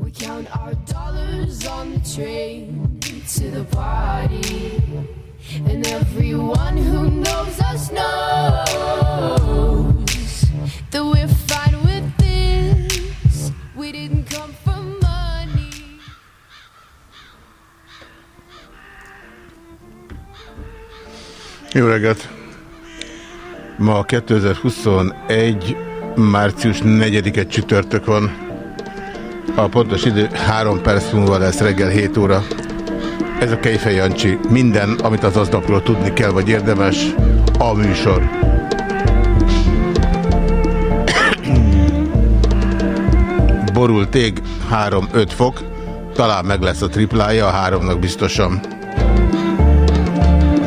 We count our dollars on the train to the party. And everyone who knows us knows that we're fine with this. We didn't come for money. Jó reggelt! Ma 2021. március 4-e csütörtök van. A pontos idő 3 perc múlva lesz reggel 7 óra. Ez a Kejfej Jancsi. Minden, amit az aznapról tudni kell, vagy érdemes, a műsor. Borult ég, 3-5 fok. Talán meg lesz a triplája, a háromnak biztosan.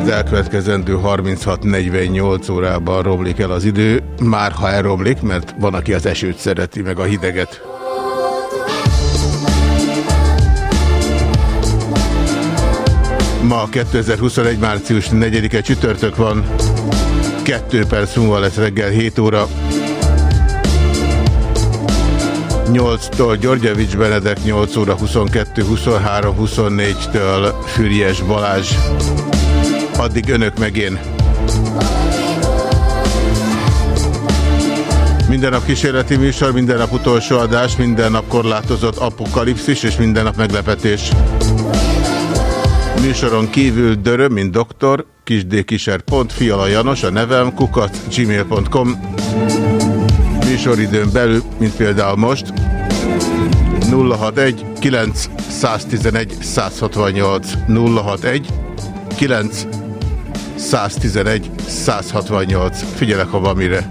Az elkövetkezendő 36-48 órában romlik el az idő, már ha elromlik, mert van, aki az esőt szereti, meg a hideget. Ma 2021. március 4-e csütörtök van, 2 perc múlva lesz reggel 7 óra. 8-tól Györgyevics Benedek, 8 óra 22, 23, 24-től Füriyes Balázs. Addig önök meg én. Minden nap kísérleti műsor, minden nap utolsó adás, minden nap korlátozott apokalipszis és minden nap meglepetés. Műsoron kívül döröm, mint doktor, kisdkiser. Fiala Janos, a nevem, kukat, gmail.com. Műsoridőn belül, mint például most, 061 9 111 168 061 9 111 168. Figyelek, ha van mire.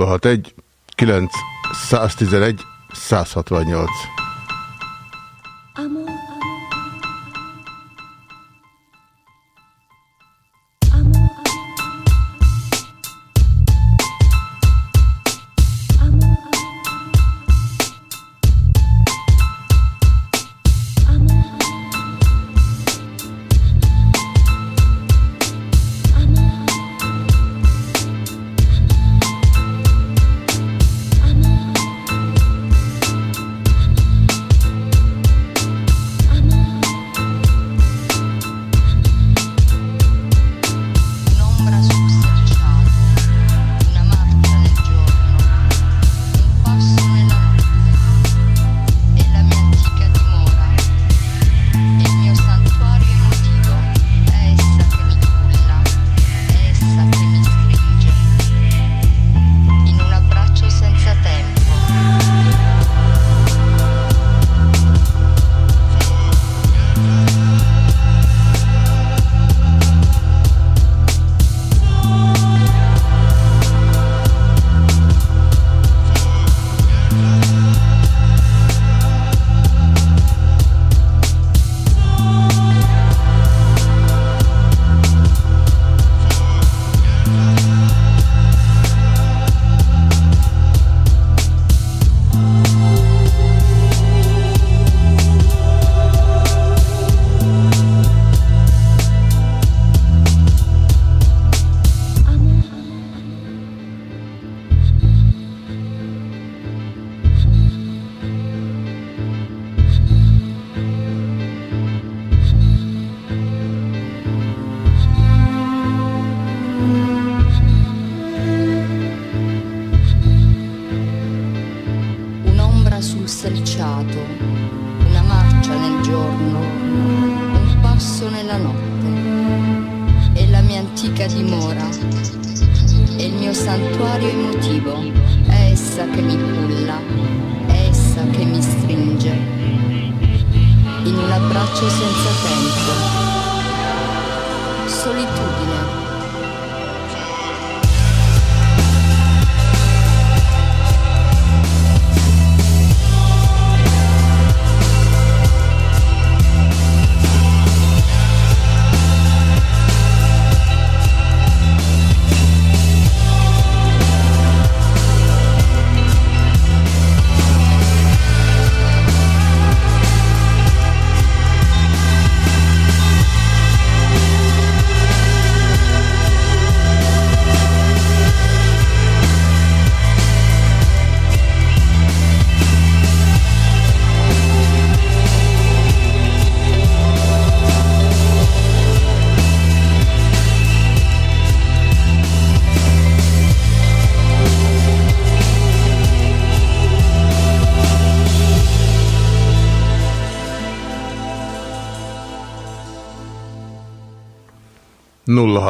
061 9 111 168.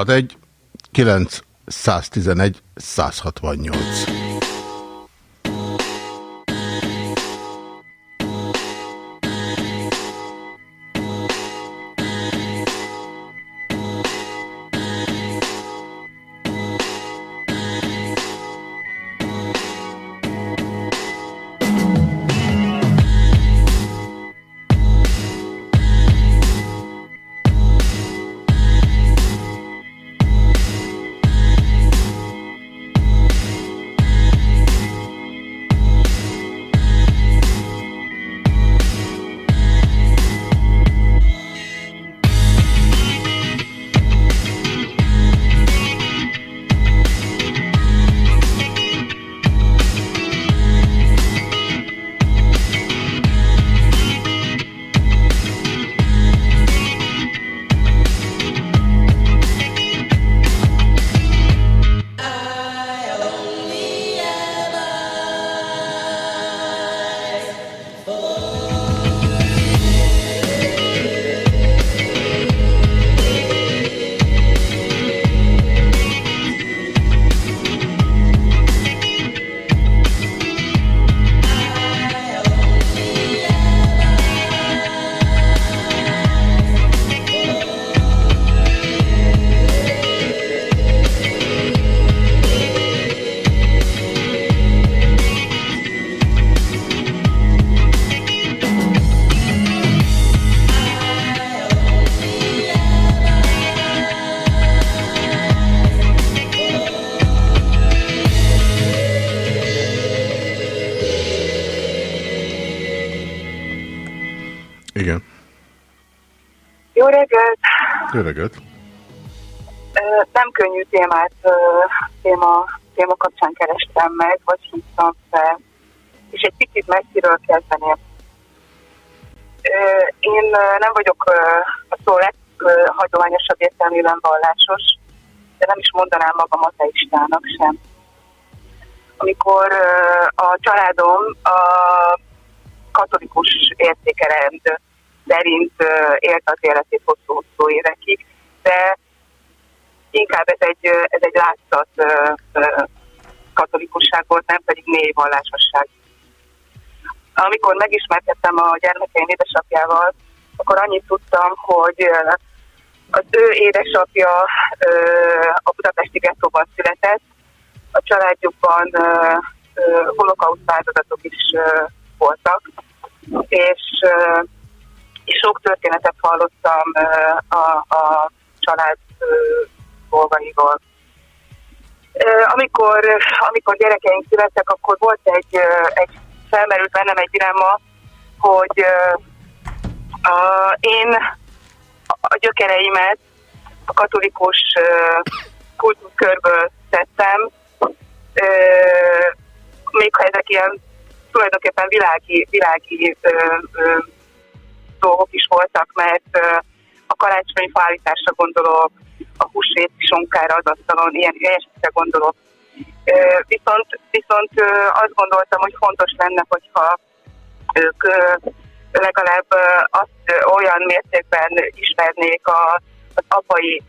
061 911 168. Ö, Nem könnyű témát, téma, téma kapcsán kerestem meg, vagy hívtam fel, és egy picit messziről kezdeném. Én nem vagyok a szó leghagyományosabb értelmében vallásos, de nem is mondanám magam ateistának sem. Amikor a családom a katolikus értékerend szerint élt az életét hosszú-hosszú évekig, de inkább ez egy, ez egy látszat katolikusság volt, nem pedig mély vallásosság. Amikor megismerkedtem a gyermekeim édesapjával, akkor annyit tudtam, hogy az ő édesapja a budapesti gettóban született, a családjukban holokauszt is voltak, és sok történetet hallottam a, a család dolgairól. Amikor, amikor gyerekeink születtek, akkor volt egy, egy felmerült bennem egy dilemma, hogy a, én a gyökereimet a katolikus ö, kultuszkörből tettem, ö, még ha ezek ilyen tulajdonképpen világi, világi ö, ö, dolgok is voltak, mert a karácsonyi fállításra gondolok, a húsvét sonkára az asztalon, ilyen ilyesmire gondolok. Viszont viszont azt gondoltam, hogy fontos lenne, hogyha ők legalább azt olyan mértékben ismernék a, az apai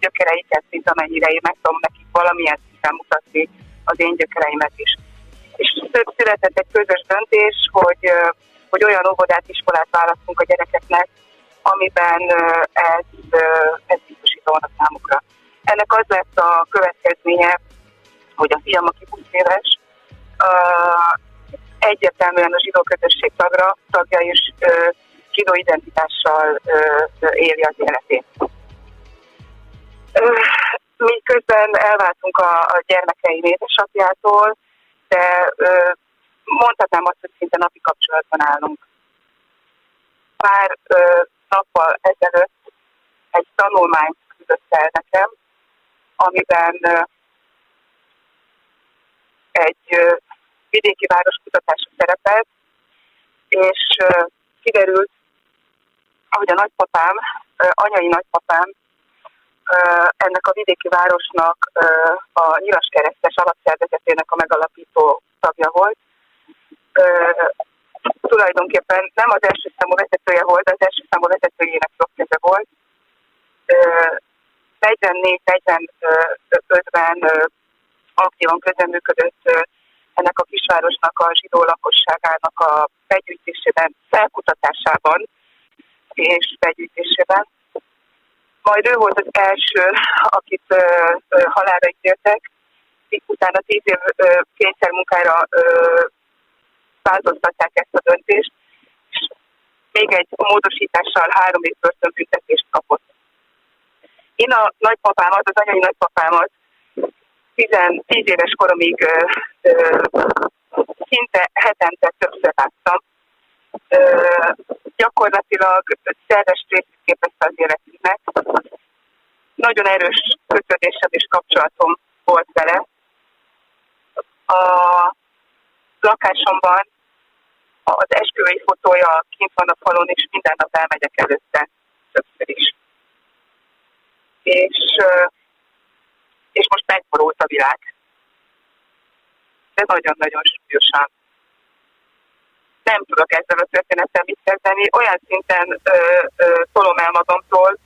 gyökereiket, mint amennyire én meg tudom nekik valamilyen szinten mutatni az én gyökereimet is. És született egy közös döntés, hogy, hogy olyan óvodát, iskolát választunk a gyerekeknek, amiben ez, ez biztosítva van a számukra. Ennek az lett a következménye, hogy a fiam, aki 20 éves, egyértelműen a zsidó közösség tagra, tagja uh, zsidó identitással éli az életét. Mi közben elváltunk a, a gyermekeim édesapjától, de mondhatnám azt, hogy szinte napi kapcsolatban állunk. Pár uh, nappal ezelőtt egy tanulmányt küldött el nekem, amiben uh, egy uh, vidéki város kutatása szerepelt, és uh, kiderült, hogy a nagypapám, uh, anyai nagypapám ennek a vidéki városnak a nyilaskeresztes alapszervezetének a megalapító tagja volt. Tulajdonképpen nem az első számú vezetője volt, az első számú vezetőjének jobbkeze volt. Uh, 44-45-ben aktívan közeműködött ennek a kisvárosnak a zsidó lakosságának a begyűjtésében, felkutatásában és begyűjtésében. Majd ő volt az első, akit ö, ö, halálra ítéltek, utána tíz év kényszermunkára változtatták ezt a döntést, és még egy módosítással három év börtönbüntetést kapott. Én a nagypapámat, az anyai nagypapámat 10, 10 éves koromig ö, ö, szinte hetente többször láttam. Ö, gyakorlatilag szerves részét képezte az életünknek. Nagyon erős kötődésem és kapcsolatom volt vele. A lakásomban az esküvői fotója kint van a falon, és minden nap elmegyek előtte többször is. És és most megborult a világ. De nagyon-nagyon súlyosan. Nem tudok ezzel a történettel mit kezdeni. Olyan szinten ö, ö, tolom el magamtól,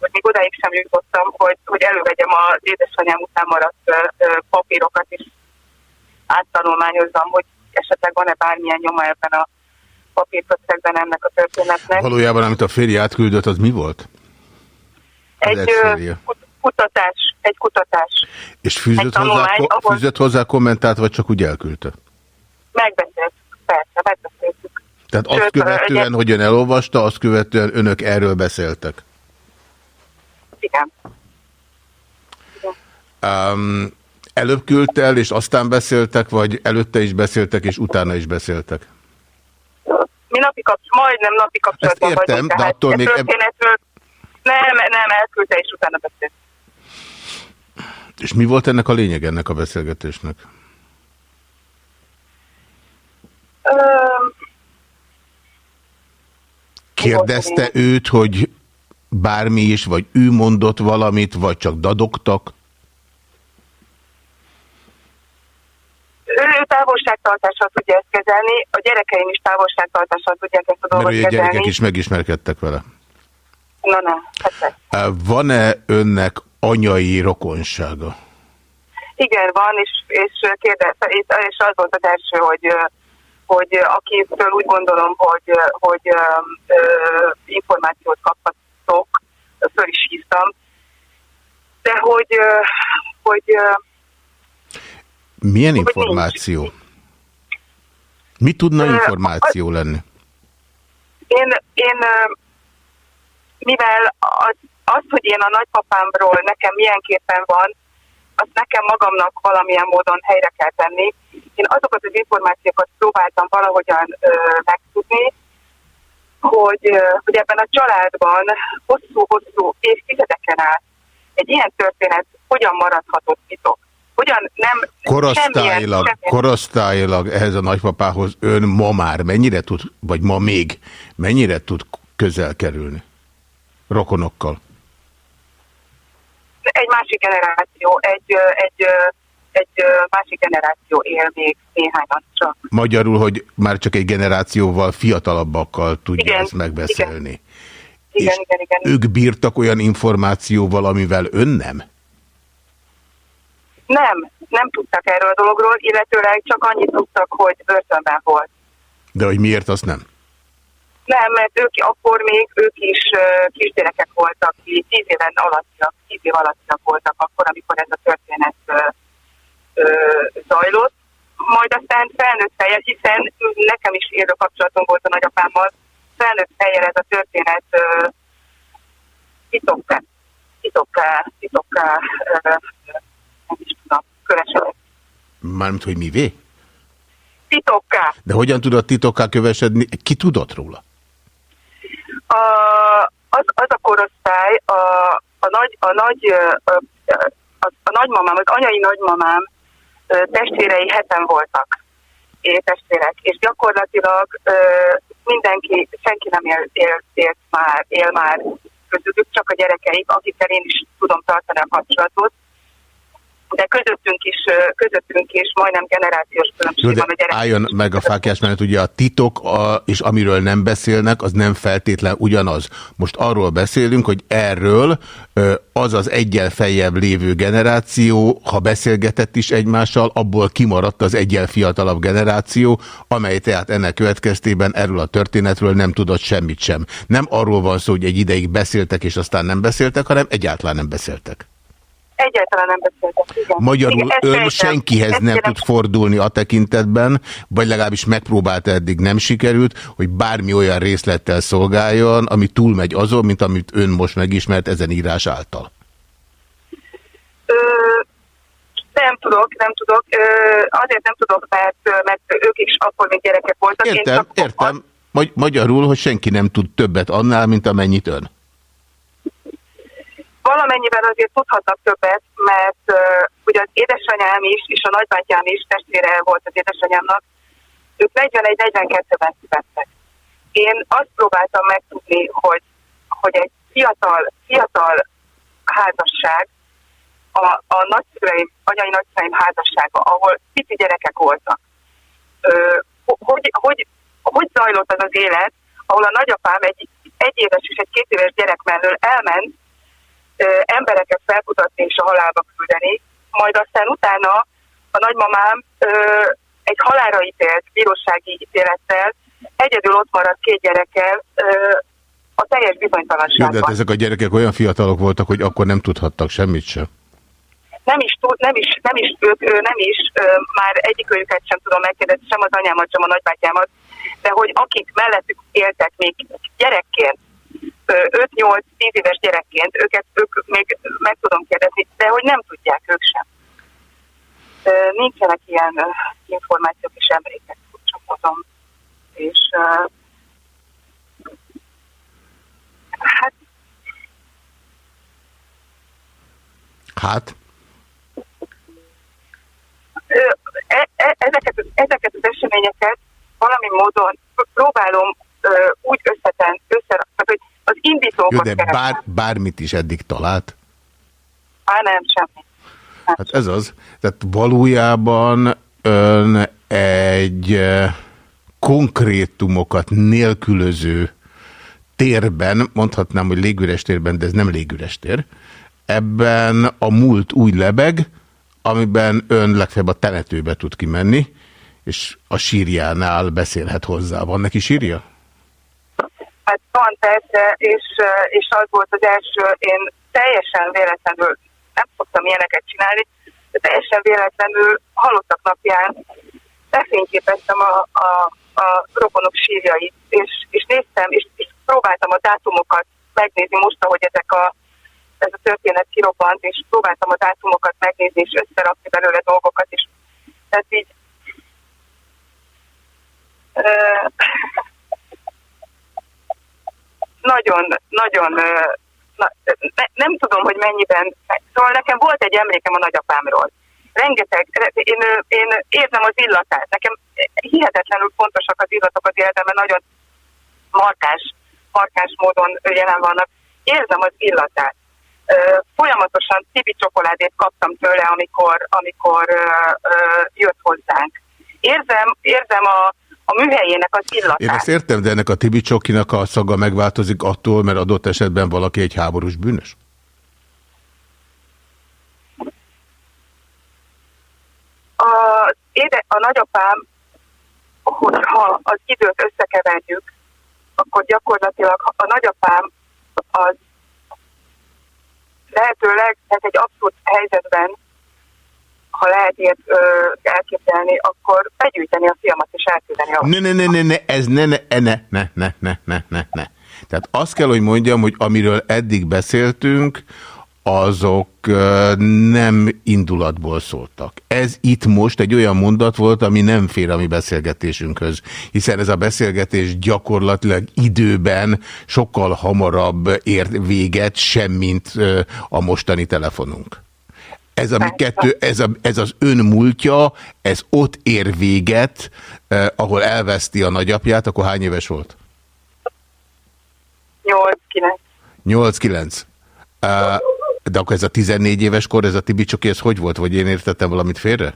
hogy még odáig sem jutottam, hogy, hogy elővegyem az édesanyám után maradt ö, ö, papírokat, és áttanulmányozzam, hogy esetleg van-e bármilyen nyoma ebben a papírprocessben ennek a történetnek. Valójában, amit a férje átküldött, az mi volt? Egy kutatás, egy kutatás. És fűzött, egy hozzá, ko ahol... fűzött hozzá kommentát, vagy csak úgy elküldte? Megbeszéltük, persze, megbeszéltük. Tehát azt követően, egy... hogy ön elolvasta, azt követően önök erről beszéltek? Igen. Um, előbb küldte el, és aztán beszéltek, vagy előtte is beszéltek, és utána is beszéltek? Mi napi kapcsolatban, majdnem napi kapcsolatban Ezt értem, vagyunk, de attól még... Nem, nem, elküldte, és utána beszélt. És mi volt ennek a lényeg ennek a beszélgetésnek? Kérdezte őt, hogy bármi is, vagy ő mondott valamit, vagy csak dadogtak? Ő távolságtartással tudja ezt kezelni, a gyerekeim is távolságtartással tudják ezt a dolgot Mert kezelni. a gyerekek is megismerkedtek vele. Na nem, hát Van-e önnek anyai rokonsága? Igen, van, és, és kérdezte, és, az volt az első, hogy, hogy akitől úgy gondolom, hogy, hogy ö, információt kaphatok, föl is hívtam, de hogy, hogy milyen információ? Mi tudna információ lenni? Én, én mivel az, az, hogy én a nagypapámról nekem milyen képen van, azt nekem magamnak valamilyen módon helyre kell tenni. Én azokat az információkat próbáltam valahogyan ö, megtudni, hogy, ö, hogy ebben a családban hosszú-hosszú évtizedeken át egy ilyen történet hogyan maradhatott titok. Hogyan nem... Korosztályilag, semmilyen, korosztályilag ehhez a nagypapához ön ma már mennyire tud, vagy ma még mennyire tud közel kerülni? rokonokkal? Egy másik generáció, egy, egy egy másik generáció él még néhányan csak. Magyarul, hogy már csak egy generációval fiatalabbakkal tudja Igen, ezt megbeszélni. Igen, És igen, igen. Ők bírtak olyan információval, amivel ön nem? Nem, nem tudtak erről a dologról, illetőleg csak annyit tudtak, hogy börtönben volt. De hogy miért, azt nem? Nem, mert ők akkor még ők is uh, kisgyerekek voltak, ki tíz éven alattiak, tíz év alattiak voltak akkor, amikor ez a történet uh, uh, zajlott. Majd aztán felnőtt fejjel, hiszen nekem is élő kapcsolatom volt a nagyapámmal, felnőtt fejjel ez a történet uh, titokká, titokká, titokká, uh, tudom, kövesedett. Mármint, hogy mivé? Titokká. De hogyan tudott titokká kövesedni? Ki tudott róla? A, az, az a korosztály, a, a, nagy, a, nagy, ö, a, a nagymamám, az anyai nagymamám testvérei heten voltak, testvérek, és gyakorlatilag ö, mindenki, senki nem él, él, él, már, él már közülük, csak a gyerekeik, akikkel én is tudom tartani a kapcsolatot, de közöttünk is, közöttünk is majdnem generációs különbség Jó, van a gyerekek. álljon meg a fákjás, mert ugye a titok, a, és amiről nem beszélnek, az nem feltétlen ugyanaz. Most arról beszélünk, hogy erről az az egyel feljebb lévő generáció, ha beszélgetett is egymással, abból kimaradt az egyel fiatalabb generáció, amely tehát ennek következtében erről a történetről nem tudott semmit sem. Nem arról van szó, hogy egy ideig beszéltek, és aztán nem beszéltek, hanem egyáltalán nem beszéltek. Egyáltalán nem beszéltek. Igen. Magyarul Igen, ön senkihez nem tud fordulni a tekintetben, vagy legalábbis megpróbálta eddig nem sikerült, hogy bármi olyan részlettel szolgáljon, ami túlmegy azon, mint amit ön most megismert ezen írás által. Ö, nem tudok, nem tudok. Ö, azért nem tudok, mert, mert ők is akkor még gyerekek voltak. Én Értem, csak értem. Magy- magyarul, hogy senki nem tud többet annál, mint amennyit ön. Valamennyivel azért tudhatnak többet, mert uh, ugye az édesanyám is, és a nagybátyám is testvére volt az édesanyámnak, ők 41-42-ben születtek. Én azt próbáltam megtudni, hogy, hogy egy fiatal, fiatal házasság, a, a nagyszüleim, anyai nagyszüleim házassága, ahol pici gyerekek voltak, ö, hogy, hogy, hogy zajlott az az élet, ahol a nagyapám egy egyéves és egy két éves gyerek mellől elment embereket felkutatni és a halálba küldeni, majd aztán utána a nagymamám ö, egy halára ítélt bírósági ítélettel egyedül ott maradt két gyerekkel ö, a teljes Jó, de bizonytalanságban. hát ezek a gyerekek olyan fiatalok voltak, hogy akkor nem tudhattak semmit sem. nem is tud, nem is, nem is ők, ő, nem is, ö, már egyik őket sem tudom megkérdezni, sem az anyámat, sem a nagybátyámat, de hogy akik mellettük éltek még gyerekként, 5-8-10 éves gyerekként, őket ők még meg tudom kérdezni, de hogy nem tudják ők sem. Nincsenek ilyen információk és emlékek, csak mondom. És hát Hát, e- e- ezeket, ezeket az eseményeket valami módon próbálom ö, úgy összeten, össze, tehát, hogy az jó, indítókat de keresem. bár, bármit is eddig talált. Á, nem, semmi. Hát ez az. Tehát valójában ön egy konkrétumokat nélkülöző térben, mondhatnám, hogy légüres térben, de ez nem légüres tér, ebben a múlt úgy lebeg, amiben ön legfeljebb a temetőbe tud kimenni, és a sírjánál beszélhet hozzá. Van neki sírja? Hát van persze, és, és az volt az első, én teljesen véletlenül, nem szoktam ilyeneket csinálni, de teljesen véletlenül halottak napján lefényképeztem a, a, a rokonok sírjait, és, és néztem, és, és próbáltam a dátumokat megnézni most, ahogy ezek a, ez a történet kirobbant, és próbáltam a dátumokat megnézni, és összerakni belőle dolgokat, és tehát így ö, nagyon, nagyon, na, ne, nem tudom, hogy mennyiben, szóval nekem volt egy emlékem a nagyapámról. Rengeteg, én, én érzem az illatát. Nekem hihetetlenül fontosak az illatok az életemben, nagyon markás, markás módon jelen vannak. Érzem az illatát. Folyamatosan Tibi csokoládét kaptam tőle, amikor, amikor jött hozzánk. Érzem, érzem a, a műhelyének az illatát. Én ezt értem, de ennek a Tibi csokinak a szaga megváltozik attól, mert adott esetben valaki egy háborús bűnös? A, éde, a nagyapám, hogyha az időt összekeverjük, akkor gyakorlatilag a nagyapám az lehetőleg, tehát egy abszolút helyzetben, ha lehet ilyet ö, elképzelni, akkor begyűjteni a fiamat és elküldeni. Ne, ne, ne, ne, ne, ez ne, ne, ne, ne, ne, ne, ne, ne, ne, ne. Tehát azt kell, hogy mondjam, hogy amiről eddig beszéltünk, azok nem indulatból szóltak. Ez itt most egy olyan mondat volt, ami nem fér a mi beszélgetésünkhöz, hiszen ez a beszélgetés gyakorlatilag időben sokkal hamarabb ért véget, semmint a mostani telefonunk. Ez, a mi kettő, ez, a, ez az ön múltja, ez ott ér véget, eh, ahol elveszti a nagyapját, akkor hány éves volt? 8-9. 8-9. Uh, de akkor ez a 14 éves kor, ez a Tibi Csoki, ez hogy volt? Vagy én értettem valamit félre?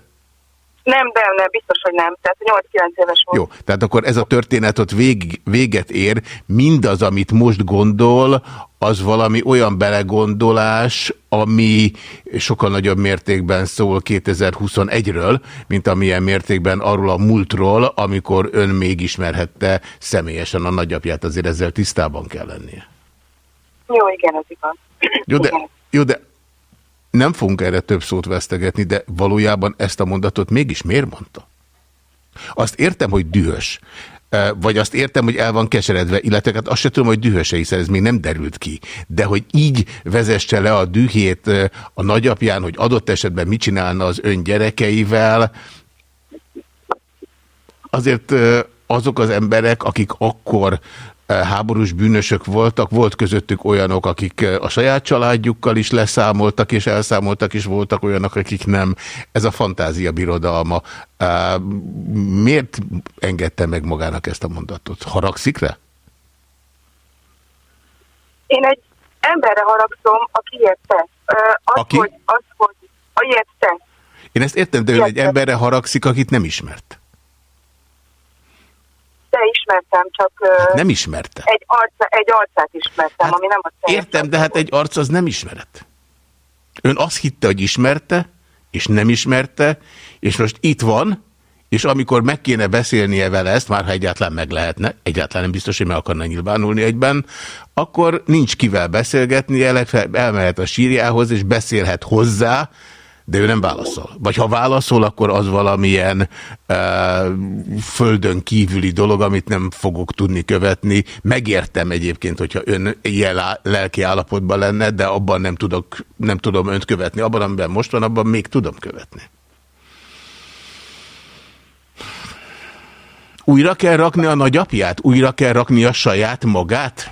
Nem, de nem, biztos, hogy nem. Tehát 8-9 éves volt. Jó, tehát akkor ez a történet ott vég, véget ér, mindaz, amit most gondol, az valami olyan belegondolás, ami sokkal nagyobb mértékben szól 2021-ről, mint amilyen mértékben arról a múltról, amikor ön még ismerhette személyesen a nagyapját, azért ezzel tisztában kell lennie. Jó, igen, ez igaz. Jó, de, Igen. jó, de nem fogunk erre több szót vesztegetni, de valójában ezt a mondatot mégis miért mondta? Azt értem, hogy dühös. Eh, Vagy azt értem, hogy el van keseredve, illetve hát azt se tudom, hogy dühöse, hiszen ez még nem derült ki. De hogy így vezesse le a dühét eh, a nagyapján, hogy adott esetben mit csinálna az ön gyerekeivel, azért eh, azok az emberek, akik akkor háborús bűnösök voltak, volt közöttük olyanok, akik eh, a saját családjukkal is leszámoltak és elszámoltak, és voltak olyanok, akik nem. Ez a fantázia birodalma. Eh, Miért engedte meg magának ezt a mondatot? Haragszik rá? Én egy emberre haragszom, aki. Ö, Az, Aki? hogy, az, hogy a tesz. Én ezt értem, de ön egy emberre haragszik, akit nem ismert. De ismertem, csak Nem ismerte. egy, arca, egy arcát ismertem, Hát ami nem a teljes Értem, de hát egy arc az nem ismeret. Ön azt hitte, hogy ismerte, és nem ismerte, és most itt van, és amikor meg kéne beszélnie vele ezt, már ha egyáltalán meg lehetne, egyáltalán nem biztos, hogy meg akarna nyilvánulni egyben, akkor nincs kivel beszélgetnie, legfeljebb elmehet a sírjához, és beszélhet hozzá, de ő nem válaszol. Vagy ha válaszol, akkor az valamilyen uh, földön kívüli dolog, amit nem fogok tudni követni. Megértem egyébként, hogyha ön ilyen lelki állapotban lenne, de abban nem, tudok, nem tudom önt követni. Abban, amiben most van, abban még tudom követni. Újra kell rakni a nagyapját? Újra kell rakni a saját magát?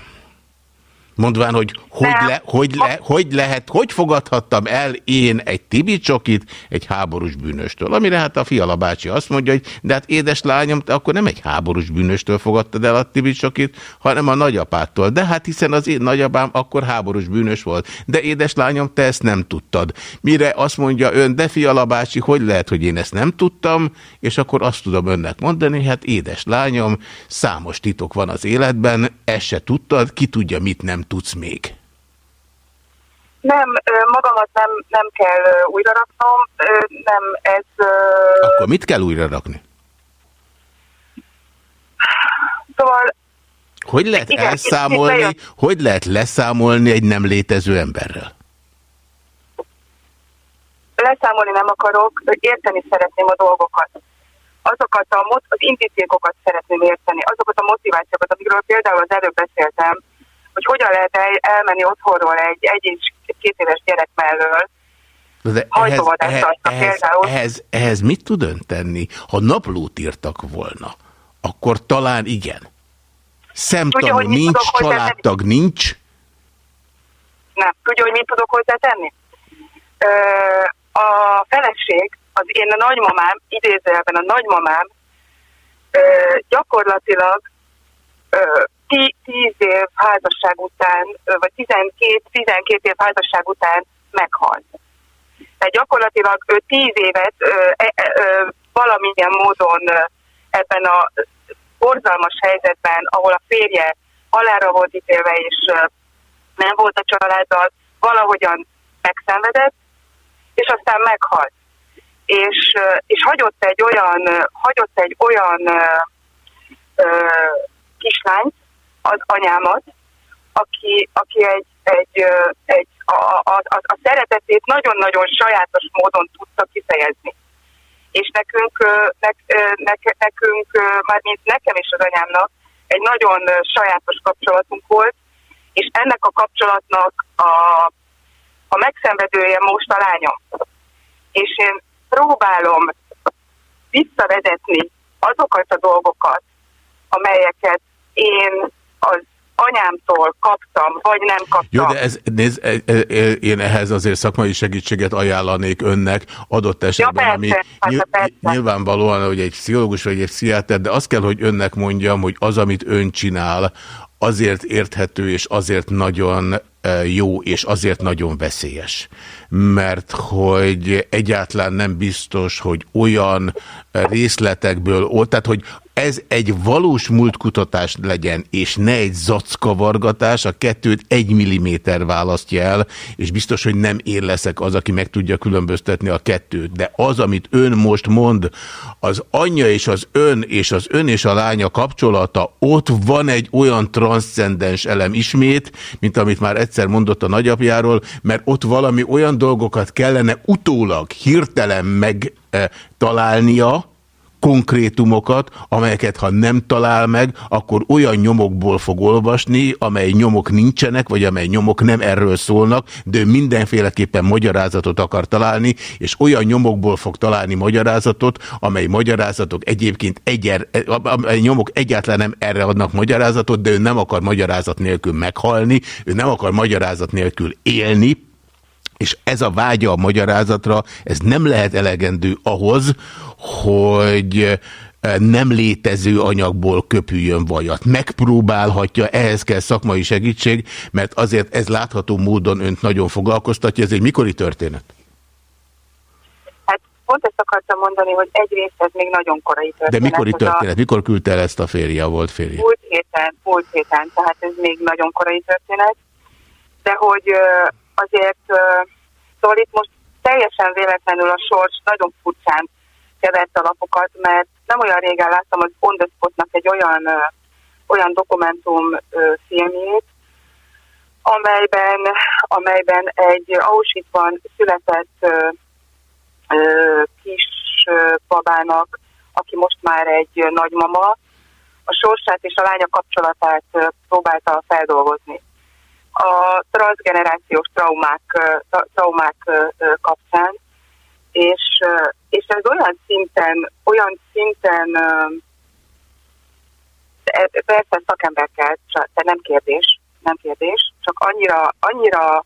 Mondván, hogy hogy, Nem. le, hogy, le, hogy lehet, hogy fogadhattam el én egy Tibi csokit egy háborús bűnöstől. Amire hát a Fiala bácsi azt mondja, hogy de hát édes lányom, te akkor nem egy háborús bűnöstől fogadtad el a Tibi csokit, hanem a nagyapától. De hát hiszen az én nagyapám akkor háborús bűnös volt. De édes lányom, te ezt nem tudtad. Mire azt mondja ön, de Fiala bácsi, hogy lehet, hogy én ezt nem tudtam, és akkor azt tudom önnek mondani, hát édes lányom, számos titok van az életben, ezt se tudtad, ki tudja, mit nem tudsz még. Nem, magamat nem, nem kell újra raknom, nem ez... Akkor mit kell újra rakni? Szóval Hogy lehet Igen, elszámolni, bejön. hogy lehet leszámolni egy nem létező emberrel? leszámolni nem akarok, érteni szeretném a dolgokat. Azokat a, az indítékokat szeretném érteni, azokat a motivációkat, amikről például az előbb beszéltem, hogy hogyan lehet el, elmenni otthonról egy egy és két éves gyerek mellől, De ehhez, ehhez, ehhez, ehhez, ehhez mit tud ön tenni? Ha naplót írtak volna, akkor talán igen. Szemtanú Tudja, nincs, tudok családtag nincs. Nem. Tudja, hogy mit tudok hozzátenni? Ö, a feleség, az én a nagymamám, idézőjelben a nagymamám ö, gyakorlatilag ö, tí, tíz év házasság után, vagy 12, 12 év házasság után meghalt. Tehát gyakorlatilag ő tíz évet ö, e, ö, valamilyen módon ebben a borzalmas helyzetben, ahol a férje halára volt ítélve, és nem volt a családdal, valahogyan megszenvedett, és aztán meghalt. És, és hagyott egy olyan, hagyott egy olyan ö, kislányt, az anyámat, aki, aki egy, egy, egy a, a, a, a szeretetét nagyon-nagyon sajátos módon tudta kifejezni. És nekünk, ne, ne, nekünk, már mint nekem és az anyámnak, egy nagyon sajátos kapcsolatunk volt, és ennek a kapcsolatnak a, a megszenvedője most a lányom. És én próbálom visszavezetni azokat a dolgokat, amelyeket én anyámtól kaptam, vagy nem kaptam. Jó, de ez, nézd, e, e, e, én ehhez azért szakmai segítséget ajánlanék önnek adott esetben, ja, persze, ami hát, nyilvánvalóan, hogy egy pszichológus vagy egy pszichiáter, de azt kell, hogy önnek mondjam, hogy az, amit ön csinál, azért érthető és azért nagyon jó és azért nagyon veszélyes. Mert hogy egyáltalán nem biztos, hogy olyan részletekből, tehát hogy ez egy valós múltkutatás legyen, és ne egy zackavargatás, a kettőt egy milliméter választja el, és biztos, hogy nem én leszek az, aki meg tudja különböztetni a kettőt. De az, amit ön most mond, az anyja és az ön, és az ön és a lánya kapcsolata, ott van egy olyan transzcendens elem ismét, mint amit már egyszer mondott a nagyapjáról, mert ott valami olyan dolgokat kellene utólag hirtelen megtalálnia, konkrétumokat, amelyeket ha nem talál meg, akkor olyan nyomokból fog olvasni, amely nyomok nincsenek, vagy amely nyomok nem erről szólnak, de mindenféleképpen magyarázatot akar találni, és olyan nyomokból fog találni magyarázatot, amely magyarázatok egyébként egyer, amely nyomok egyáltalán nem erre adnak magyarázatot, de ő nem akar magyarázat nélkül meghalni, ő nem akar magyarázat nélkül élni, és ez a vágya a magyarázatra, ez nem lehet elegendő ahhoz, hogy eh, nem létező anyagból köpüljön vajat. Megpróbálhatja, ehhez kell szakmai segítség, mert azért ez látható módon önt nagyon foglalkoztatja. Ez egy mikori történet? Hát pont ezt akartam mondani, hogy egyrészt ez még nagyon korai történet. De mikori történet? A... Mikor küldte el ezt a férje, a volt férje? Múlt héten, múlt héten, tehát ez még nagyon korai történet. De hogy azért, szóval itt most teljesen véletlenül a sors nagyon furcsán kevert a lapokat, mert nem olyan régen láttam az On the egy olyan, olyan dokumentum filmjét, amelyben, amelyben egy Auschwitzban született ö, ö, kis ö, babának, aki most már egy nagymama, a sorsát és a lánya kapcsolatát próbálta feldolgozni. A transgenerációs traumák, traumák kapcsán, és, és ez olyan szinten, olyan szinten persze szakember kell, de nem kérdés, nem kérdés, csak annyira, annyira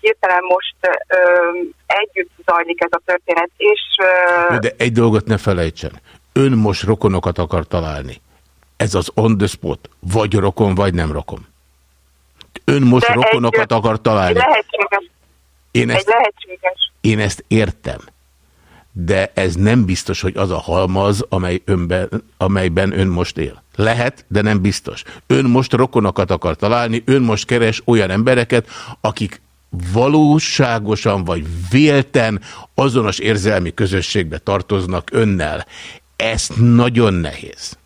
hirtelen most ö, együtt zajlik ez a történet, és... Ö... De egy dolgot ne felejtsen. Ön most rokonokat akar találni. Ez az on the spot. Vagy rokon, vagy nem rokon. Ön most De rokonokat egy, akar találni. Lehetséges. Én ezt, egy lehetséges. Én ezt értem. De ez nem biztos, hogy az a halmaz, amely önben, amelyben ön most él. Lehet, de nem biztos. Ön most rokonokat akar találni, ön most keres olyan embereket, akik valóságosan vagy vélten azonos érzelmi közösségbe tartoznak önnel. Ez nagyon nehéz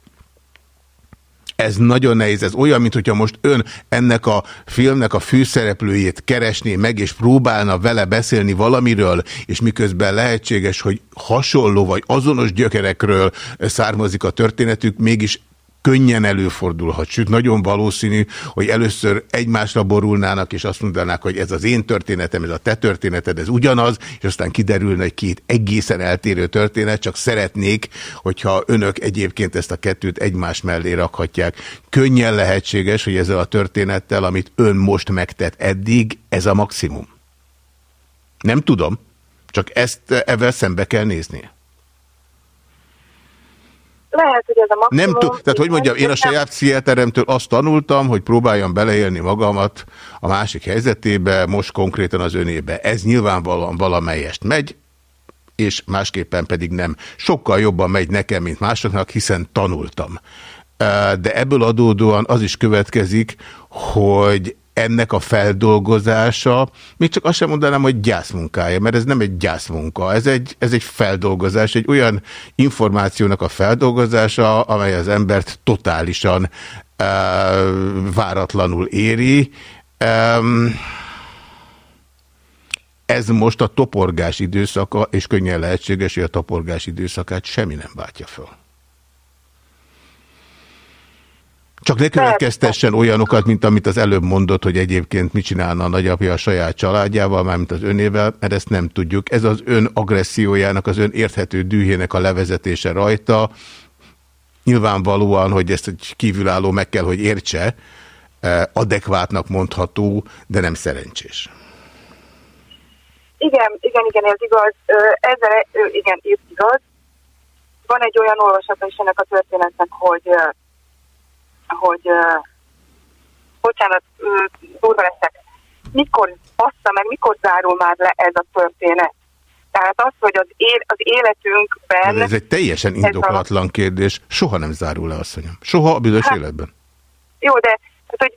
ez nagyon nehéz. Ez olyan, mint hogyha most ön ennek a filmnek a főszereplőjét keresné meg, és próbálna vele beszélni valamiről, és miközben lehetséges, hogy hasonló vagy azonos gyökerekről származik a történetük, mégis könnyen előfordulhat, sőt nagyon valószínű, hogy először egymásra borulnának, és azt mondanák, hogy ez az én történetem, ez a te történeted, ez ugyanaz, és aztán kiderülne egy két egészen eltérő történet, csak szeretnék, hogyha önök egyébként ezt a kettőt egymás mellé rakhatják. Könnyen lehetséges, hogy ezzel a történettel, amit ön most megtett eddig, ez a maximum. Nem tudom, csak ezt evel szembe kell néznie. Lehet, hogy ez a maximum. Nem tud, tehát hogy mondjam, én a saját pszichiáteremtől azt tanultam, hogy próbáljam beleélni magamat a másik helyzetébe, most konkrétan az önébe. Ez nyilvánvalóan valamelyest megy, és másképpen pedig nem. Sokkal jobban megy nekem, mint másoknak, hiszen tanultam. De ebből adódóan az is következik, hogy ennek a feldolgozása, még csak azt sem mondanám, hogy gyászmunkája, mert ez nem egy gyászmunka, ez egy, ez egy feldolgozás, egy olyan információnak a feldolgozása, amely az embert totálisan uh, váratlanul éri. Um, ez most a toporgás időszaka, és könnyen lehetséges, hogy a toporgás időszakát semmi nem váltja föl. Csak ne következtessen olyanokat, mint amit az előbb mondott, hogy egyébként mit csinálna a nagyapja a saját családjával, mármint az önével, mert ezt nem tudjuk. Ez az ön agressziójának, az ön érthető dühének a levezetése rajta. Nyilvánvalóan, hogy ezt egy kívülálló meg kell, hogy értse, eh, adekvátnak mondható, de nem szerencsés. Igen, igen, igen, ez igaz. Ezzel, igen, igaz. Van egy olyan olvasata is ennek a történetnek, hogy hogy uh, bocsánat, uh, durva leszek, mikor bassza meg, mikor zárul már le ez a történet? Tehát az, hogy az, él, az életünkben... De ez egy teljesen indokolatlan a... kérdés. Soha nem zárul le, asszonyom. Soha a büdös hát, életben. Jó, de tehát, hogy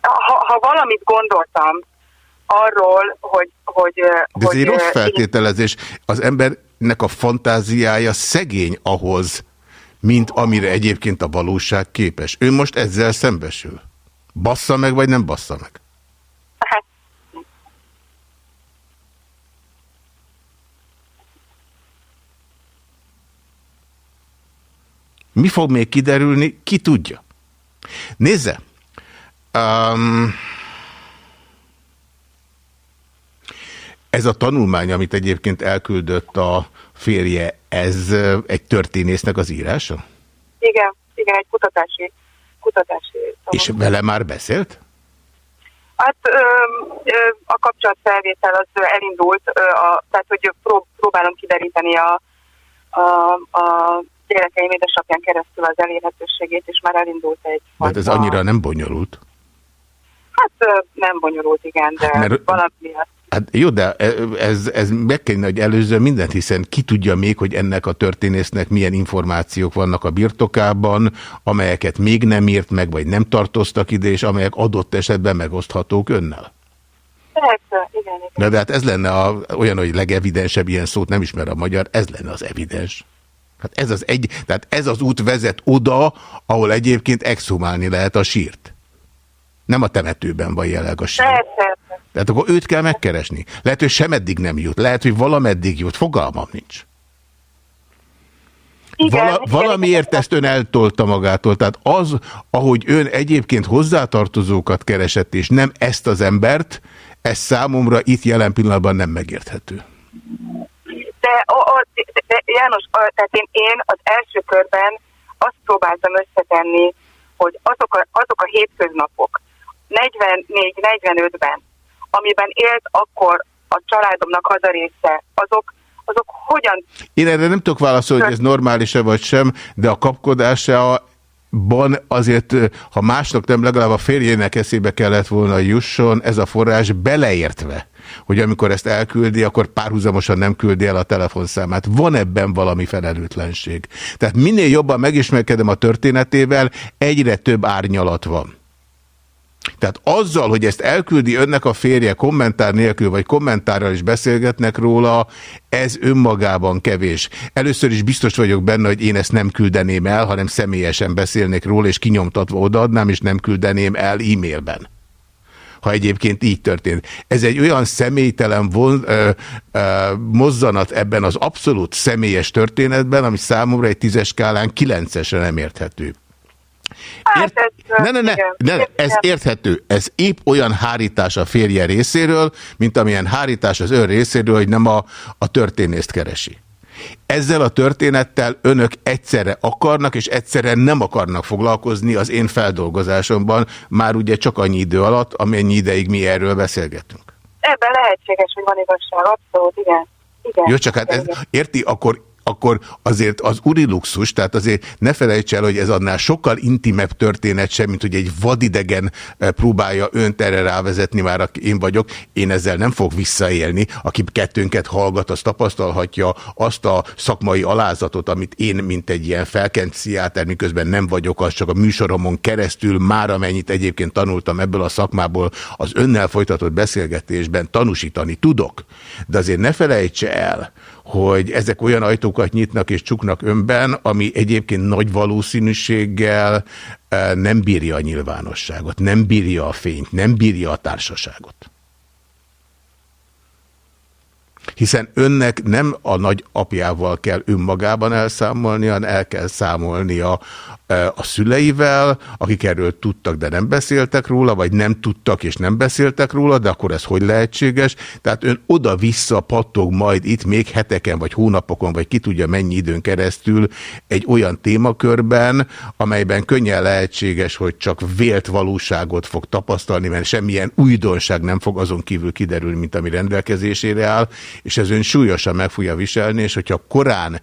ha, ha valamit gondoltam arról, hogy... hogy de ez hogy, egy rossz feltételezés. Az embernek a fantáziája szegény ahhoz, mint amire egyébként a valóság képes. Ő most ezzel szembesül. Bassza meg, vagy nem bassza meg? Hát. Mi fog még kiderülni? Ki tudja? Nézze! Um, ez a tanulmány, amit egyébként elküldött a férje, ez egy történésznek az írása? Igen, igen, egy kutatási. kutatási És vele már beszélt? Hát ö, ö, a kapcsolatfelvétel az elindult, ö, a, tehát hogy prób próbálom kideríteni a, a, a gyerekeim édesapján keresztül az elérhetőségét, és már elindult egy... Hát ez annyira nem bonyolult? Hát ö, nem bonyolult, igen, de Mert... valami miatt. Hát jó, de ez, ez meg kellene, hogy előző mindent, hiszen ki tudja még, hogy ennek a történésznek milyen információk vannak a birtokában, amelyeket még nem írt meg, vagy nem tartoztak ide, és amelyek adott esetben megoszthatók önnel. Persze, igen. igen. De, de hát ez lenne a, olyan, hogy legevidensebb ilyen szót nem ismer a magyar, ez lenne az evidens. Hát ez az egy, tehát ez az út vezet oda, ahol egyébként exhumálni lehet a sírt. Nem a temetőben van jelenleg a sír. Persze, tehát akkor őt kell megkeresni. Lehet, hogy sem eddig nem jut. Lehet, hogy valameddig jut. Fogalmam nincs. Igen, Vala, valamiért ezt ön eltolta magától. Tehát az, ahogy ön egyébként hozzátartozókat keresett, és nem ezt az embert, ez számomra itt jelen pillanatban nem megérthető. De, a, de János, a, tehát én, én az első körben azt próbáltam összetenni, hogy azok a, azok a hétköznapok 44-45-ben, amiben élt akkor a családomnak az a része, azok, azok hogyan... Én erre nem tudok válaszolni, hogy ez normális-e vagy sem, de a kapkodása Ban azért, ha másnak nem, legalább a férjének eszébe kellett volna jusson ez a forrás beleértve, hogy amikor ezt elküldi, akkor párhuzamosan nem küldi el a telefonszámát. Van ebben valami felelőtlenség. Tehát minél jobban megismerkedem a történetével, egyre több árnyalat van. Tehát azzal, hogy ezt elküldi önnek a férje kommentár nélkül, vagy kommentárral is beszélgetnek róla, ez önmagában kevés. Először is biztos vagyok benne, hogy én ezt nem küldeném el, hanem személyesen beszélnék róla, és kinyomtatva odaadnám, és nem küldeném el e-mailben ha egyébként így történt. Ez egy olyan személytelen von, ö, ö, mozzanat ebben az abszolút személyes történetben, ami számomra egy tízes skálán kilencesre nem érthető. Hát Ért... ez, ne, ne, ne, ne, ez érthető. Ez épp olyan hárítás a férje részéről, mint amilyen hárítás az ön részéről, hogy nem a, a történészt keresi. Ezzel a történettel önök egyszerre akarnak, és egyszerre nem akarnak foglalkozni az én feldolgozásomban, már ugye csak annyi idő alatt, amennyi ideig mi erről beszélgetünk. Ebben lehetséges, hogy van igazság, abszolút, igen. igen. Jó, csak hát ez, érti, akkor akkor azért az uriluxus, tehát azért ne felejts el, hogy ez annál sokkal intimebb történet sem, mint hogy egy vadidegen eh, próbálja önt erre rávezetni, már aki én vagyok, én ezzel nem fog visszaélni. Aki kettőnket hallgat, az tapasztalhatja azt a szakmai alázatot, amit én, mint egy ilyen felkent pszichiáter, miközben nem vagyok, az csak a műsoromon keresztül, már amennyit egyébként tanultam ebből a szakmából, az önnel folytatott beszélgetésben tanúsítani tudok. De azért ne felejtse el, hogy ezek olyan ajtókat nyitnak és csuknak önben, ami egyébként nagy valószínűséggel eh, nem bírja a nyilvánosságot, nem bírja a fényt, nem bírja a társaságot. Hiszen önnek nem a nagy apjával kell önmagában elszámolnia, hanem el kell számolnia a szüleivel, akik erről tudtak, de nem beszéltek róla, vagy nem tudtak és nem beszéltek róla, de akkor ez hogy lehetséges? Tehát ön oda-vissza pattog majd itt még heteken, vagy hónapokon, vagy ki tudja mennyi időn keresztül egy olyan témakörben, amelyben könnyen lehetséges, hogy csak vélt valóságot fog tapasztalni, mert semmilyen újdonság nem fog azon kívül kiderülni, mint ami rendelkezésére áll, és ez ön súlyosan meg fogja viselni, és hogyha korán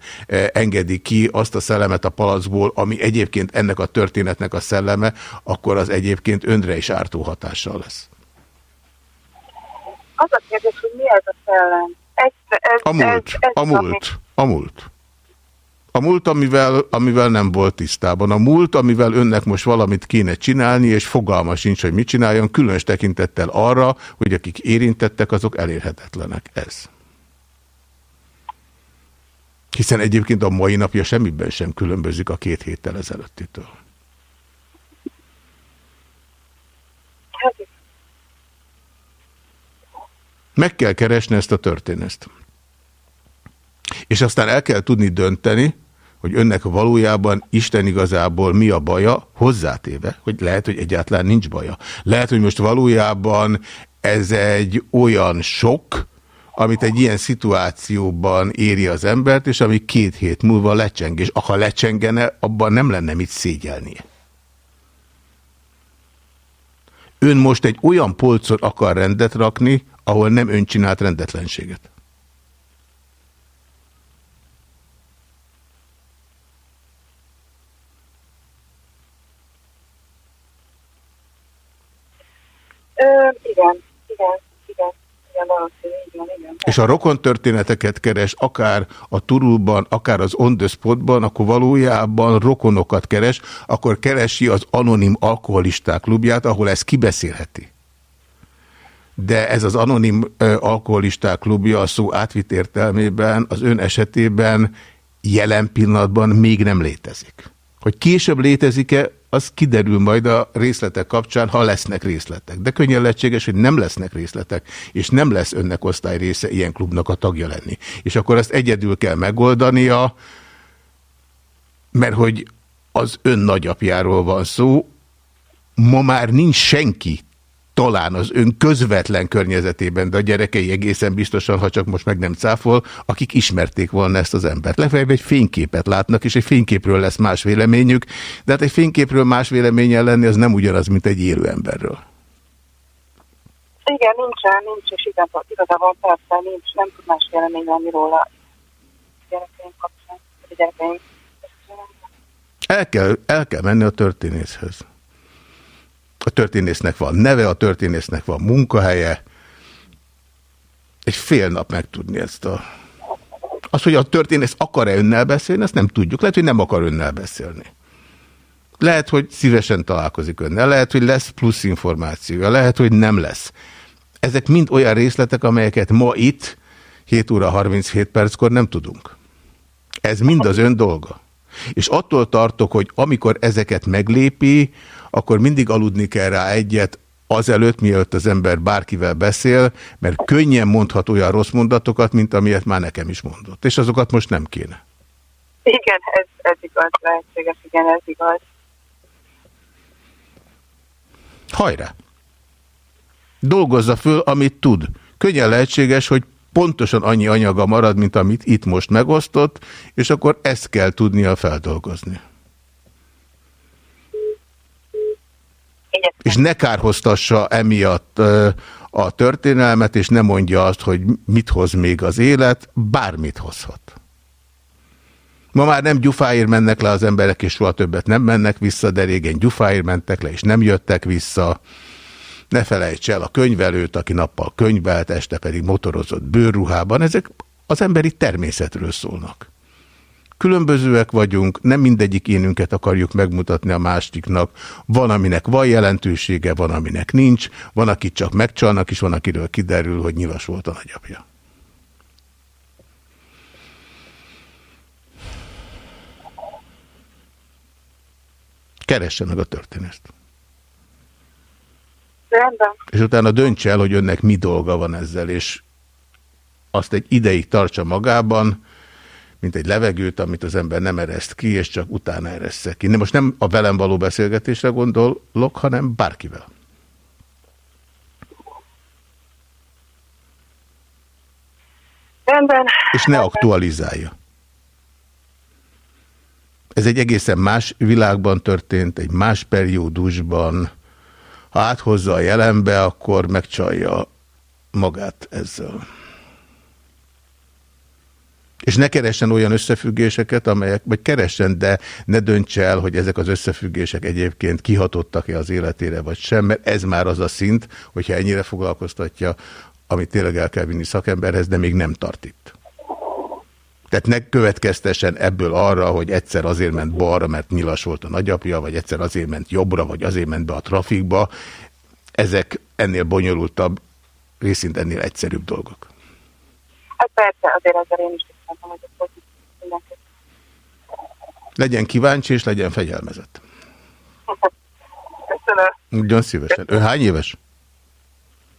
engedi ki azt a szellemet a palacból, ami egyébként ennek a történetnek a szelleme, akkor az egyébként önre is ártó hatással lesz. Az a kérdés, hogy mi ez a szellem? Ez, ez, a múlt, ez, ez a múlt, a múlt. A múlt, amivel, amivel nem volt tisztában. A múlt, amivel önnek most valamit kéne csinálni, és fogalma sincs, hogy mit csináljon, különös tekintettel arra, hogy akik érintettek, azok elérhetetlenek. Ez. Hiszen egyébként a mai napja semmiben sem különbözik a két héttel ezelőttitől. Meg kell keresni ezt a történést. És aztán el kell tudni dönteni, hogy önnek valójában Isten igazából mi a baja, hozzátéve, hogy lehet, hogy egyáltalán nincs baja. Lehet, hogy most valójában ez egy olyan sok, amit egy ilyen szituációban éri az embert, és ami két hét múlva lecseng, és ha lecsengene, abban nem lenne mit szégyelnie. Ön most egy olyan polcot akar rendet rakni, ahol nem ön csinált rendetlenséget. Ö, igen, És a rokon történeteket keres, akár a turulban, akár az on the spotban, akkor valójában rokonokat keres, akkor keresi az anonim alkoholisták klubját, ahol ezt kibeszélheti. De ez az anonim alkoholisták klubja a szó átvitt értelmében az ön esetében jelen pillanatban még nem létezik. Hogy később létezik-e, az kiderül majd a részletek kapcsán, ha lesznek részletek. De könnyen lehetséges, hogy nem lesznek részletek, és nem lesz önnek osztály része ilyen klubnak a tagja lenni. És akkor ezt egyedül kell megoldania, mert hogy az ön nagyapjáról van szó, ma már nincs senki talán az ön közvetlen környezetében, de a gyerekei egészen biztosan, ha csak most meg nem cáfol, akik ismerték volna ezt az embert. Lefelé egy fényképet látnak, és egy fényképről lesz más véleményük, de hát egy fényképről más véleményen lenni, az nem ugyanaz, mint egy élő emberről. Igen, nincsen, nincs, és igazából persze nincs, nem tud más vélemény lenni róla a gyerekeim kapcsán, a gyerekeim. El kell, el kell menni a történészhez. A történésznek van neve, a történésznek van munkahelye. Egy fél nap megtudni ezt a... Az, hogy a történész akar-e önnel beszélni, ezt nem tudjuk. Lehet, hogy nem akar önnel beszélni. Lehet, hogy szívesen találkozik önnel, lehet, hogy lesz plusz információja, lehet, hogy nem lesz. Ezek mind olyan részletek, amelyeket ma itt 7 óra 37 perckor nem tudunk. Ez mind az ön dolga. És attól tartok, hogy amikor ezeket meglépi, akkor mindig aludni kell rá egyet, azelőtt, mielőtt az ember bárkivel beszél, mert könnyen mondhat olyan rossz mondatokat, mint amilyet már nekem is mondott. És azokat most nem kéne. Igen, ez, ez igaz, lehetséges, igen, ez igaz. Hajrá! Dolgozza föl, amit tud. Könnyen lehetséges, hogy pontosan annyi anyaga marad, mint amit itt most megosztott, és akkor ezt kell tudnia feldolgozni. És ne kárhoztassa emiatt a történelmet, és ne mondja azt, hogy mit hoz még az élet, bármit hozhat. Ma már nem gyufáért mennek le az emberek, és soha többet nem mennek vissza, de régen gyufáért mentek le, és nem jöttek vissza. Ne felejts el a könyvelőt, aki nappal könyvelt, este pedig motorozott bőrruhában. Ezek az emberi természetről szólnak. Különbözőek vagyunk, nem mindegyik énünket akarjuk megmutatni a másiknak. Van, aminek van jelentősége, van, aminek nincs, van, akit csak megcsalnak, és van, akiről kiderül, hogy nyilas volt a nagyapja. Keresse meg a történést. Rendben. És utána döntse el, hogy önnek mi dolga van ezzel, és azt egy ideig tartsa magában, mint egy levegőt, amit az ember nem ereszt ki, és csak utána eressze ki. De most nem a velem való beszélgetésre gondolok, hanem bárkivel. Rendben. És ne aktualizálja. Ez egy egészen más világban történt, egy más periódusban. Ha áthozza a jelenbe, akkor megcsalja magát ezzel. És ne keressen olyan összefüggéseket, amelyek, vagy keressen, de ne döntse el, hogy ezek az összefüggések egyébként kihatottak-e az életére, vagy sem, mert ez már az a szint, hogyha ennyire foglalkoztatja, amit tényleg el kell vinni szakemberhez, de még nem tart itt. Tehát ne következtessen ebből arra, hogy egyszer azért ment balra, mert nyilas volt a nagyapja, vagy egyszer azért ment jobbra, vagy azért ment be a trafikba. Ezek ennél bonyolultabb, részint ennél egyszerűbb dolgok. Hát persze, azért ezzel én is Legyen kíváncsi, és legyen fegyelmezett. Köszönöm. Ugyan szívesen. Ő hány éves?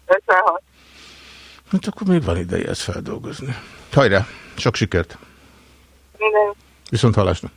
56. Hát akkor még van ideje ezt feldolgozni. Hajrá! Sok sikert! Minden. Viszont hallásra!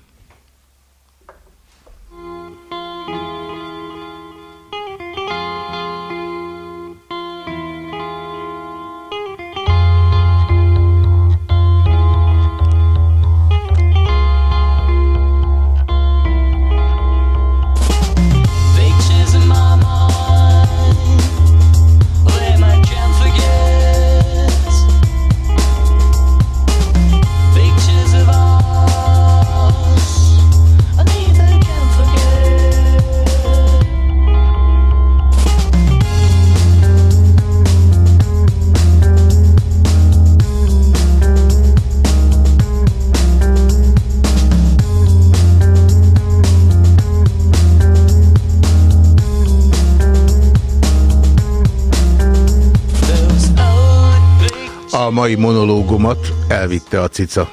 A mai monológomat elvitte a cica.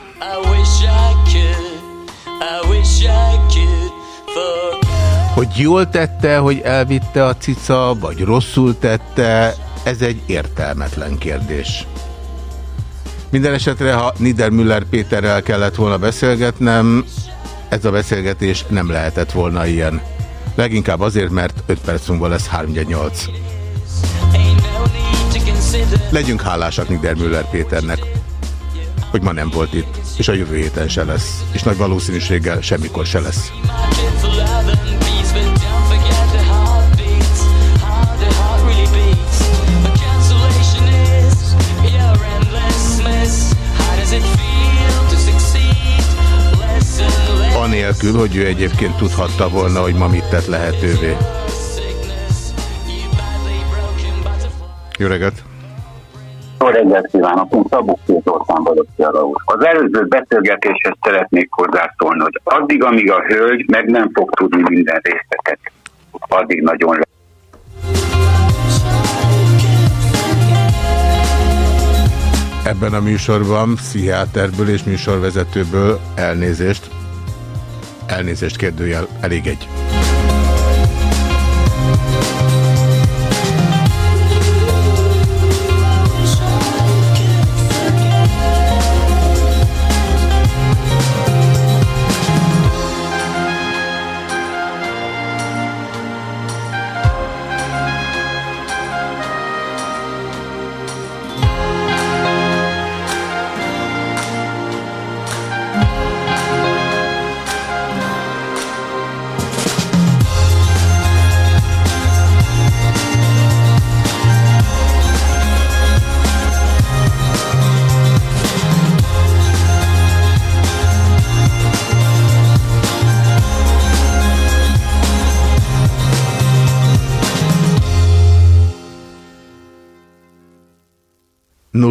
Hogy jól tette, hogy elvitte a cica, vagy rosszul tette, ez egy értelmetlen kérdés. Minden esetre, ha Niedermüller Péterrel kellett volna beszélgetnem, ez a beszélgetés nem lehetett volna ilyen. Leginkább azért, mert 5 perc múlva lesz 3-8. Legyünk hálásak Niedermüller Péternek, hogy ma nem volt itt, és a jövő héten se lesz, és nagy valószínűséggel semmikor se lesz. Anélkül, hogy ő egyébként tudhatta volna, hogy ma mit tett lehetővé. Jó reggelt! Jó reggelt kívánok, én Szabó Pétorszán vagyok Kialaus. Az előző beszélgetéshez szeretnék hozzászólni, hogy addig, amíg a hölgy meg nem fog tudni minden részletet, addig nagyon le. Ebben a műsorban pszichiáterből és műsorvezetőből elnézést, elnézést kérdőjel, elég egy.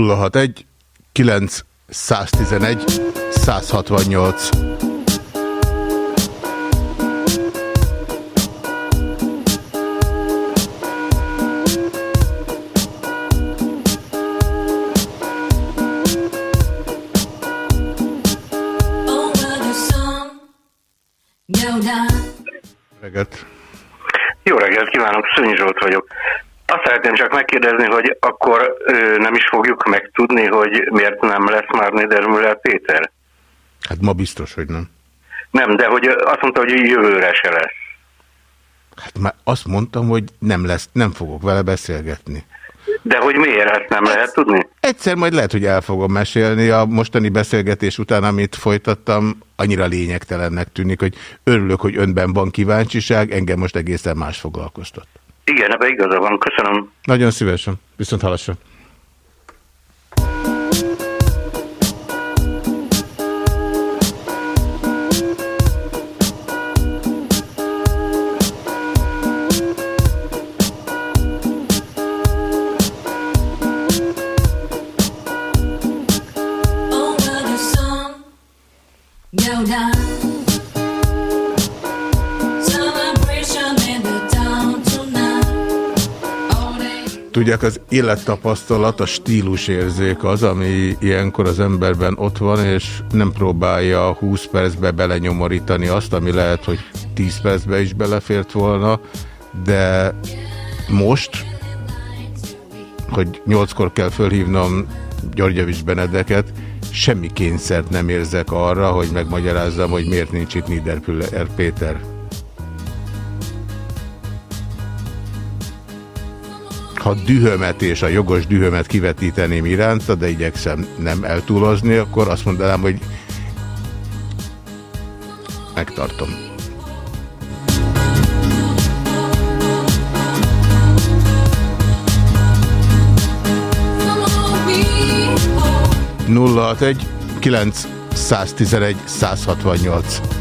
061 9 111 168 Over the sun, go down. reggelt. Jó reggelt kívánok, Szönyi Zsolt vagyok. Azt szeretném csak megkérdezni, hogy akkor ö, nem is fogjuk megtudni, hogy miért nem lesz már Niedermüller Péter? Hát ma biztos, hogy nem. Nem, de hogy azt mondta, hogy jövőre se lesz. Hát már azt mondtam, hogy nem lesz, nem fogok vele beszélgetni. De hogy miért ezt nem lehet tudni? Egyszer majd lehet, hogy el fogom mesélni. A mostani beszélgetés után, amit folytattam, annyira lényegtelennek tűnik, hogy örülök, hogy önben van kíváncsiság, engem most egészen más foglalkoztat. Igen, ebben igaza van, köszönöm. Nagyon szívesen. Viszont halasra. Tudják, az élettapasztalat, a stílusérzék az, ami ilyenkor az emberben ott van, és nem próbálja 20 percbe belenyomorítani azt, ami lehet, hogy 10 percbe is belefért volna, de most, hogy 8-kor kell fölhívnom Györgyevics Benedeket, semmi kényszert nem érzek arra, hogy megmagyarázzam, hogy miért nincs itt Niederpüller Péter. Ha dühömet és a jogos dühömet kivetíteném iránta, de igyekszem nem eltúlozni, akkor azt mondanám, hogy megtartom. People. 061 9 111 168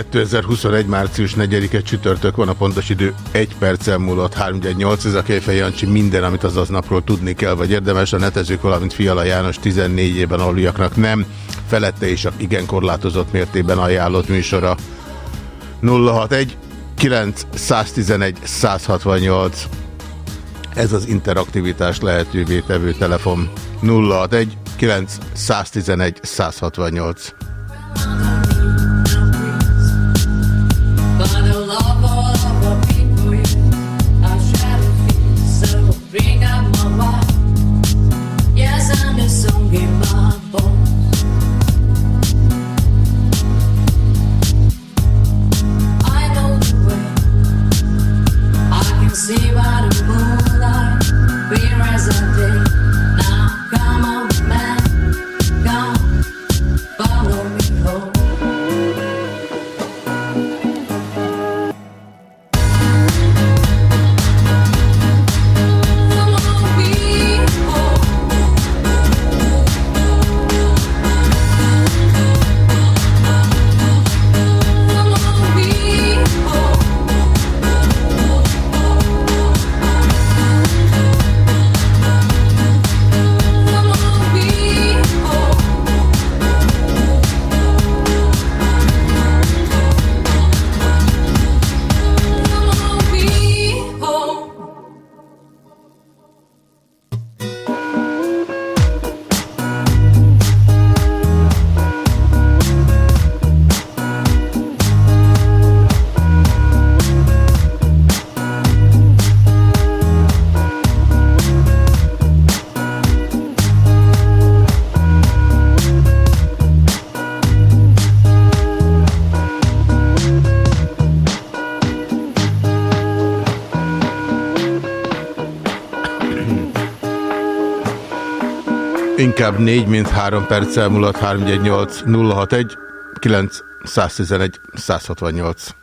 2021. március 4-e csütörtök van, a pontos idő 1 perccel múlott. 318, ez a Kejfej Jancsi minden, amit az aznapról tudni kell, vagy érdemes. A netezők, valamint Fiala János 14 éven aluljaknak nem, felette és a igen korlátozott mértében ajánlott műsora. 061 9 111 168 ez az interaktivitás lehetővé tevő telefon. 061 9 111 168 Inkább 4, mint 3 perccel múlott 318 061 9 111 168.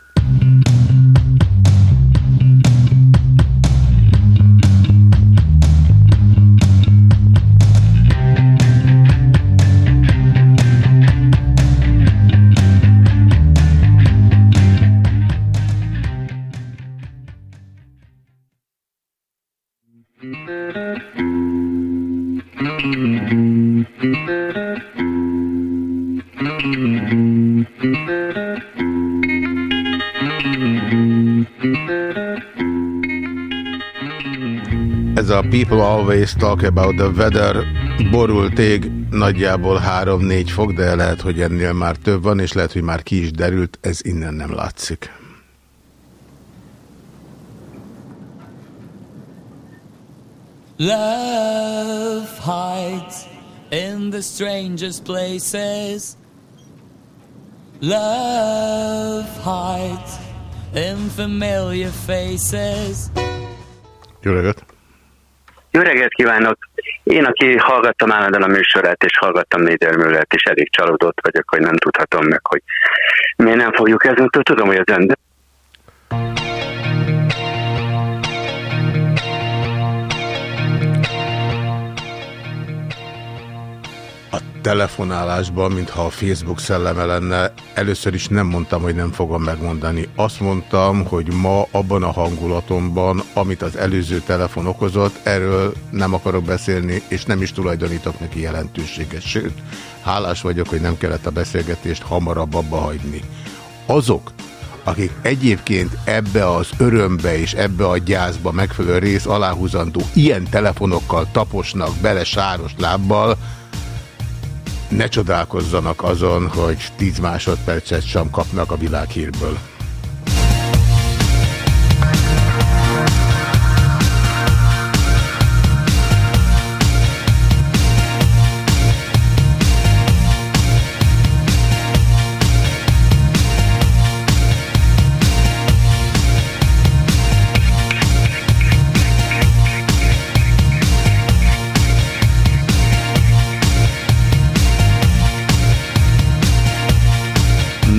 A People Always Talk About the Weather borult ég nagyjából 3-4 fok, de lehet, hogy ennél már több van, és lehet, hogy már ki is derült, ez innen nem látszik. Love hides in the strangest places. Love hides in familiar faces. Jó reggelt! Én, aki hallgattam állandóan a műsorát, és hallgattam Nédermüllet, és elég csalódott vagyok, hogy nem tudhatom meg, hogy miért nem fogjuk ezentől. Tudom, hogy az A telefonálásban, mintha a Facebook szelleme lenne, először is nem mondtam, hogy nem fogom megmondani. Azt mondtam, hogy ma abban a hangulatomban, amit az előző telefon okozott, erről nem akarok beszélni, és nem is tulajdonítok neki jelentőséget. Sőt, hálás vagyok, hogy nem kellett a beszélgetést hamarabb abba hagyni. Azok, akik egyébként ebbe az örömbe és ebbe a gyászba megfelelő rész aláhúzandó ilyen telefonokkal taposnak bele sáros lábbal, ne csodálkozzanak azon, hogy 10 másodpercet sem kapnak a világhírből.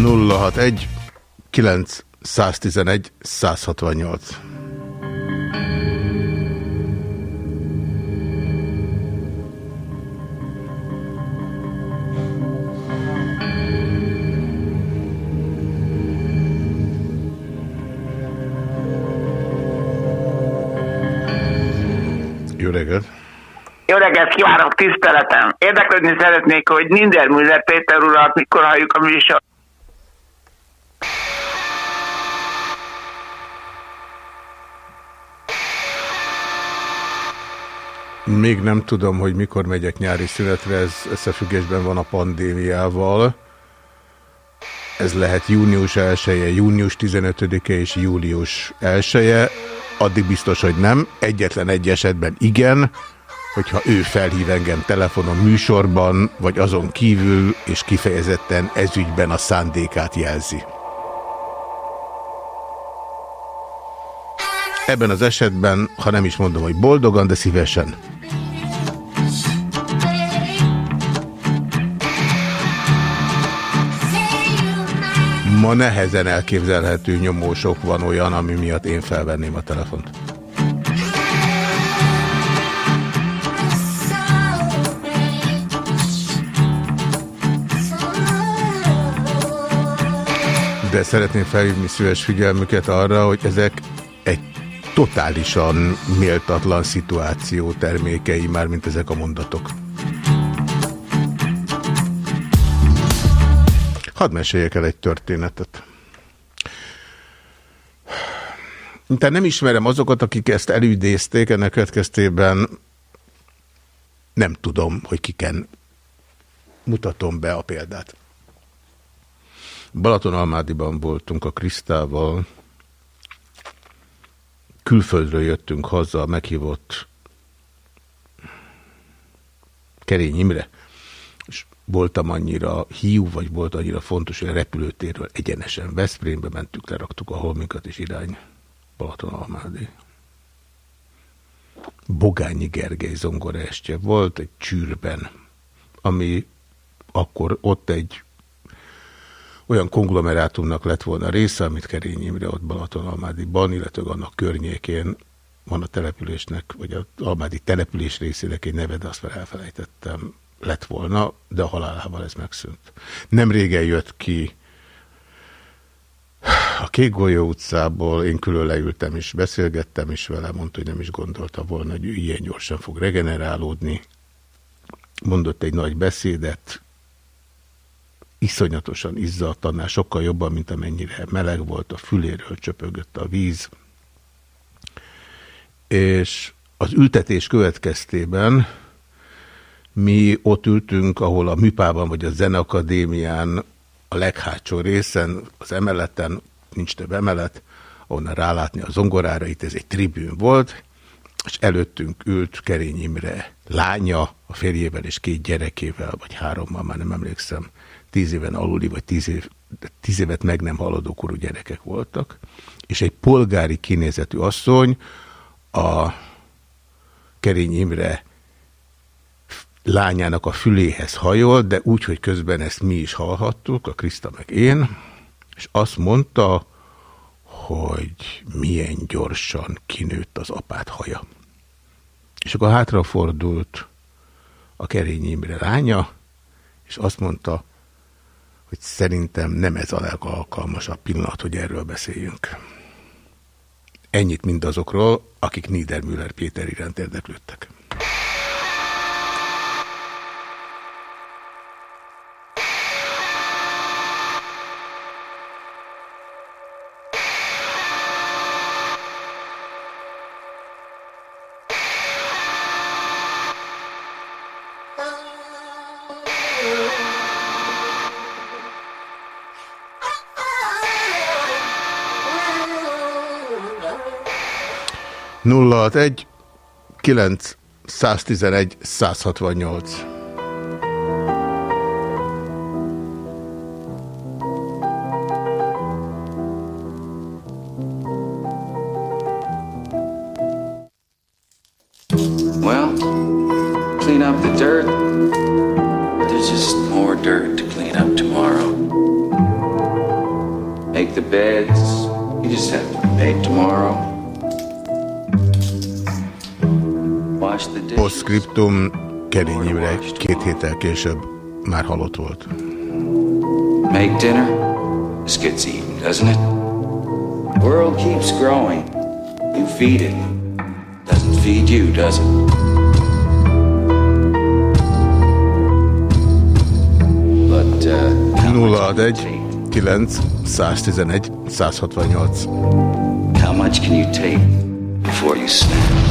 Nulla hat egy 9 111 168. Jó reggelt! Jó reggelt kívánok, tiszteletem! Érdeklődni szeretnék, hogy Niedermüller Péter urat mikor halljuk a műsor. Még nem tudom, hogy mikor megyek nyári szünetre, ez összefüggésben van a pandémiával. Ez lehet június 1 -e, június 15-e és július 1 -e. Addig biztos, hogy nem. Egyetlen egy esetben igen, hogyha ő felhív engem telefonon műsorban, vagy azon kívül, és kifejezetten ezügyben a szándékát jelzi. Ebben az esetben, ha nem is mondom, hogy boldogan, de szívesen. Ma nehezen elképzelhető nyomósok van olyan, ami miatt én felvenném a telefont. De szeretném felhívni szíves figyelmüket arra, hogy ezek egy totálisan méltatlan szituáció termékei, már mint ezek a mondatok. Hadd meséljek el egy történetet. Tehát nem ismerem azokat, akik ezt elüldézték, ennek következtében nem tudom, hogy kiken mutatom be a példát. Balatonalmádiban voltunk a Krisztával, külföldről jöttünk haza, meghívott Kerény Imre, voltam annyira hiú, vagy volt annyira fontos, hogy a repülőtérről egyenesen Veszprémbe mentük, leraktuk a holminkat, és irány Balatonalmádi. Bogányi Gergely zongoraestje volt egy csűrben, ami akkor ott egy olyan konglomerátumnak lett volna része, amit Kerény Imre ott Balatonalmádiban, illetve annak környékén van a településnek, vagy az Almádi település részének egy neve, de azt már elfelejtettem, lett volna, de a halálával ez megszűnt. Nem régen jött ki a Kék Golyó utcából, én külön leültem és beszélgettem is vele, mondta, hogy nem is gondolta volna, hogy ő ilyen gyorsan fog regenerálódni. Mondott egy nagy beszédet, iszonyatosan izzadt, annál sokkal jobban, mint amennyire meleg volt, a füléről csöpögött a víz. És az ültetés következtében mi ott ültünk, ahol a Műpában vagy a Zeneakadémián a leghátsó részen, az emeleten, nincs több emelet, onnan rálátni a zongorára, itt ez egy tribűn volt, és előttünk ült Kerény Imre lánya, a férjével és két gyerekével, vagy hárommal, már nem emlékszem, tíz éven aluli, vagy tíz, év, tíz évet meg nem haladó korú gyerekek voltak, és egy polgári kinézetű asszony a Kerény Imre lányának a füléhez hajol, de úgy, hogy közben ezt mi is hallhattuk, a Kriszta meg én, és azt mondta, hogy milyen gyorsan kinőtt az apát haja. És akkor hátrafordult a Kerény Imre lánya, és azt mondta, hogy szerintem nem ez a legalkalmasabb pillanat, hogy erről beszéljünk. Ennyit mindazokról, akik Niedermüller Péter iránt érdeklődtek. Nulla hat egy kilenc 111 168 Postscriptum Kerény Imre két héttel később már halott volt. Make dinner. This gets eaten, doesn't it? World keeps growing. You feed it. Doesn't feed you, does it? But uh, how much, 061 9 111 168 how much can you take before you snap?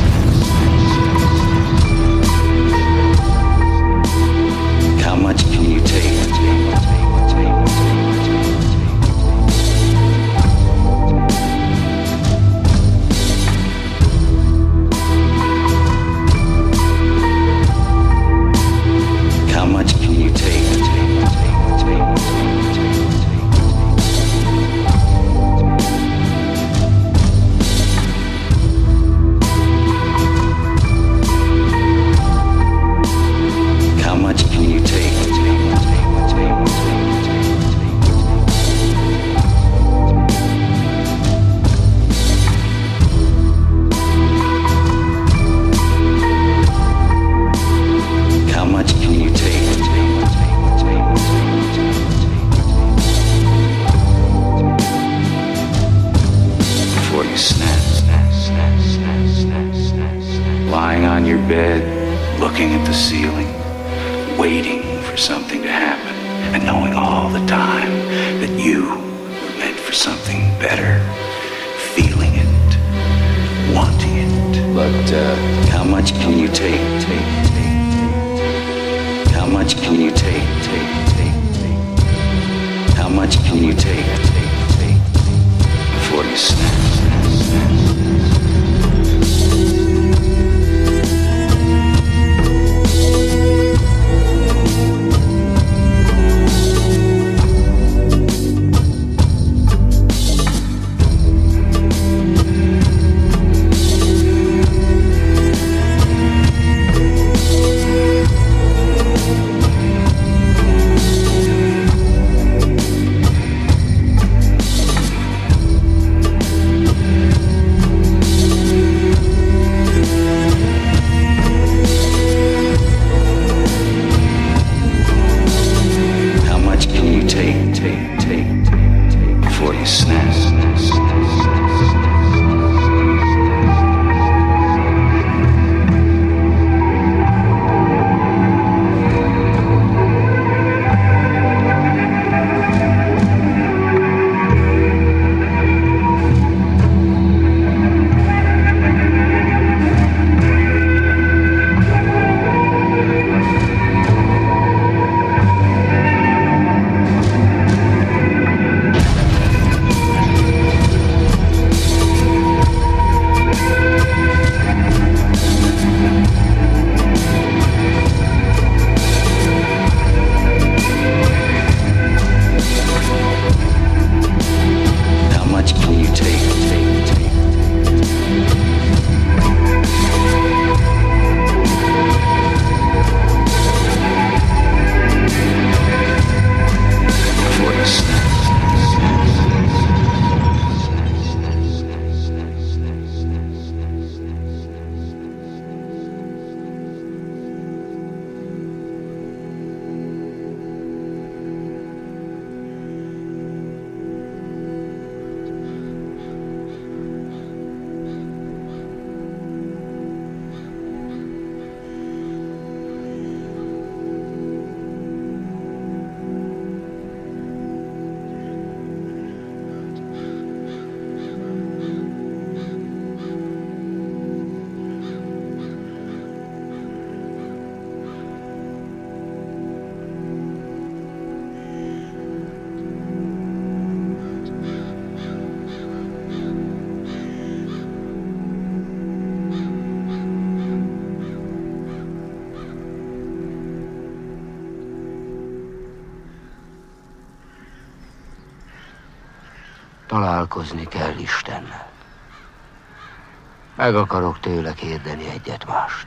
Meg akarok tőle kérdeni egyet mást.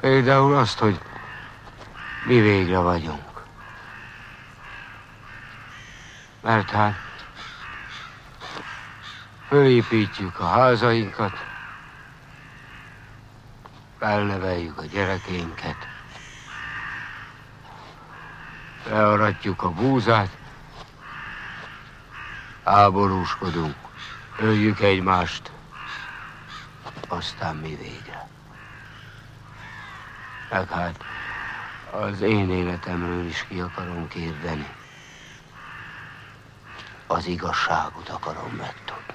Például azt, hogy mi végre vagyunk. Mert hát fölépítjük a házainkat, felneveljük a gyerekénket, learatjuk a búzát, háborúskodunk, öljük egymást, aztán mi végre. Meg hát az én életemről is ki akarom kérdeni. Az igazságot akarom megtudni.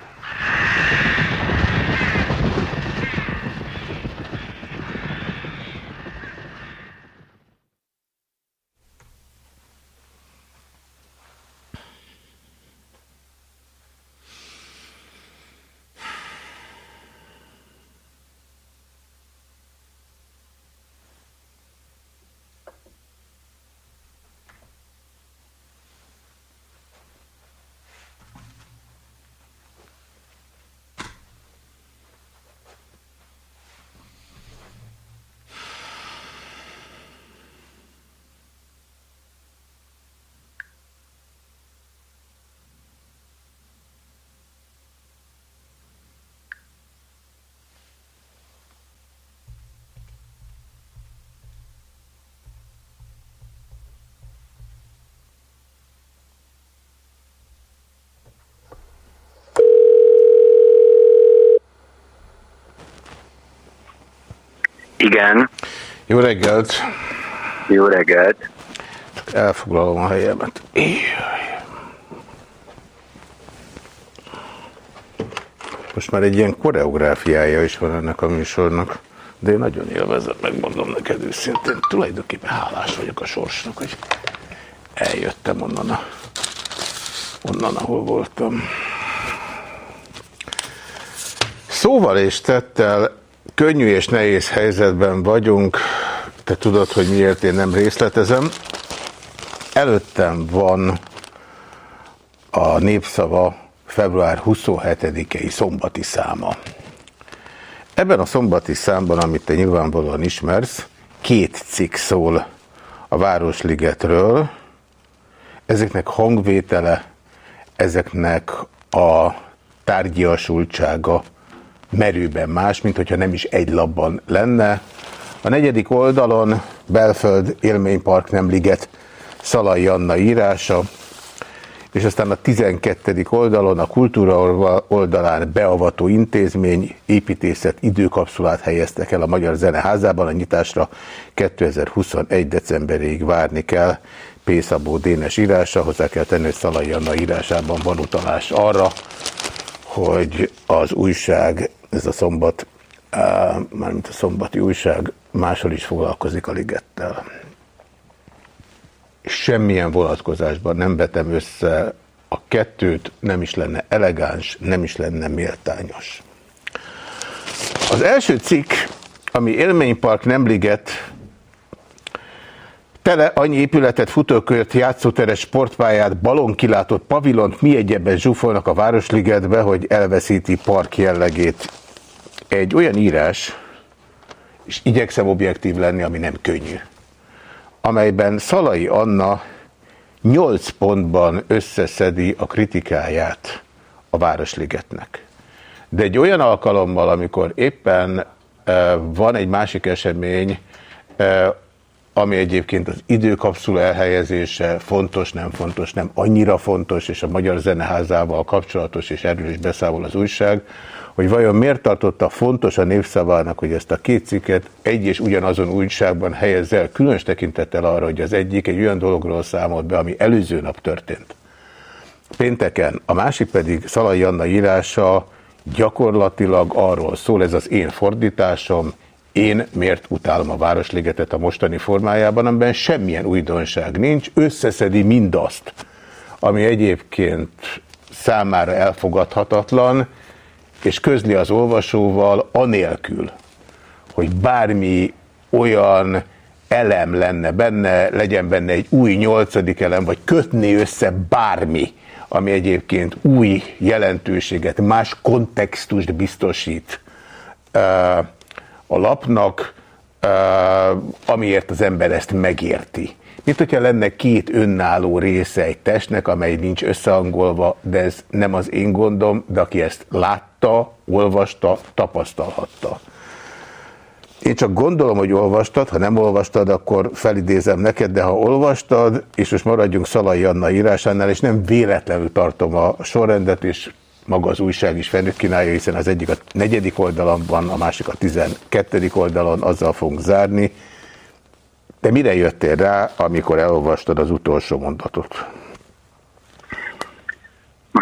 Igen. Jó reggelt! Jó reggelt! Csak elfoglalom a helyemet. Most már egy ilyen koreográfiája is van ennek a műsornak, de én nagyon élvezem, megmondom neked őszintén. Tulajdonképpen hálás vagyok a sorsnak, hogy eljöttem onnan, a, onnan ahol voltam. Szóval és tettel könnyű és nehéz helyzetben vagyunk. Te tudod, hogy miért én nem részletezem. Előttem van a népszava február 27-i szombati száma. Ebben a szombati számban, amit te nyilvánvalóan ismersz, két cikk szól a Városligetről. Ezeknek hangvétele, ezeknek a tárgyiasultsága merőben más, mint hogyha nem is egy labban lenne. A negyedik oldalon Belföld Élménypark nem liget Szalai Anna írása, és aztán a 12. oldalon a kultúra oldalán beavató intézmény építészet időkapszulát helyeztek el a Magyar Zeneházában, a nyitásra 2021. decemberéig várni kell. P. Szabó Dénes írása, hozzá kell tenni, hogy Szalai Anna írásában van utalás arra, hogy az újság, ez a szombat, mármint a szombati újság máshol is foglalkozik a ligettel. Semmilyen vonatkozásban nem vetem össze a kettőt, nem is lenne elegáns, nem is lenne méltányos. Az első cikk, ami Élménypark nem liget, tele annyi épületet, futókört, játszóteres sportpályát, balonkilátott pavilont, mi egyebben zsúfolnak a Városligetbe, hogy elveszíti park jellegét. Egy olyan írás, és igyekszem objektív lenni, ami nem könnyű, amelyben Szalai Anna 8 pontban összeszedi a kritikáját a Városligetnek. De egy olyan alkalommal, amikor éppen uh, van egy másik esemény, uh, ami egyébként az időkapszula elhelyezése fontos, nem fontos, nem annyira fontos, és a Magyar Zeneházával kapcsolatos, és erről is beszámol az újság, hogy vajon miért tartotta fontos a népszavának, hogy ezt a két cikket egy és ugyanazon újságban helyezze el, különös tekintettel arra, hogy az egyik egy olyan dologról számolt be, ami előző nap történt. Pénteken, a másik pedig Szalai Anna írása gyakorlatilag arról szól, ez az én fordításom, én miért utálom a Városligetet a mostani formájában, amiben semmilyen újdonság nincs, összeszedi mindazt, ami egyébként számára elfogadhatatlan, és közli az olvasóval anélkül, hogy bármi olyan elem lenne benne, legyen benne egy új nyolcadik elem, vagy kötni össze bármi, ami egyébként új jelentőséget, más kontextust biztosít a lapnak, amiért az ember ezt megérti. Mint hogyha lenne két önálló része egy testnek, amely nincs összehangolva, de ez nem az én gondom, de aki ezt látta, olvasta, tapasztalhatta. Én csak gondolom, hogy olvastad, ha nem olvastad, akkor felidézem neked, de ha olvastad, és most maradjunk Szalai Anna írásánál, és nem véletlenül tartom a sorrendet, és maga az újság is fennük kínálja, hiszen az egyik a negyedik oldalon van, a másik a tizenkettedik oldalon, azzal fogunk zárni. De mire jöttél rá, amikor elolvastad az utolsó mondatot?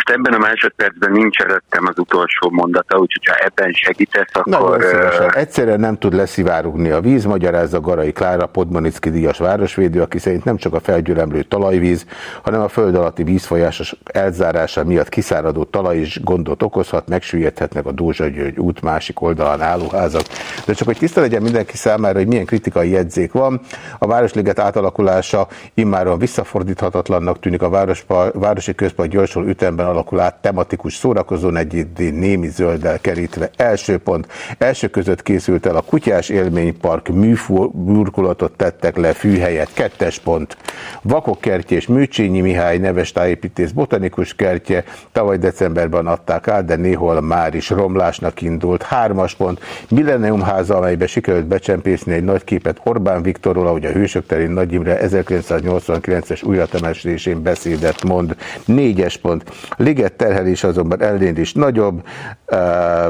Most ebben a másodpercben nincs előttem az utolsó mondata, úgyhogy ha ebben segítesz, Nagyon akkor... ö, Egyszerűen nem tud leszivárogni a víz, magyarázza Garai Klára, Podmanicki díjas városvédő, aki szerint nem csak a felgyülemlő talajvíz, hanem a föld alatti vízfolyásos elzárása miatt kiszáradó talaj is gondot okozhat, megsüllyedhetnek a Dózsa György út másik oldalán álló házak. De csak hogy tiszta legyen mindenki számára, hogy milyen kritikai jegyzék van, a Városliget átalakulása immáron visszafordíthatatlannak tűnik a várospa, városi központ gyorsul ütemben alakul át tematikus szórakozó negyedén némi zölddel kerítve. Első pont. Első között készült el a Kutyás Élménypark műfú- burkolatot tettek le fűhelyet. Kettes pont. Vakok kertje és Műcsényi Mihály neves tájépítész botanikus kertje tavaly decemberben adták át, de néhol már is romlásnak indult. Hármas pont. Millennium háza, amelybe sikerült becsempészni egy nagy képet Orbán Viktorról, ahogy a Hősök terén Nagy Imre 1989-es újratemeslésén beszédet mond. Négyes pont. Liget terhelés azonban ellenére is nagyobb, eh,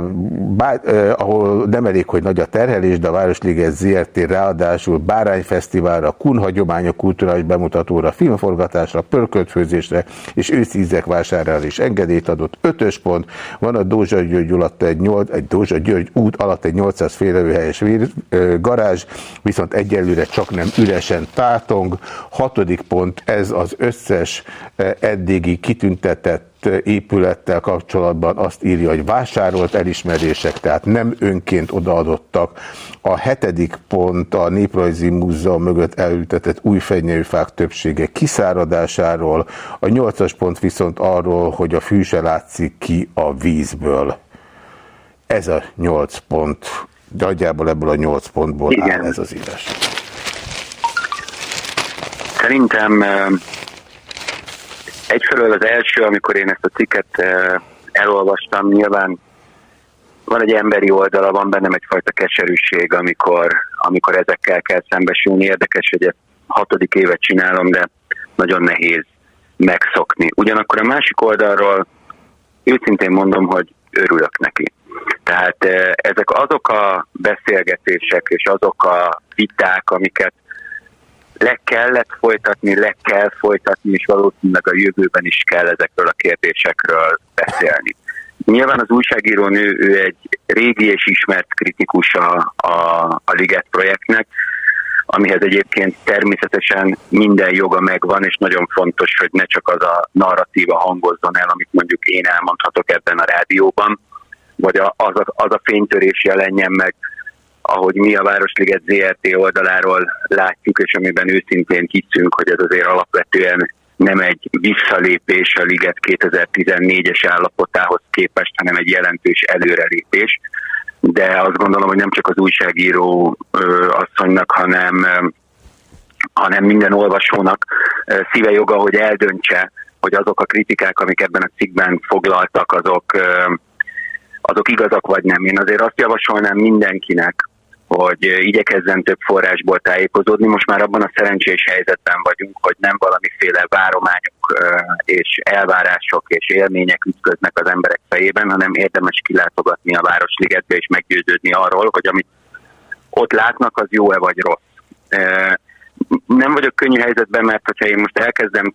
bár, eh, ahol nem elég, hogy nagy a terhelés, de a Városliget ZRT ráadásul Bárányfesztiválra, Kun hagyományok kulturális bemutatóra, filmforgatásra, pörköltfőzésre és őszi ízek vásárára is engedélyt adott. Ötös pont, van a Dózsa György, egy, 8, egy Dózsa György út alatt egy 800 félrevőhelyes vír- ö, garázs, viszont egyelőre csak nem üresen tátong. Hatodik pont, ez az összes eh, eddigi kitüntetett épülettel kapcsolatban azt írja, hogy vásárolt elismerések, tehát nem önként odaadottak. A hetedik pont a Néprajzi Múzeum mögött elültetett új fenyőfák többsége kiszáradásáról, a nyolcas pont viszont arról, hogy a fű se látszik ki a vízből. Ez a nyolc pont. Nagyjából ebből a nyolc pontból Igen. áll ez az írás. Szerintem egyfelől az első, amikor én ezt a cikket ö, elolvastam, nyilván van egy emberi oldala, van bennem egyfajta keserűség, amikor, amikor ezekkel kell szembesülni. Érdekes, hogy ezt hatodik évet csinálom, de nagyon nehéz megszokni. Ugyanakkor a másik oldalról őszintén mondom, hogy örülök neki. Tehát eh, ezek azok a beszélgetések és azok a viták, amiket le kellett folytatni, le kell folytatni, és valószínűleg a jövőben is kell ezekről a kérdésekről beszélni. Nyilván az újságíró nő, ő egy régi és ismert kritikusa a, a Liget projektnek, amihez egyébként természetesen minden joga megvan, és nagyon fontos, hogy ne csak az a narratíva hangozzon el, amit mondjuk én elmondhatok ebben a rádióban, vagy a, az, a, az a fénytörés jelenjen meg, ahogy mi a Városliget ZRT oldaláról látjuk, és amiben őszintén hiszünk, hogy ez azért alapvetően nem egy visszalépés a Liget 2014-es állapotához képest, hanem egy jelentős előrelépés. De azt gondolom, hogy nem csak az újságíró asszonynak, hanem, hanem minden olvasónak szíve joga, hogy eldöntse, hogy azok a kritikák, amik ebben a cikkben foglaltak, azok, azok igazak vagy nem. Én azért azt javasolnám mindenkinek, hogy igyekezzen több forrásból tájékozódni. Most már abban a szerencsés helyzetben vagyunk, hogy nem valamiféle várományok ö, és elvárások és élmények ütköznek az emberek fejében, hanem érdemes kilátogatni a Városligetbe és meggyőződni arról, hogy amit ott látnak, az jó-e vagy rossz. Ö, nem vagyok könnyű helyzetben, mert hogyha én most elkezdem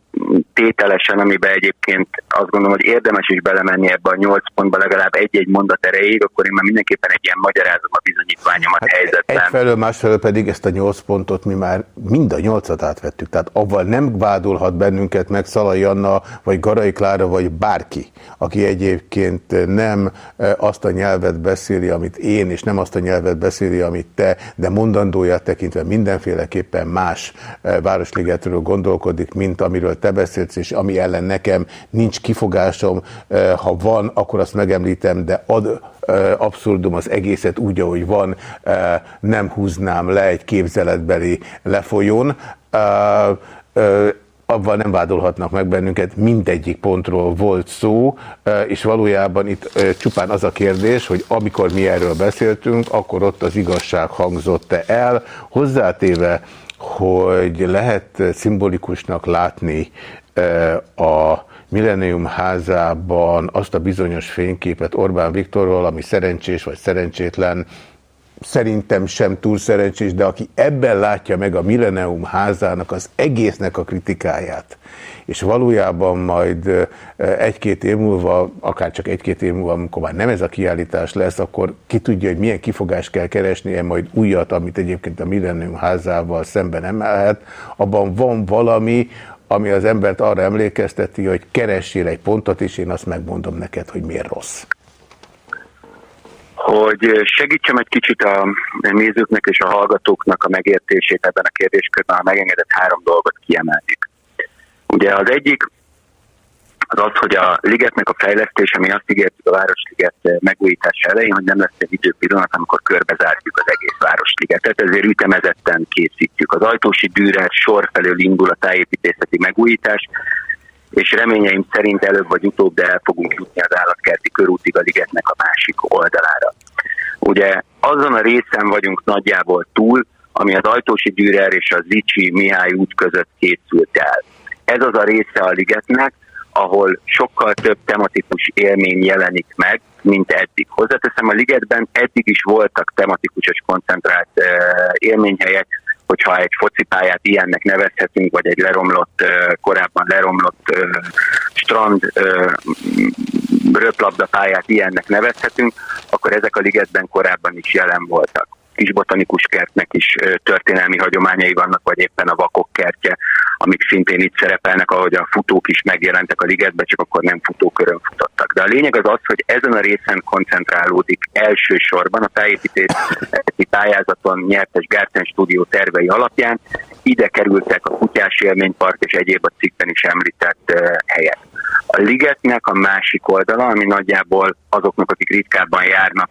tételesen, amiben egyébként azt gondolom, hogy érdemes is belemenni ebbe a nyolc pontba legalább egy-egy mondat erejéig, akkor én már mindenképpen egy ilyen magyarázom a bizonyítványomat hát helyzetben. Egyfelől, másfelől pedig ezt a nyolc pontot mi már mind a nyolcat átvettük. Tehát avval nem vádolhat bennünket meg Szalai Anna, vagy Garai Klára, vagy bárki, aki egyébként nem e, azt a nyelvet beszéli, amit én, és nem azt a nyelvet beszéli, amit te, de mondandóját tekintve mindenféleképpen más e, Városligetről gondolkodik, mint amiről te beszélsz, és ami ellen nekem nincs kifogásom. Ha van, akkor azt megemlítem, de ad abszurdum az egészet úgy, ahogy van, nem húznám le egy képzeletbeli lefolyón. Abban nem vádolhatnak meg bennünket, mindegyik pontról volt szó, és valójában itt csupán az a kérdés, hogy amikor mi erről beszéltünk, akkor ott az igazság hangzott-e el, hozzátéve, hogy lehet szimbolikusnak látni a Millennium házában azt a bizonyos fényképet Orbán Viktorról, ami szerencsés vagy szerencsétlen, szerintem sem túl szerencsés, de aki ebben látja meg a Millennium házának az egésznek a kritikáját, és valójában majd egy-két év múlva, akár csak egy-két év múlva, amikor már nem ez a kiállítás lesz, akkor ki tudja, hogy milyen kifogást kell keresnie majd újat, amit egyébként a Millennium házával szemben emelhet, abban van valami, ami az embert arra emlékezteti, hogy keressél egy pontot, és én azt megmondom neked, hogy miért rossz. hogy segítsem egy kicsit a nézőknek és a hallgatóknak a megértését ebben a kérdéskörben, ha megengedett három dolgot kiemelnék. Ugye az egyik az az, hogy a ligetnek a fejlesztése, mi azt ígértük a Városliget megújítása elején, hogy nem lesz egy időpillanat, amikor körbezárjuk az egész Városligetet, ezért ütemezetten készítjük. Az Ajtósi Dürer sor felől indul a tájépítészeti megújítás, és reményeim szerint előbb vagy utóbb, de el fogunk jutni az állatkerti körútig a ligetnek a másik oldalára. Ugye azon a részen vagyunk nagyjából túl, ami az Ajtósi Dürer és a Zicsi Mihály út között készült el. Ez az a része a ligetnek, ahol sokkal több tematikus élmény jelenik meg, mint eddig. Hozzáteszem, a ligetben eddig is voltak tematikus és koncentrált uh, élményhelyek, hogyha egy focipályát ilyennek nevezhetünk, vagy egy leromlott, uh, korábban leromlott uh, strand uh, röplabdapályát ilyennek nevezhetünk, akkor ezek a ligetben korábban is jelen voltak kis botanikus kertnek is történelmi hagyományai vannak, vagy éppen a vakok kertje, amik szintén itt szerepelnek, ahogy a futók is megjelentek a ligetbe, csak akkor nem futókörön futottak. De a lényeg az az, hogy ezen a részen koncentrálódik elsősorban a tájépítési pályázaton nyertes Gárten stúdió tervei alapján. Ide kerültek a Kutyás Élménypark és egyéb a cikkben is említett helyek. A ligetnek a másik oldala, ami nagyjából azoknak, akik ritkábban járnak,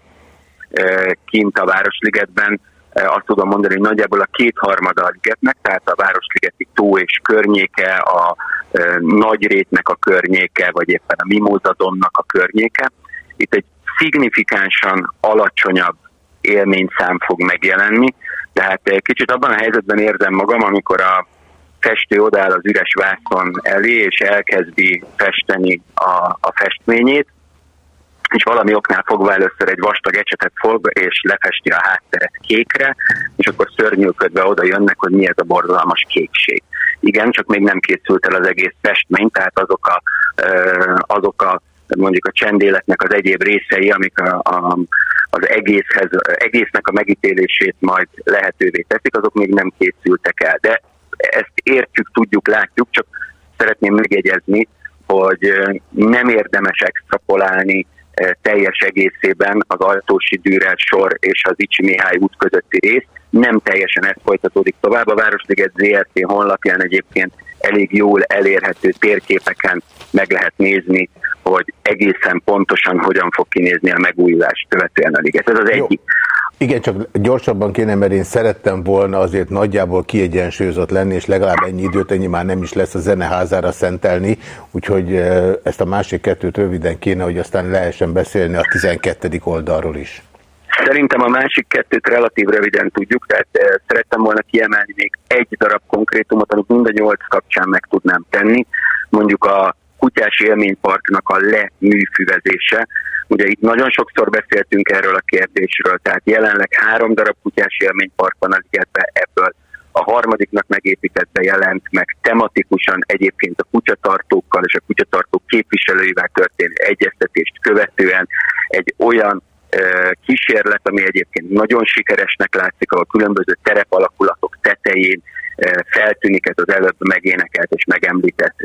kint a Városligetben, azt tudom mondani, hogy nagyjából a kétharmada a ligetnek, tehát a Városligeti tó és környéke, a Nagyrétnek a környéke, vagy éppen a Mimózadomnak a környéke. Itt egy szignifikánsan alacsonyabb élményszám fog megjelenni, tehát kicsit abban a helyzetben érzem magam, amikor a festő odáll az üres vászon elé, és elkezdi festeni a, a festményét, és valami oknál fogva először egy vastag ecsetet fog, és lefesti a hátteret kékre, és akkor szörnyűködve oda jönnek, hogy mi ez a borzalmas kékség. Igen, csak még nem készült el az egész festmény, tehát azok a, azok a mondjuk a csendéletnek az egyéb részei, amik a, a, az egészhez, egésznek a megítélését majd lehetővé teszik, azok még nem készültek el. De ezt értjük, tudjuk, látjuk, csak szeretném megjegyezni, hogy nem érdemes extrapolálni teljes egészében az Altósi Dürel sor és az Icsi Mihály út közötti rész. Nem teljesen ez folytatódik tovább. A Városliget ZRT honlapján egyébként elég jól elérhető térképeken meg lehet nézni, hogy egészen pontosan hogyan fog kinézni a megújulás követően a liget. Ez az Jó. egyik. Igen, csak gyorsabban kéne, mert én szerettem volna azért nagyjából kiegyensúlyozott lenni, és legalább ennyi időt, ennyi már nem is lesz a zeneházára szentelni, úgyhogy eh, ezt a másik kettőt röviden kéne, hogy aztán lehessen beszélni a 12. oldalról is. Szerintem a másik kettőt relatív röviden tudjuk, tehát eh, szerettem volna kiemelni még egy darab konkrétumot, amit mind a nyolc kapcsán meg tudnám tenni. Mondjuk a kutyás élményparknak a leműfüvezése. Ugye itt nagyon sokszor beszéltünk erről a kérdésről, tehát jelenleg három darab kutyás élménypark van a ligetben, ebből a harmadiknak megépítette jelent meg tematikusan egyébként a kutyatartókkal és a kutyatartók képviselőivel történő egyeztetést követően egy olyan kísérlet, ami egyébként nagyon sikeresnek látszik, ahol különböző terepalakulatok tetején feltűnik ez az előbb megénekelt és megemlített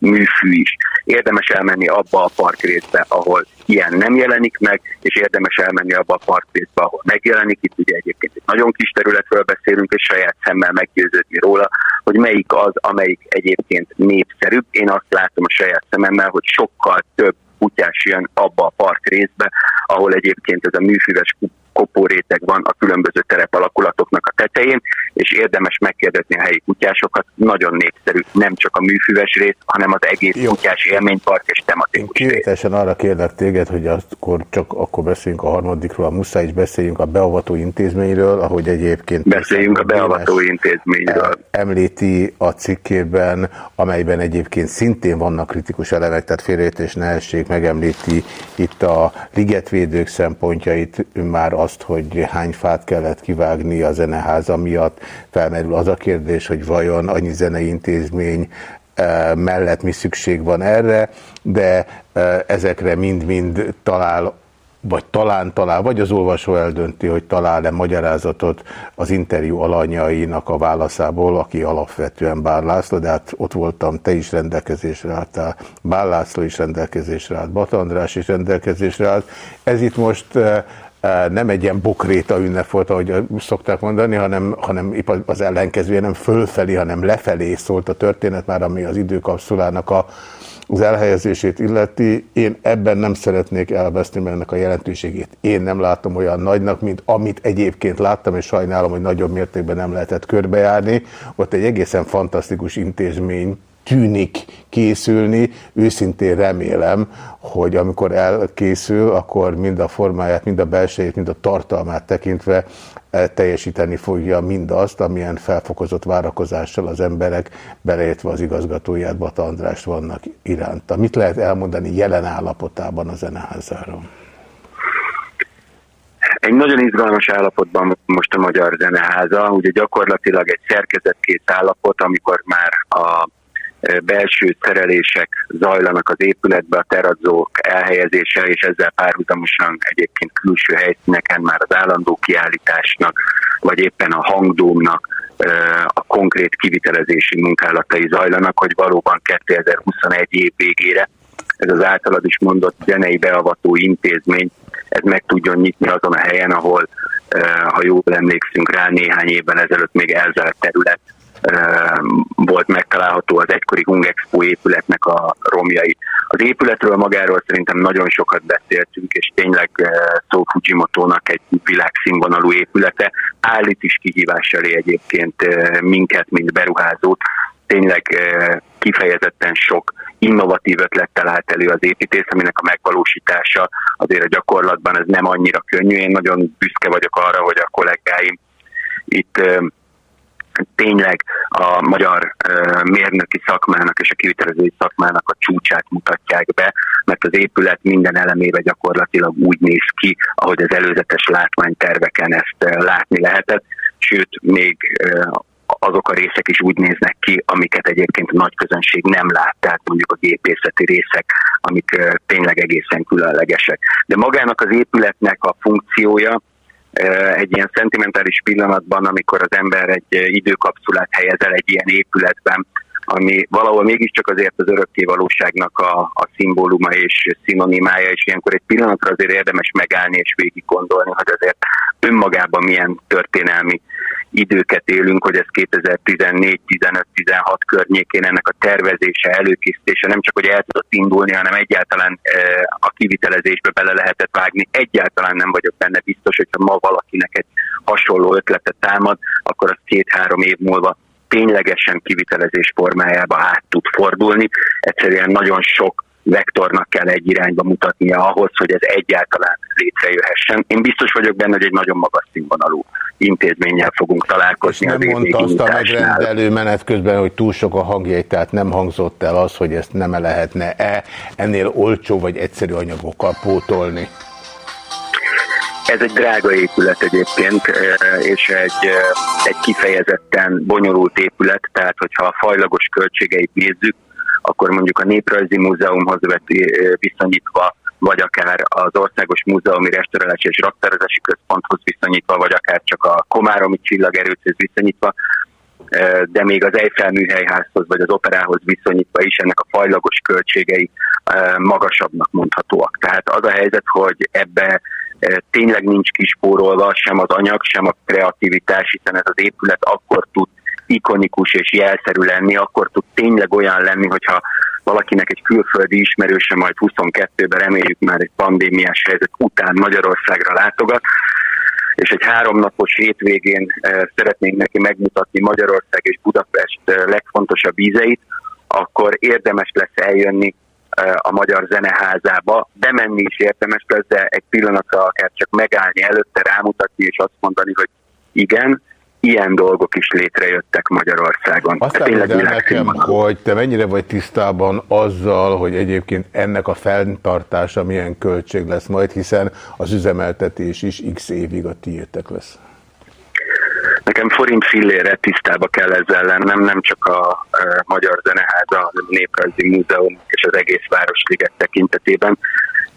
műfű is. Érdemes elmenni abba a parkrészbe, ahol ilyen nem jelenik meg, és érdemes elmenni abba a parkrészbe, ahol megjelenik. Itt ugye egyébként egy nagyon kis területről beszélünk, és saját szemmel meggyőződni róla, hogy melyik az, amelyik egyébként népszerűbb. Én azt látom a saját szememmel, hogy sokkal több kutyás jön abba a park részbe, ahol egyébként ez a műfüves kopóréteg van a különböző terepalakulatoknak a tetején, és érdemes megkérdezni a helyi kutyásokat, nagyon népszerű, nem csak a műfüves rész, hanem az egész Jó. kutyás élménypark és tematikus Kivételesen arra kérlek téged, hogy akkor csak akkor beszéljünk a harmadikról, a muszáj is beszéljünk a beavató intézményről, ahogy egyébként... Beszéljünk a beavató intézményről. Említi a cikkében, amelyben egyébként szintén vannak kritikus elemek, tehát félreértés ne essék, megemlíti itt a ligetvédők szempontjait, már azt, hogy hány fát kellett kivágni a zeneháza miatt, felmerül az a kérdés, hogy vajon annyi zenei intézmény eh, mellett mi szükség van erre, de eh, ezekre mind-mind talál vagy talán talál, vagy az olvasó eldönti, hogy talál-e magyarázatot az interjú alanyainak a válaszából, aki alapvetően Bár László, de hát ott voltam, te is rendelkezésre álltál, Bár László is rendelkezésre állt, Bata András is rendelkezésre állt. Ez itt most eh, nem egy ilyen bokréta ünnep volt, ahogy szokták mondani, hanem, hanem épp az ellenkezője nem fölfelé, hanem lefelé szólt a történet már, ami az időkapszulának a az elhelyezését illeti, én ebben nem szeretnék elveszni, mert ennek a jelentőségét én nem látom olyan nagynak, mint amit egyébként láttam, és sajnálom, hogy nagyobb mértékben nem lehetett körbejárni. Ott egy egészen fantasztikus intézmény tűnik készülni. Őszintén remélem, hogy amikor elkészül, akkor mind a formáját, mind a belsejét, mind a tartalmát tekintve eh, teljesíteni fogja mindazt, amilyen felfokozott várakozással az emberek, beleértve az igazgatóját, Bata Andrást vannak iránta. Mit lehet elmondani jelen állapotában a zeneházáról? Egy nagyon izgalmas állapotban most a Magyar Zeneháza, ugye gyakorlatilag egy szerkezetkész állapot, amikor már a belső szerelések zajlanak az épületbe, a teradzók elhelyezése, és ezzel párhuzamosan egyébként külső helyszíneken már az állandó kiállításnak, vagy éppen a hangdómnak a konkrét kivitelezési munkálatai zajlanak, hogy valóban 2021 év végére ez az általad is mondott zenei beavató intézmény, ez meg tudjon nyitni azon a helyen, ahol, ha jól emlékszünk rá, néhány évvel ezelőtt még elzárt terület volt megtalálható az egykori Hungexpo épületnek a romjai. Az épületről magáról szerintem nagyon sokat beszéltünk, és tényleg Szó Fujimoto-nak egy világszínvonalú épülete állít is kihívás elé egyébként minket, mint beruházót, tényleg kifejezetten sok innovatív ötlettel állt elő az építész, aminek a megvalósítása azért a gyakorlatban ez nem annyira könnyű. Én nagyon büszke vagyok arra, hogy a kollégáim itt tényleg a magyar mérnöki szakmának és a kivitelezői szakmának a csúcsát mutatják be, mert az épület minden elemébe gyakorlatilag úgy néz ki, ahogy az előzetes látványterveken ezt látni lehetett, sőt, még azok a részek is úgy néznek ki, amiket egyébként a nagy közönség nem lát, tehát mondjuk a gépészeti részek, amik tényleg egészen különlegesek. De magának az épületnek a funkciója, egy ilyen szentimentális pillanatban, amikor az ember egy időkapszulát helyez el egy ilyen épületben, ami valahol mégiscsak azért az örökké valóságnak a, a szimbóluma és szinonimája, és ilyenkor egy pillanatra azért érdemes megállni és végig gondolni, hogy azért önmagában milyen történelmi időket élünk, hogy ez 2014, 15, 16 környékén ennek a tervezése, előkészítése nem csak, hogy el tudott indulni, hanem egyáltalán e, a kivitelezésbe bele lehetett vágni. Egyáltalán nem vagyok benne biztos, hogyha ma valakinek egy hasonló ötlete támad, akkor az két-három év múlva ténylegesen kivitelezés formájába át tud fordulni. Egyszerűen nagyon sok vektornak kell egy irányba mutatnia ahhoz, hogy ez egyáltalán létrejöhessen. Én biztos vagyok benne, hogy egy nagyon magas színvonalú intézménnyel fogunk találkozni. És nem mondta azt a megrendelő menet közben, hogy túl sok a hangjai, tehát nem hangzott el az, hogy ezt nem lehetne-e ennél olcsó vagy egyszerű anyagokkal pótolni? Ez egy drága épület egyébként, eh, és egy, eh, egy kifejezetten bonyolult épület, tehát hogyha a fajlagos költségeit nézzük, akkor mondjuk a Néprajzi Múzeumhoz eh, viszonyítva, vagy akár az Országos Múzeumi Restaurálási és Raktározási Központhoz viszonyítva, vagy akár csak a Komáromi Csillagerőthöz viszonyítva, de még az Eiffel műhelyházhoz vagy az operához viszonyítva is ennek a fajlagos költségei magasabbnak mondhatóak. Tehát az a helyzet, hogy ebbe tényleg nincs kispórolva sem az anyag, sem a kreativitás, hiszen ez az épület akkor tud ikonikus és jelszerű lenni, akkor tud tényleg olyan lenni, hogyha valakinek egy külföldi ismerőse majd 22-ben reméljük már egy pandémiás helyzet után Magyarországra látogat, és egy háromnapos hétvégén eh, szeretnénk neki megmutatni Magyarország és Budapest eh, legfontosabb ízeit, akkor érdemes lesz eljönni eh, a Magyar Zeneházába. Bemenni is érdemes lesz, de egy pillanatra akár csak megállni előtte, rámutatni és azt mondani, hogy igen, ilyen dolgok is létrejöttek Magyarországon. Azt el nekem, hogy te mennyire vagy tisztában azzal, hogy egyébként ennek a fenntartása milyen költség lesz majd, hiszen az üzemeltetés is x évig a tiétek lesz. Nekem forint fillére tisztába kell ezzel lennem, nem csak a e, Magyar Zeneháza, hanem a Néprajzi Múzeum és az egész Városliget tekintetében,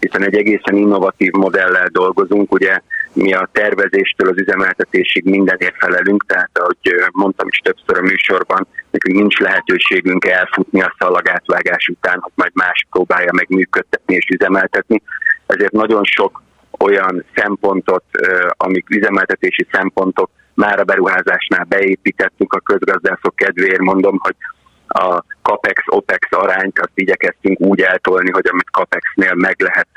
hiszen egy egészen innovatív modellel dolgozunk, ugye mi a tervezéstől az üzemeltetésig mindenért felelünk, tehát ahogy mondtam is többször a műsorban, nekünk nincs lehetőségünk elfutni a szalagátvágás után, hogy majd más próbálja meg működtetni és üzemeltetni, ezért nagyon sok olyan szempontot, amik üzemeltetési szempontok már a beruházásnál beépítettünk a közgazdászok kedvéért, mondom, hogy a CAPEX-OPEX arányt azt igyekeztünk úgy eltolni, hogy amit CAPEX-nél meg lehet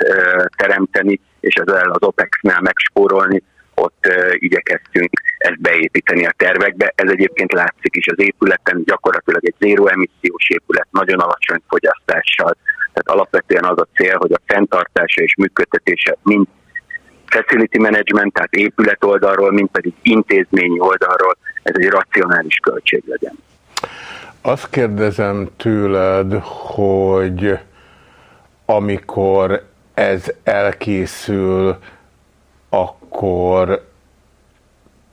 teremteni, és ezzel az OPEX-nál megspórolni, ott igyekeztünk ezt beépíteni a tervekbe. Ez egyébként látszik is az épületen, gyakorlatilag egy zéró emissziós épület, nagyon alacsony fogyasztással. Tehát alapvetően az a cél, hogy a fenntartása és működtetése mind facility management, tehát épület oldalról, mint pedig intézményi oldalról, ez egy racionális költség legyen. Azt kérdezem tőled, hogy amikor ez elkészül, akkor,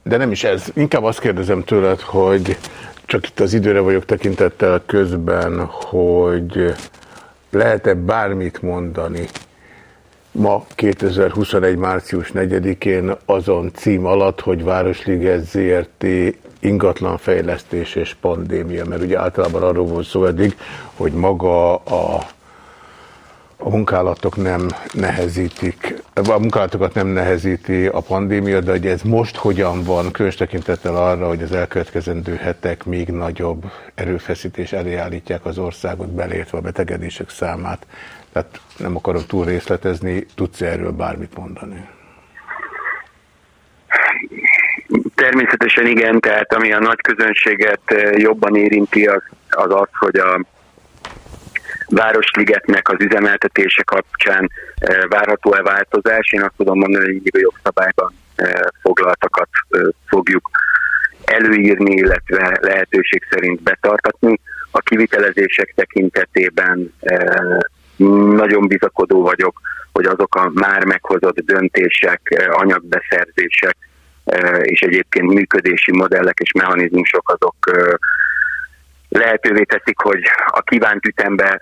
de nem is ez, inkább azt kérdezem tőled, hogy csak itt az időre vagyok tekintettel közben, hogy lehet-e bármit mondani ma 2021. március 4-én azon cím alatt, hogy Városliget ZRT ingatlanfejlesztés és pandémia, mert ugye általában arról volt szó eddig, hogy maga a, a munkálatok nem nehezítik, a munkálatokat nem nehezíti a pandémia, de hogy ez most hogyan van, különös tekintettel arra, hogy az elkövetkezendő hetek még nagyobb erőfeszítés elé állítják az országot, belértve a betegedések számát. Tehát nem akarok túl részletezni, tudsz -e erről bármit mondani? Természetesen igen, tehát ami a nagy közönséget eh, jobban érinti, az az, az hogy a Városligetnek az üzemeltetése kapcsán eh, várható-e változás. Én azt tudom mondani, hogy mindig a jogszabályban eh, foglaltakat eh, fogjuk előírni, illetve lehetőség szerint betartatni. A kivitelezések tekintetében nagyon bizakodó vagyok, hogy azok a már meghozott döntések, anyagbeszerzések és egyébként működési modellek és mechanizmusok azok lehetővé teszik, hogy a kívánt ütembe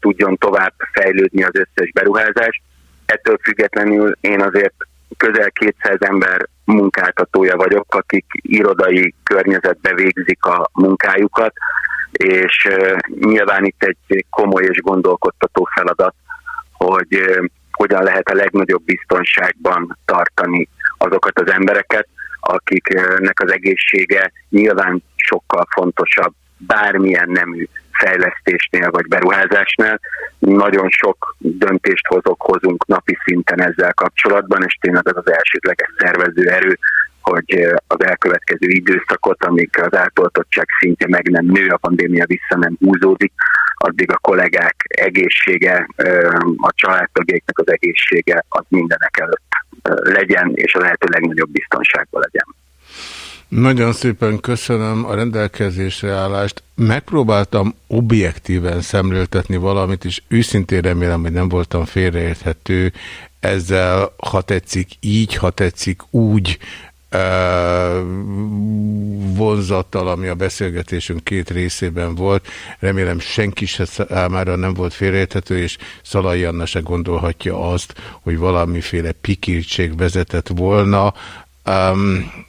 tudjon tovább fejlődni az összes beruházás. Ettől függetlenül én azért közel 200 ember munkáltatója vagyok, akik irodai környezetbe végzik a munkájukat, és nyilván itt egy komoly és gondolkodtató feladat, hogy hogyan lehet a legnagyobb biztonságban tartani azokat az embereket, akiknek az egészsége nyilván sokkal fontosabb bármilyen nemű fejlesztésnél vagy beruházásnál. Nagyon sok döntést hozok, hozunk napi szinten ezzel kapcsolatban, és tényleg az az elsődleges szervező erő, hogy az elkövetkező időszakot, amíg az átoltottság szintje meg nem nő, a pandémia vissza nem húzódik, addig a kollégák egészsége, a családtagjaiknak az egészsége az mindenek előtt legyen, és a lehető legnagyobb biztonságban legyen. Nagyon szépen köszönöm a rendelkezésre állást. Megpróbáltam objektíven szemléltetni valamit, és őszintén remélem, hogy nem voltam félreérthető. Ezzel, ha tetszik így, ha tetszik úgy, vonzattal, ami a beszélgetésünk két részében volt. Remélem senki se számára nem volt félreérthető, és Szalai Anna se gondolhatja azt, hogy valamiféle pikirítség vezetett volna. Um,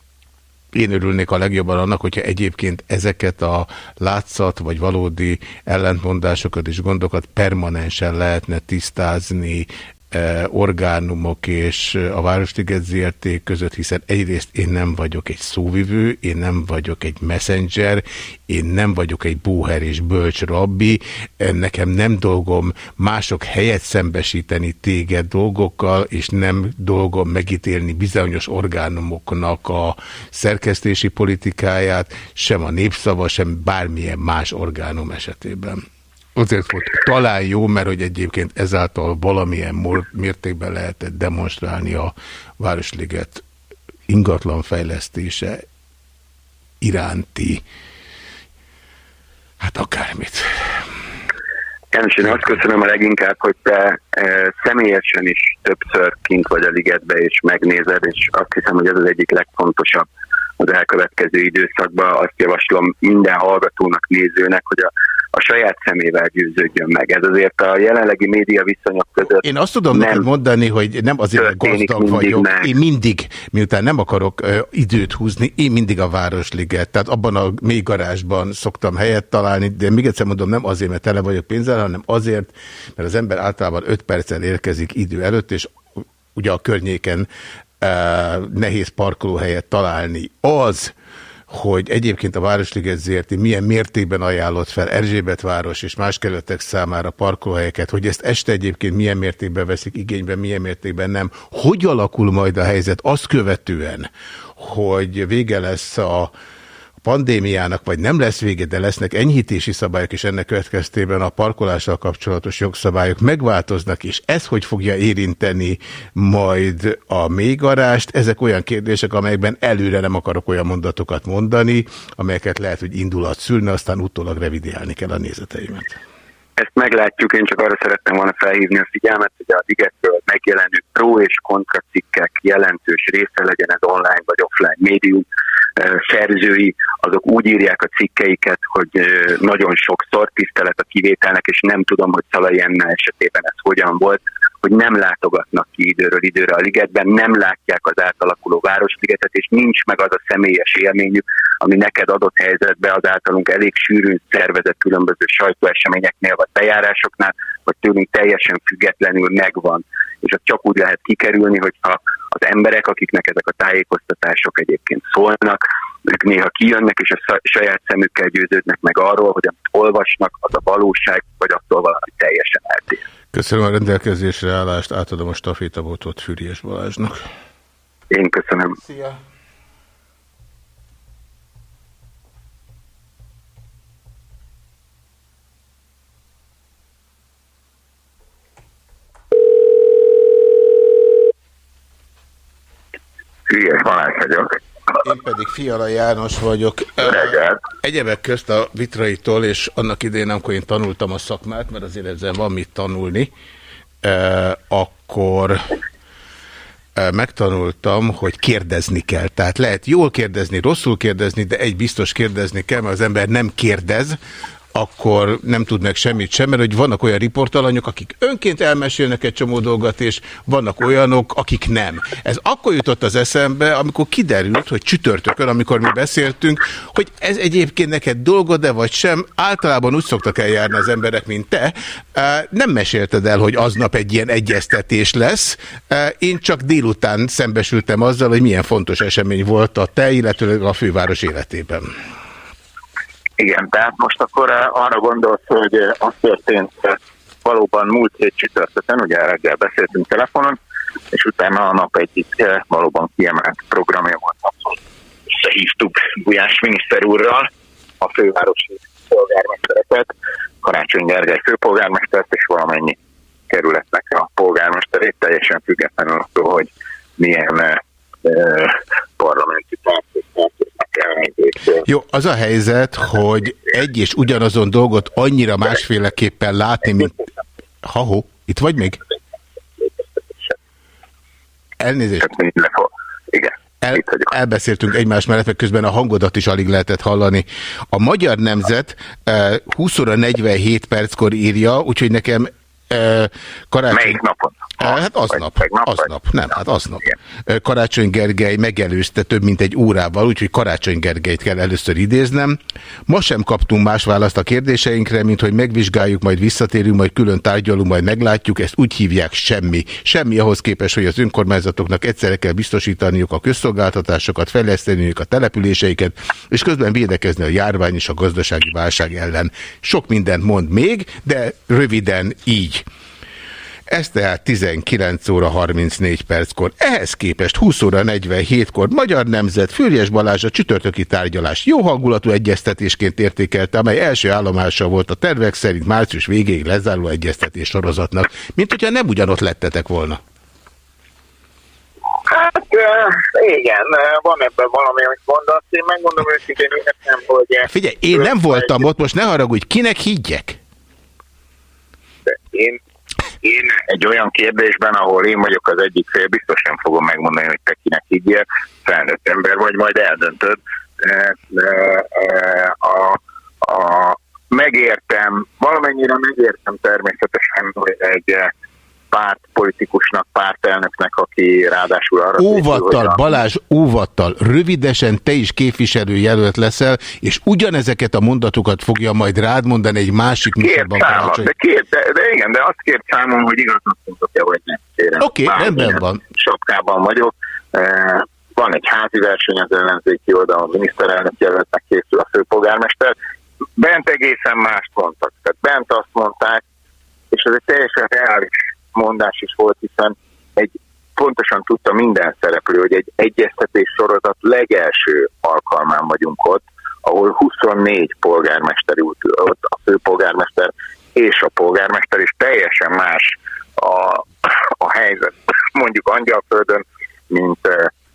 én örülnék a legjobban annak, hogyha egyébként ezeket a látszat vagy valódi ellentmondásokat és gondokat permanensen lehetne tisztázni orgánumok és a Városliget ZRT között, hiszen egyrészt én nem vagyok egy szóvivő, én nem vagyok egy messenger, én nem vagyok egy bóher és bölcs rabbi, nekem nem dolgom mások helyet szembesíteni téged dolgokkal, és nem dolgom megítélni bizonyos orgánumoknak a szerkesztési politikáját, sem a népszava, sem bármilyen más orgánum esetében. Azért volt talán jó, mert hogy egyébként ezáltal valamilyen mértékben lehetett demonstrálni a Városliget ingatlan fejlesztése iránti, hát akármit. János, én azt köszönöm a leginkább, hogy te e, személyesen is többször kint vagy a ligetbe, és megnézed, és azt hiszem, hogy ez az egyik legfontosabb az elkövetkező időszakban. Azt javaslom minden hallgatónak, nézőnek, hogy a, a saját szemével győződjön meg. Ez azért a jelenlegi média viszonyok között Én azt tudom neked mondani, hogy nem azért, gazdag vagyok. meg. Én mindig, miután nem akarok ö, időt húzni, én mindig a Városliget, tehát abban a mély garázsban szoktam helyet találni, de még egyszer mondom, nem azért, mert tele vagyok pénzzel, hanem azért, mert az ember általában 5 perccel érkezik idő előtt, és ugye a környéken ö, nehéz parkolóhelyet találni. Az, hogy egyébként a Városliget ZRT milyen mértékben ajánlott fel Erzsébet város és más kerületek számára parkolóhelyeket, hogy ezt este egyébként milyen mértékben veszik igénybe, milyen mértékben nem. Hogy alakul majd a helyzet azt követően, hogy vége lesz a pandémiának, vagy nem lesz vége, de lesznek enyhítési szabályok, és ennek következtében a parkolással kapcsolatos jogszabályok megváltoznak, és ez hogy fogja érinteni majd a mélygarást, ezek olyan kérdések, amelyekben előre nem akarok olyan mondatokat mondani, amelyeket lehet, hogy indulat szülne, aztán utólag revidiálni kell a nézeteimet. Ezt meglátjuk, én csak arra szerettem volna felhívni a figyelmet, hogy a Ligetről megjelenő pro és kontra cikkek jelentős része legyen ez online vagy offline médium, szerzői, azok úgy írják a cikkeiket, hogy nagyon sokszor tisztelet a kivételnek, és nem tudom, hogy Szalai Enna esetében ez hogyan volt, hogy nem látogatnak ki időről időre a ligetben, nem látják az átalakuló városligetet, és nincs meg az a személyes élményük, ami neked adott helyzetben az általunk elég sűrűn szervezett különböző sajtóeseményeknél, vagy bejárásoknál, vagy tőlünk teljesen függetlenül megvan. És azt csak úgy lehet kikerülni, hogyha az emberek, akiknek ezek a tájékoztatások egyébként szólnak, ők néha kijönnek, és a saját szemükkel győződnek meg arról, hogy amit olvasnak, az a valóság, vagy attól valami teljesen eltér. Köszönöm a rendelkezésre állást, átadom a stafétabotot Füriás Balázsnak. Én köszönöm. Szia! Hülyes Balázs vagyok. Én pedig Fiala János vagyok. Egyebek közt a Vitraitól, és annak idején, amikor én tanultam a szakmát, mert azért ezzel van mit tanulni, akkor megtanultam, hogy kérdezni kell. Tehát lehet jól kérdezni, rosszul kérdezni, de egy biztos kérdezni kell, mert az ember nem kérdez, akkor nem tud semmit sem, mert hogy vannak olyan riportalanyok, akik önként elmesélnek egy csomó dolgot, és vannak olyanok, akik nem. Ez akkor jutott az eszembe, amikor kiderült, hogy csütörtökön, amikor mi beszéltünk, hogy ez egyébként neked dolgod, de vagy sem, általában úgy szoktak eljárni az emberek, mint te. Eh, Nem mesélted el, hogy aznap egy ilyen egyeztetés lesz. Eh, Én csak délután szembesültem azzal, hogy milyen fontos esemény volt a te, illetőleg a főváros életében. Igen, tehát most akkor eh, arra gondolsz, hogy eh, az történt eh, valóban múlt hét csütörtökön, ugye reggel beszéltünk telefonon, és utána a nap egyik valóban kiemelt programja volt. Összehívtuk Gulyás miniszter úrral a fővárosi polgármestereket, Karácsony Gergely főpolgármestert és valamennyi kerületnek a polgármesterét, teljesen függetlenül attól, hogy milyen eh, parlamenti pártok Jó, az a helyzet, hogy egy és ugyanazon dolgot annyira másféleképpen látni, mint... Ha-ho, itt vagy még? Elnézést. Igen. El, elbeszéltünk egymás mellett, meg közben a hangodat is alig lehetett hallani. A Magyar Nemzet eh, 20 óra 47 perckor írja, úgyhogy nekem eh, karácsony... Melyik napon? Hát aznap, aznap, nem, hát aznap. Eh, Karácsony Gergely megelőzte több mint egy órával, úgyhogy Karácsony Gergelyt kell először idéznem. Ma sem kaptunk más választ a kérdéseinkre, mint hogy megvizsgáljuk, majd visszatérünk, majd külön tárgyalunk, majd meglátjuk, ezt úgy hívják semmi. Semmi ahhoz képest, hogy az önkormányzatoknak egyszerre kell biztosítaniuk a közszolgáltatásokat, fejleszteniük a településeiket, és közben védekezni a járvány és a gazdasági válság ellen. Sok mindent mond még, de röviden így. Ez tehát 19 óra 34 perckor. Ehhez képest 20 óra 47-kor Magyar Nemzet Fürjes Balázs a csütörtöki tárgyalás jó hangulatú egyeztetésként értékelte, amely első állomása volt a tervek szerint március végéig lezáruló egyeztetés sorozatnak, mint hogyha nem ugyanott lettetek volna. Hát igen, van ebben valami, amit mondasz. Én megmondom őszintén, én nem, hogy... Figyelj, én nem voltam ott, most ne haragudj, kinek higgyek? Én, én egy olyan kérdésben, ahol én vagyok az egyik fél, biztos nem fogom megmondani, hogy te kinek higgyél, felnőtt ember vagy, majd eldöntöd. Eh, eh, A, a, megértem, valamennyire megértem természetesen, hogy egy pártpolitikusnak, pártelnöknek, aki ráadásul arra hogy Óvattal, a- Balázs, óvattal, rövidesen te is képviselőjelölt leszel, és ugyanezeket a mondatokat fogja majd rád mondani egy másik műsorban. Karácsony. de, kért, de, de igen, de azt kért számon, hogy igazat mondok-e, vagy nem. Oké, Bármilyen rendben van. Sapkában vagyok. Eh, Van egy házi verseny az ellenzéki oldalon, a miniszterelnök jelöltnek készül a főpolgármester. Bent egészen mást mondtak. Tehát bent azt mondták, és ez egy teljesen reális mondás is volt, hiszen egy pontosan tudta minden szereplő, hogy egy egyeztetés sorozat legelső alkalmán vagyunk ott, ahol 24 polgármester ült ott, a főpolgármester és a polgármester, és teljesen más a, a helyzet mondjuk Angyalföldön, mint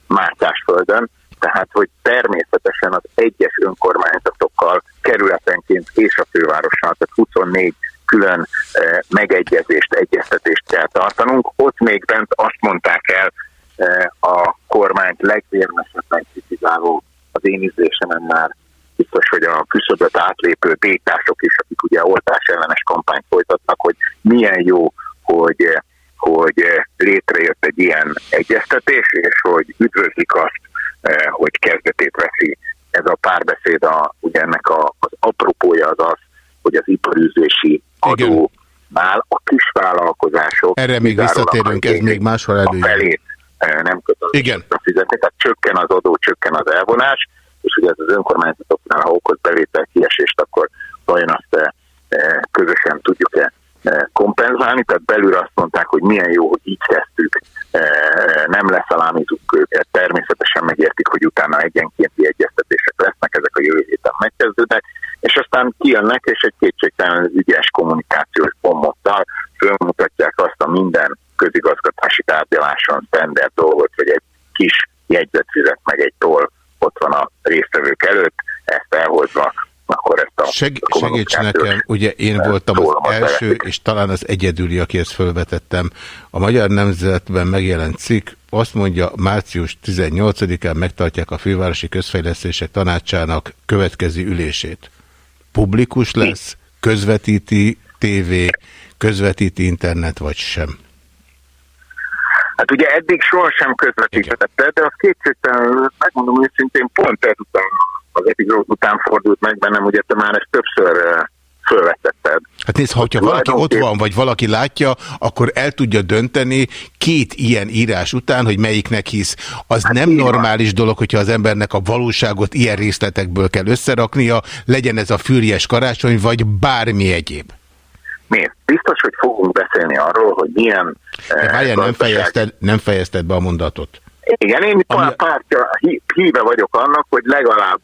Mátyásföldön, tehát hogy természetesen az egyes önkormányzatokkal kerületenként és a fővárossal, tehát 24 külön eh, megegyezést, egyeztetést kell tartanunk. Ott még bent azt mondták el eh, a kormányt legvérmesebben kritizáló az én ízlésemen már biztos, hogy a küszöböt átlépő békások is, akik ugye oltás ellenes kampányt folytatnak, hogy milyen jó, hogy, hogy létrejött egy ilyen egyeztetés, és hogy üdvözlik azt, eh, hogy kezdetét veszi ez a párbeszéd, a, ugye ennek a, az apropója az az, hogy az iparűzési adónál a kisvállalkozások Erre még visszatérünk, a ez még máshol a előjön. felét eh, nem kötelező fizetni, tehát csökken az adó, csökken az elvonás, és ugye ez az önkormányzatoknál, ha okoz bevétel kiesést, akkor vajon azt eh, eh, közösen tudjuk-e kompenzálni, tehát belül azt mondták, hogy milyen jó, hogy így kezdtük, nem leszalámizunk őket, természetesen megértik, hogy utána egyenkénti egyeztetések lesznek, ezek a jövő héten megkezdődnek, és aztán kijönnek, és egy kétségtelen ügyes kommunikációs bombottal fölmutatják azt a minden közigazgatási tárgyaláson standard dolgot, hogy egy kis jegyzet fizet meg egy toll ott van a résztvevők előtt, ezt elhozva, akkor ezt a Seg, segíts nekem, ugye én voltam az első, bevetik. és talán az egyedüli, aki ezt fölvetettem. A Magyar Nemzetben megjelent cikk, azt mondja, március 18-án megtartják a Fővárosi Közfejlesztések Tanácsának következő ülését. Publikus lesz, közvetíti tévé, közvetíti internet, vagy sem. Hát ugye eddig sohasem közvetítetette, de az kétségtelen, megmondom őszintén, pont ezután, az epizód után fordult meg bennem, ugye te már ezt többször eh, fölvetetted. Hát nézd, ha valaki ott van, vagy valaki látja, akkor el tudja dönteni két ilyen írás után, hogy melyiknek hisz. Az Hát nem normális dolog, hogyha az embernek a valóságot ilyen részletekből kell összeraknia, legyen ez a fürjes karácsony, vagy bármi egyéb. Miért? Biztos, hogy fogunk beszélni arról, hogy milyen... De eh, várjál, nem fejezted, nem fejezted be a mondatot. Igen, én pár pártja, hí- híve vagyok annak, hogy legalább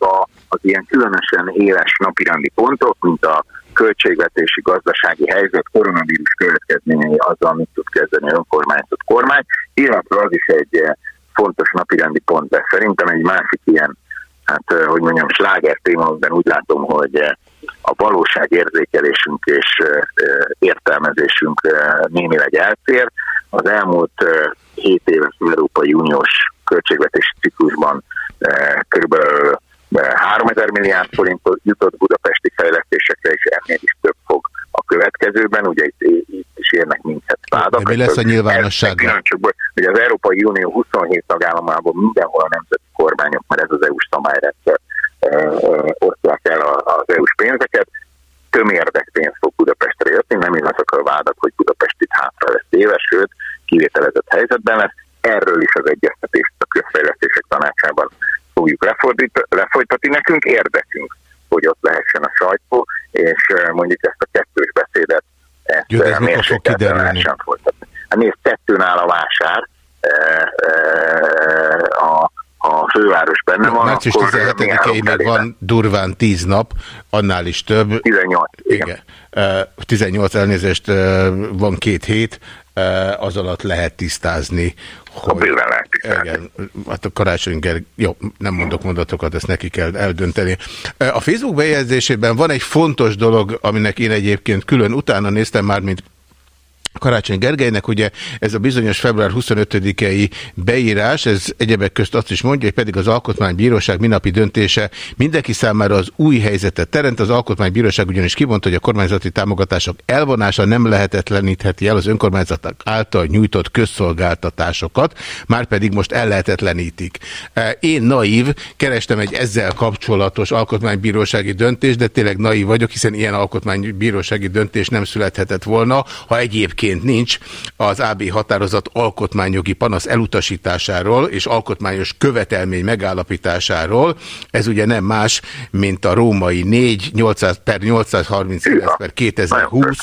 az ilyen különösen éles napirendi pontok, mint a költségvetési gazdasági helyzet, koronavírus következményei azzal, mit tud kezdeni önkormányzat kormány, illetve az is egy eh, fontos napirendi pont, de szerintem egy másik ilyen hát eh, hogy mondjam, sláger témákban úgy látom, hogy eh, a valóságérzékelésünk és értelmezésünk némileg eltér. Az elmúlt eh, 7 éves Európai Uniós költségvetési ciklusban kb. 3000 milliárd forintot jutott budapesti fejlesztésekre, és ennél is több fog a következőben. Ugye itt, itt is érnek minket vádak. De mi lesz a nyilvánossággal? Pillanatokban, hogy az Európai Unió 27 tagállamából mindenhol a nemzeti kormányok, mert ez az EU-s szabályrendszer osztják el az EU-s pénzeket, tömérdek pénz fog Budapestre jönni, nem igazak a vádak, hogy Budapest itt hátra lesz éves, sőt, kivételezett helyzetben lesz. Erről is az egyeztetést a közfejlesztések tanácsában fogjuk lefolytatni. Nekünk érdekünk, hogy ott lehessen a sajtó, és eh, mondjuk ezt a kettős beszédet ezt Jó, de ez eh, mikor fog kiderülni? folytatni. Hát nézd, kettőn áll a vásár, eh, eh, a, a főváros benne van, Március akkor 17-ig meg van durván 10 nap, annál is több. 18, igen. Eh, 18 elnézést, eh, van két hét, eh, az alatt lehet tisztázni, hogy... bőven lehet Igen, hát a karácsony. Jó, nem mondok mondatokat, ezt neki kell eldönteni. A Facebook bejegyzésében van egy fontos dolog, aminek én egyébként külön utána néztem már, mint Karácsony Gergelynek ugye ez a bizonyos február 25-i beírás, ez egyebek közt azt is mondja, hogy pedig az Alkotmánybíróság minapi döntése mindenki számára az új helyzetet teremt. Az Alkotmánybíróság ugyanis kimondta, hogy a kormányzati támogatások elvonása nem lehetetlenítheti el az önkormányzatok által nyújtott közszolgáltatásokat, már pedig most ellehetetlenítik. E, Én naív, kerestem egy ezzel kapcsolatos alkotmánybírósági döntést, de tényleg naív vagyok, hiszen ilyen alkotmánybírósági döntés nem születhetett volna, ha egyébként nincs az AB határozat alkotmányjogi panasz elutasításáról és alkotmányos követelmény megállapításáról. Ez ugye nem más, mint a római 4 800 per 839 per 2020.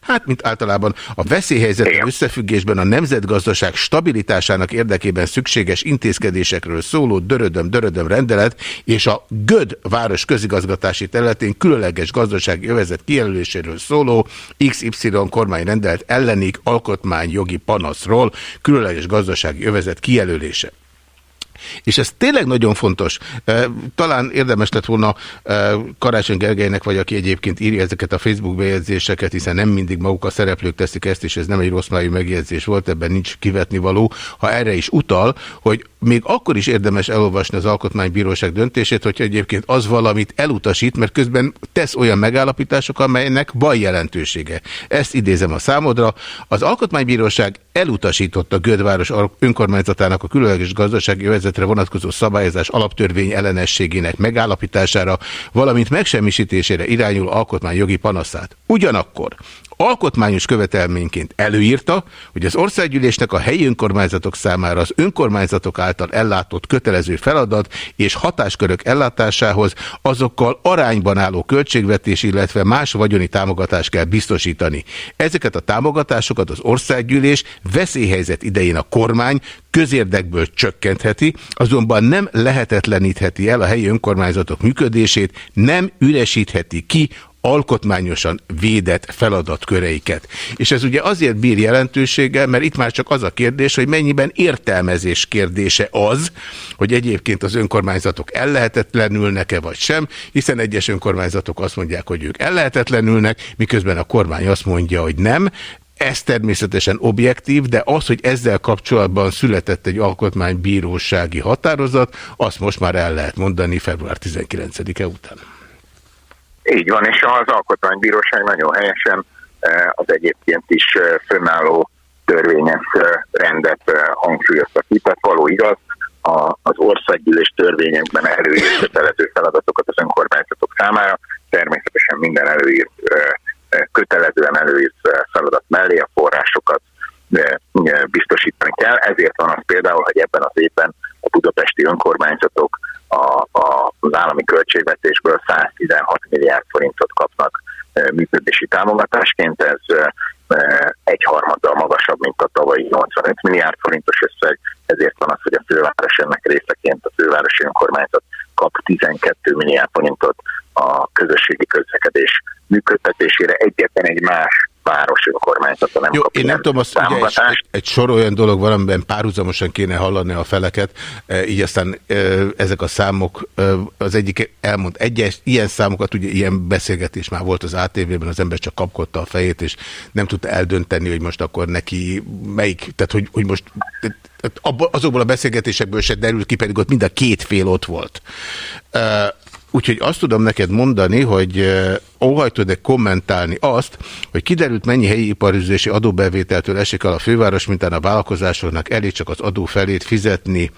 Hát, mint általában a veszélyhelyzettel összefüggésben a nemzetgazdaság stabilitásának érdekében szükséges intézkedésekről szóló dörödöm, dörödöm rendelet és a GÖD város közigazgatási területén különleges gazdasági övezet kijelöléséről szóló XY kormányrendelet ellenik alkotmányjogi panaszról különleges gazdasági övezet kijelölése. És ez tényleg nagyon fontos. Talán érdemes lett volna Karácsony Gergelynek, vagy aki egyébként írja ezeket a Facebook bejegyzéseket, hiszen nem mindig maguk a szereplők teszik ezt, és ez nem egy rossz májú megjegyzés volt, ebben nincs kivetni való, ha erre is utal, hogy még akkor is érdemes elolvasni az Alkotmánybíróság döntését, hogyha egyébként az valamit elutasít, mert közben tesz olyan megállapítások, amelynek van jelentősége. Ezt idézem a számodra. Az Alkotmánybíróság elutasította Gödváros önkormányzatának a különleges gazdasági övezetre vonatkozó szabályozás alaptörvény ellenességének megállapítására, valamint megsemmisítésére irányuló alkotmányjogi panaszát. Ugyanakkor alkotmányos követelményként előírta, hogy az országgyűlésnek a helyi önkormányzatok számára az önkormányzatok által ellátott kötelező feladat és hatáskörök ellátásához azokkal arányban álló költségvetés, illetve más vagyoni támogatást kell biztosítani. Ezeket a támogatásokat az országgyűlés veszélyhelyzet idején a kormány közérdekből csökkentheti, azonban nem lehetetlenítheti el a helyi önkormányzatok működését, nem üresítheti ki alkotmányosan védett feladatköreiket. És ez ugye azért bír jelentőséggel, mert itt már csak az a kérdés, hogy mennyiben értelmezés kérdése az, hogy egyébként az önkormányzatok ellehetetlenülnek-e vagy sem, hiszen egyes önkormányzatok azt mondják, hogy ők ellehetetlenülnek, miközben a kormány azt mondja, hogy nem. Ez természetesen objektív, de az, hogy ezzel kapcsolatban született egy alkotmánybírósági határozat, azt most már el lehet mondani február 19-e után. Így van, és az Alkotmánybíróság nagyon helyesen eh, az egyébként is eh, fönnálló törvényes eh, rendet hangsúlyozta ki, tehát való igaz, a, az országgyűlés törvényekben előírt kötelező feladatokat az önkormányzatok számára, természetesen minden előírt, kötelezően előírt feladat mellé a forrásokat biztosítani kell, ezért van az például, hogy ebben az évben a budapesti önkormányzatok a, a, az állami költségvetésből 116 milliárd forintot kapnak működési támogatásként, ez egyharmaddal magasabb, mint a tavalyi 85 milliárd forintos összeg, ezért van az, hogy a főváros ennek részeként a fővárosi önkormányzat kap 12 milliárd forintot a közösségi közlekedés működtetésére. Egyetlen egy más város önkormányzata nem Jó, kap én nem tudom, azt ugye egy, egy, sor olyan dolog van, amiben párhuzamosan kéne hallani a feleket, e, így aztán e, ezek a számok, e, az egyik elmond egyes, ilyen számokat, ugye ilyen beszélgetés már volt az ATV-ben, az ember csak kapkodta a fejét, és nem tudta eldönteni, hogy most akkor neki melyik, tehát hogy, hogy most azokból a beszélgetésekből se derült ki, pedig ott mind a két fél ott volt. Úgyhogy azt tudom neked mondani, hogy eh, óhajtod-e kommentálni azt, hogy kiderült mennyi helyi iparüzési adóbevételtől esik el a főváros, mintán a vállalkozásoknak elég csak az adó felét fizetni.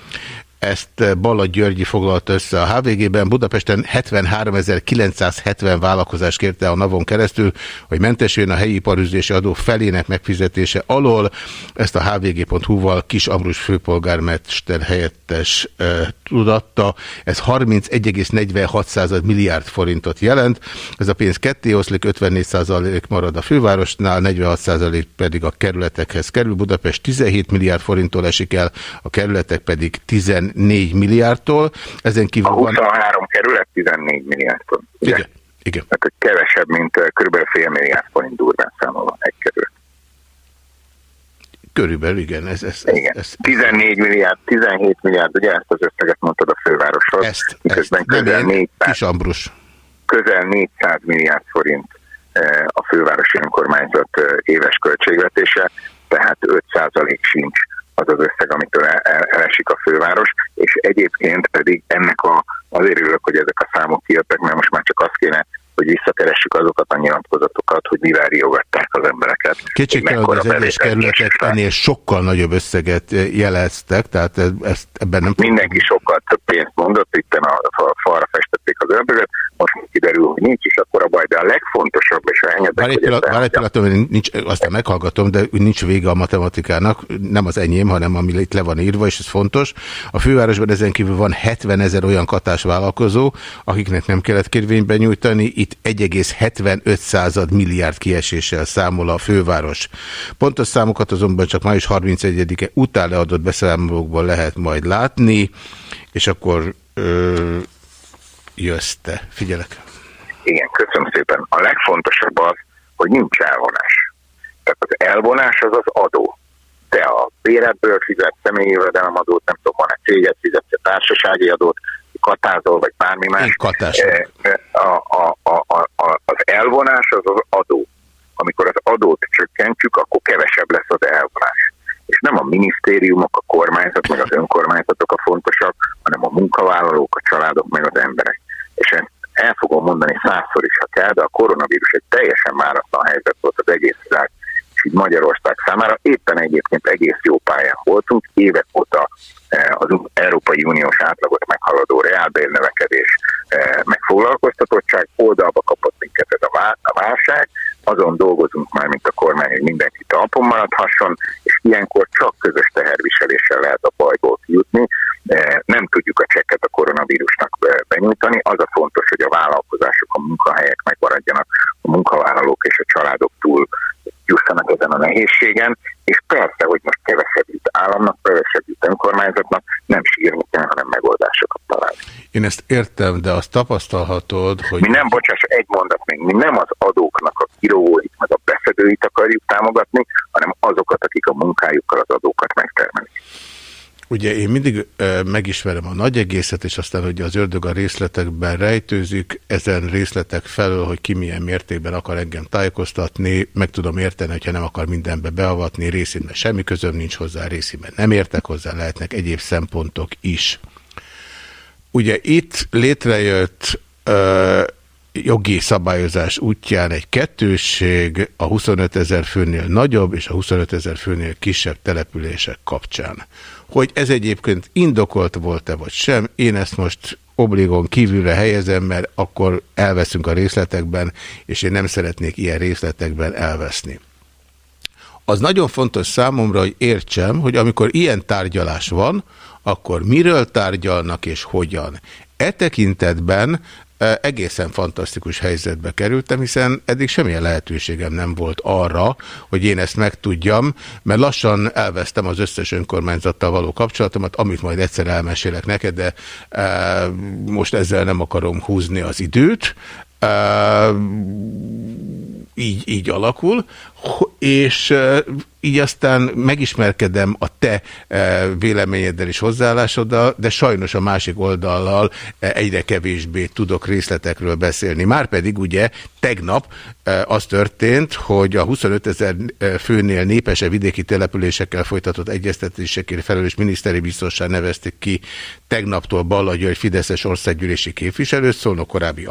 Ezt eh, Balla Györgyi foglalta össze a HVG-ben. Budapesten 73.970 vállalkozás kérte a navon keresztül, hogy mentesüljön a helyi iparüzési adó felének megfizetése alól. Ezt a hvg.hu-val Kis Ambrus főpolgármester helyettes e, tudatta. Ez 31,46 milliárd forintot jelent. Ez a pénz ketté oszlik, 54 marad a fővárosnál, 46% pedig a kerületekhez kerül. Budapest 17 milliárd forinttól esik el, a kerületek pedig 14 milliárdtól. Ezen kívül A van... 23 kerület 14 milliárd forint. ugye? Igen. Igen. Tehát hogy kevesebb, mint eh, kb. fél milliárd forint durván számolva egy kerület. Körülbelül igen. Ez, ez, ez, Igen. ez, 14 milliárd, 17 milliárd, ugye ezt az összeget mondtad a fővároshoz, ezt, miközben ezt, közel, nem én, 400, Kis Ambrus. közel 400 milliárd forint eh, a fővárosi önkormányzat eh, éves költségvetése, tehát 5% sincs az az összeg, amitől el, el, elesik a főváros, és egyébként pedig ennek a, azért örülök, hogy ezek a számok kijöttek, mert most már csak azt kéne, hogy visszakeressük azokat a nyilatkozatokat, hogy mivel riogatták az embereket. Kétségtelen, hogy az egyes kerületek ennél sokkal nagyobb összeget eh, jeleztek, tehát ez, ezt ebben nem Mindenki sokkal több pénzt mondott, itt a, a falra festették az ördögöt, most kiderül, hogy nincs is akkor a baj, de a legfontosabb, és engedek, Várj egy pillanat, várj egy pillanat, nincs, aztán meghallgatom, de nincs vége a matematikának, nem az enyém, hanem ami itt le van írva, és ez fontos. A fővárosban ezen kívül van 70 ezer olyan katás vállalkozó, akiknek nem kellett kérvényben nyújtani, itt 1,75 milliárd kieséssel számol a főváros. Pontos számokat azonban csak május 31-e után leadott beszámolókból lehet majd látni, és akkor ö, jössz te. Figyelek. Igen, köszönöm szépen. A legfontosabb az, hogy nincs elvonás. Tehát az elvonás az az adó. Te a béredből fizet személyi jövedelemadót, nem tudom, van-e céget fizetsz, társasági adót, katázol, vagy bármi más. Eh, eh, A, a, a, a, a, az elvonás az az adó. Amikor az adót csökkentjük, akkor kevesebb lesz az elvonás. És nem a minisztériumok, a kormányzat, meg az önkormányzatok a fontosak, hanem a munkavállalók, a családok, meg az emberek. És ezt el fogom mondani százszor is, ha kell, de a koronavírus egy teljesen máratlan helyzet volt az egész világ, és így Magyarország számára. Éppen egyébként egész jó pályán voltunk, évek óta eh, az Európai Uniós átlagot meghaladó reálbérnövekedés, eh, meg foglalkoztatottság, oldalba kapott minket ez a válság, azon dolgozunk már, mint a kormány, hogy mindenki talpon maradhasson, és ilyenkor csak közös teherviseléssel lehet a bajból kijutni. Eh, Nem tudjuk a csekket a koronavírusnak benyújtani. Az a fontos, hogy a vállalkozások, a munkahelyek megmaradjanak, a munkavállalók és a családok túl jussanak ezen a nehézségen, és persze, hogy most kevesebb jut államnak, kevesebb jut önkormányzatnak, nem sírni kell, hanem megoldásokat találni. Én ezt értem, de azt tapasztalhatod, hogy... Mi nem, bocsáss, egy mondat még, mi nem az adóknak a kirovóit, meg a beszedőit akarjuk támogatni, hanem azokat, akik a munkájukkal az adókat megtermelik. Ugye én mindig ö, megismerem a nagy egészet, és aztán hogy az ördög a részletekben rejtőzik, ezen részletek felől, hogy ki milyen mértékben akar engem tájékoztatni, meg tudom érteni, hogyha nem akar mindenbe beavatni, részében semmi közöm nincs hozzá, részében nem értek hozzá, lehetnek egyéb szempontok is. Ugye itt létrejött ö, jogi szabályozás útján egy kettősség a 25 ezer főnél nagyobb és a 25 ezer főnél kisebb települések kapcsán. Hogy ez egyébként indokolt volt-e vagy sem, én ezt most obligon kívülre helyezem, mert akkor elveszünk a részletekben, és én nem szeretnék ilyen részletekben elveszni. Az nagyon fontos számomra, hogy értsem, hogy amikor ilyen tárgyalás van, akkor miről tárgyalnak és hogyan. E tekintetben egészen fantasztikus helyzetbe kerültem, hiszen eddig semmilyen lehetőségem nem volt arra, hogy én ezt megtudjam, mert lassan elvesztem az összes önkormányzattal való kapcsolatomat, amit majd egyszer elmesélek neked, de most ezzel nem akarom húzni az időt. Így, így alakul, és így aztán megismerkedem a te véleményeddel és hozzáállásoddal, de sajnos a másik oldallal egyre kevésbé tudok részletekről beszélni. Márpedig ugye tegnap az történt, hogy a 25 ezer főnél népese vidéki településekkel folytatott egyeztetésekért felelős miniszteri biztossá nevezték ki tegnaptól Balla György Fideszes országgyűlési képviselőt, Szolnok korábbi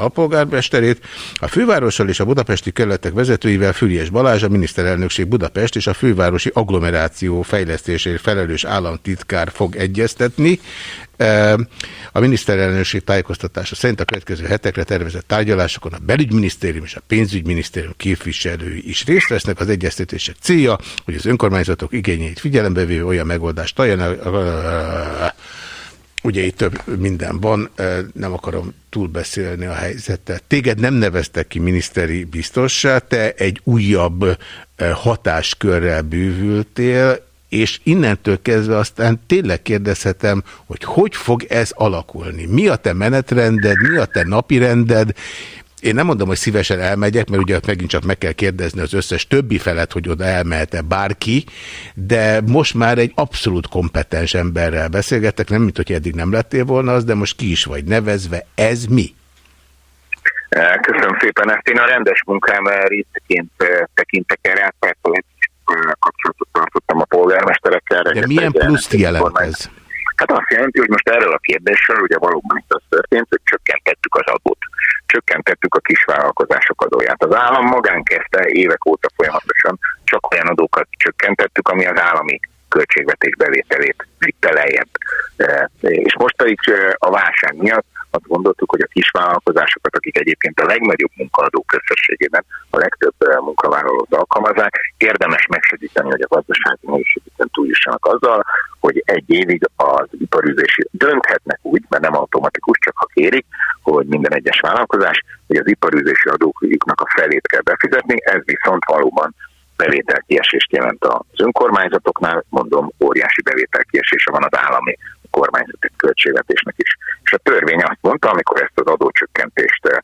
alpolgármesterét, a fővárossal és a budapesti kerületek vezetőivel Füriás Balázs, a miniszterelnökség Budapest és a fővárosi agglomeráció fejlesztésért felelős államtitkár fog egyeztetni. A miniszterelnökség tájékoztatása szerint a következő hetekre tervezett tárgyalásokon a belügyminisztérium és a pénzügyminisztérium képviselői is részt vesznek. Az egyeztetések célja, hogy az önkormányzatok igényeit figyelembe véve olyan megoldást találjanak, Ugye itt több minden van, nem akarom túlbeszélni a helyzetet. Téged nem neveztek ki miniszteri biztossá, te egy újabb hatáskörrel bűvültél, és innentől kezdve aztán tényleg kérdezhetem, hogy hogy fog ez alakulni? Mi a te menetrended, mi a te napirended? Én nem mondom, hogy szívesen elmegyek, mert ugye megint csak meg kell kérdezni az összes többi felet, hogy oda elmehet-e bárki, de most már egy abszolút kompetens emberrel beszélgetek, nem mint hogy eddig nem lettél volna az, de most ki is vagy nevezve. Ez mi? Eh, Köszönöm szépen ezt. Én a rendes munkám részeként eh, tekintek erre, persze eh, kapcsolatot tartottam a polgármesterekkel. De milyen pluszt jelent ez? Hát azt jelenti, hogy most erről a kérdéssel ugye valóban itt az történt, hogy csökkentettük az adót. Csökkentettük a kisvállalkozások adóját. Az állam magán kezdte évek óta folyamatosan csak olyan adókat csökkentettük, ami az állami költségvetés bevételét vitte lejjebb. E, És most pedig e, a válság miatt azt gondoltuk, hogy a kisvállalkozásokat, akik egyébként a legnagyobb munkaadók összességében a legtöbb e, munkavállalót alkalmazzák, érdemes megsegíteni, hogy a gazdasági nehézségeken túljussanak azzal, hogy egy évig az iparűzési dönthetnek úgy, mert nem automatikus, csak ha kérik, hogy minden egyes vállalkozás, hogy az iparűzési adóknak a felét kell befizetni, ez viszont valóban bevételkiesést jelent az önkormányzatoknál, mondom, óriási bevételkiesése van az állami kormányzati költségvetésnek is. És a törvény azt mondta, amikor ezt az adócsökkentést eh,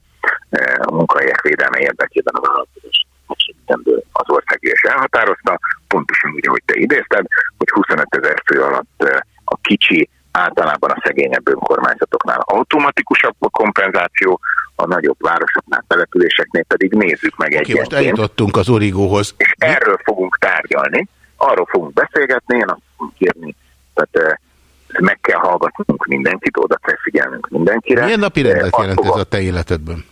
a munkahelyek védelme érdekében a vállalkozás megsegítendő az országgyűlés elhatározta, pontosan úgy, ahogy te idézted, hogy 25 ezer fő alatt eh, a kicsi, általában a szegényebb önkormányzatoknál automatikusabb a kompenzáció, a nagyobb városoknál, településeknél pedig nézzük meg Oké, most egyenként. eljutottunk az origóhoz. És erről fogunk tárgyalni, arról fogunk beszélgetni, én azt fogom kérni, tehát eh, meg kell hallgatnunk mindenkit, oda kell figyelnünk mindenkire. Milyen napi rendet azt jelent ez a te életedben?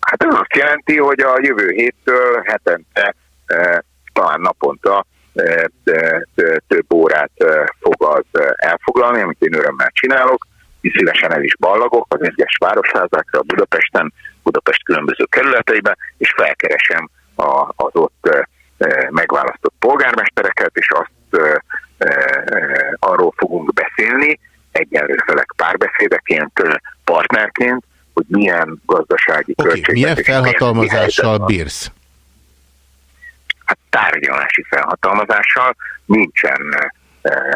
Hát ez azt jelenti, hogy a jövő héttől hetente, eh, talán naponta eh, eh, több órát eh, fog az elfoglalni, amit én örömmel csinálok, és szívesen el is ballagok az egyes városházákra, Budapesten, Budapest különböző kerületeiben, és felkeresem a, az ott megválasztott polgármestereket, és azt arról fogunk beszélni, egyenlő felek párbeszédeként, eh, partnerként, hogy milyen gazdasági okay, milyen költségvetési pénzügyi felhatalmazással bírsz? Hát tárgyalási felhatalmazással nincsen,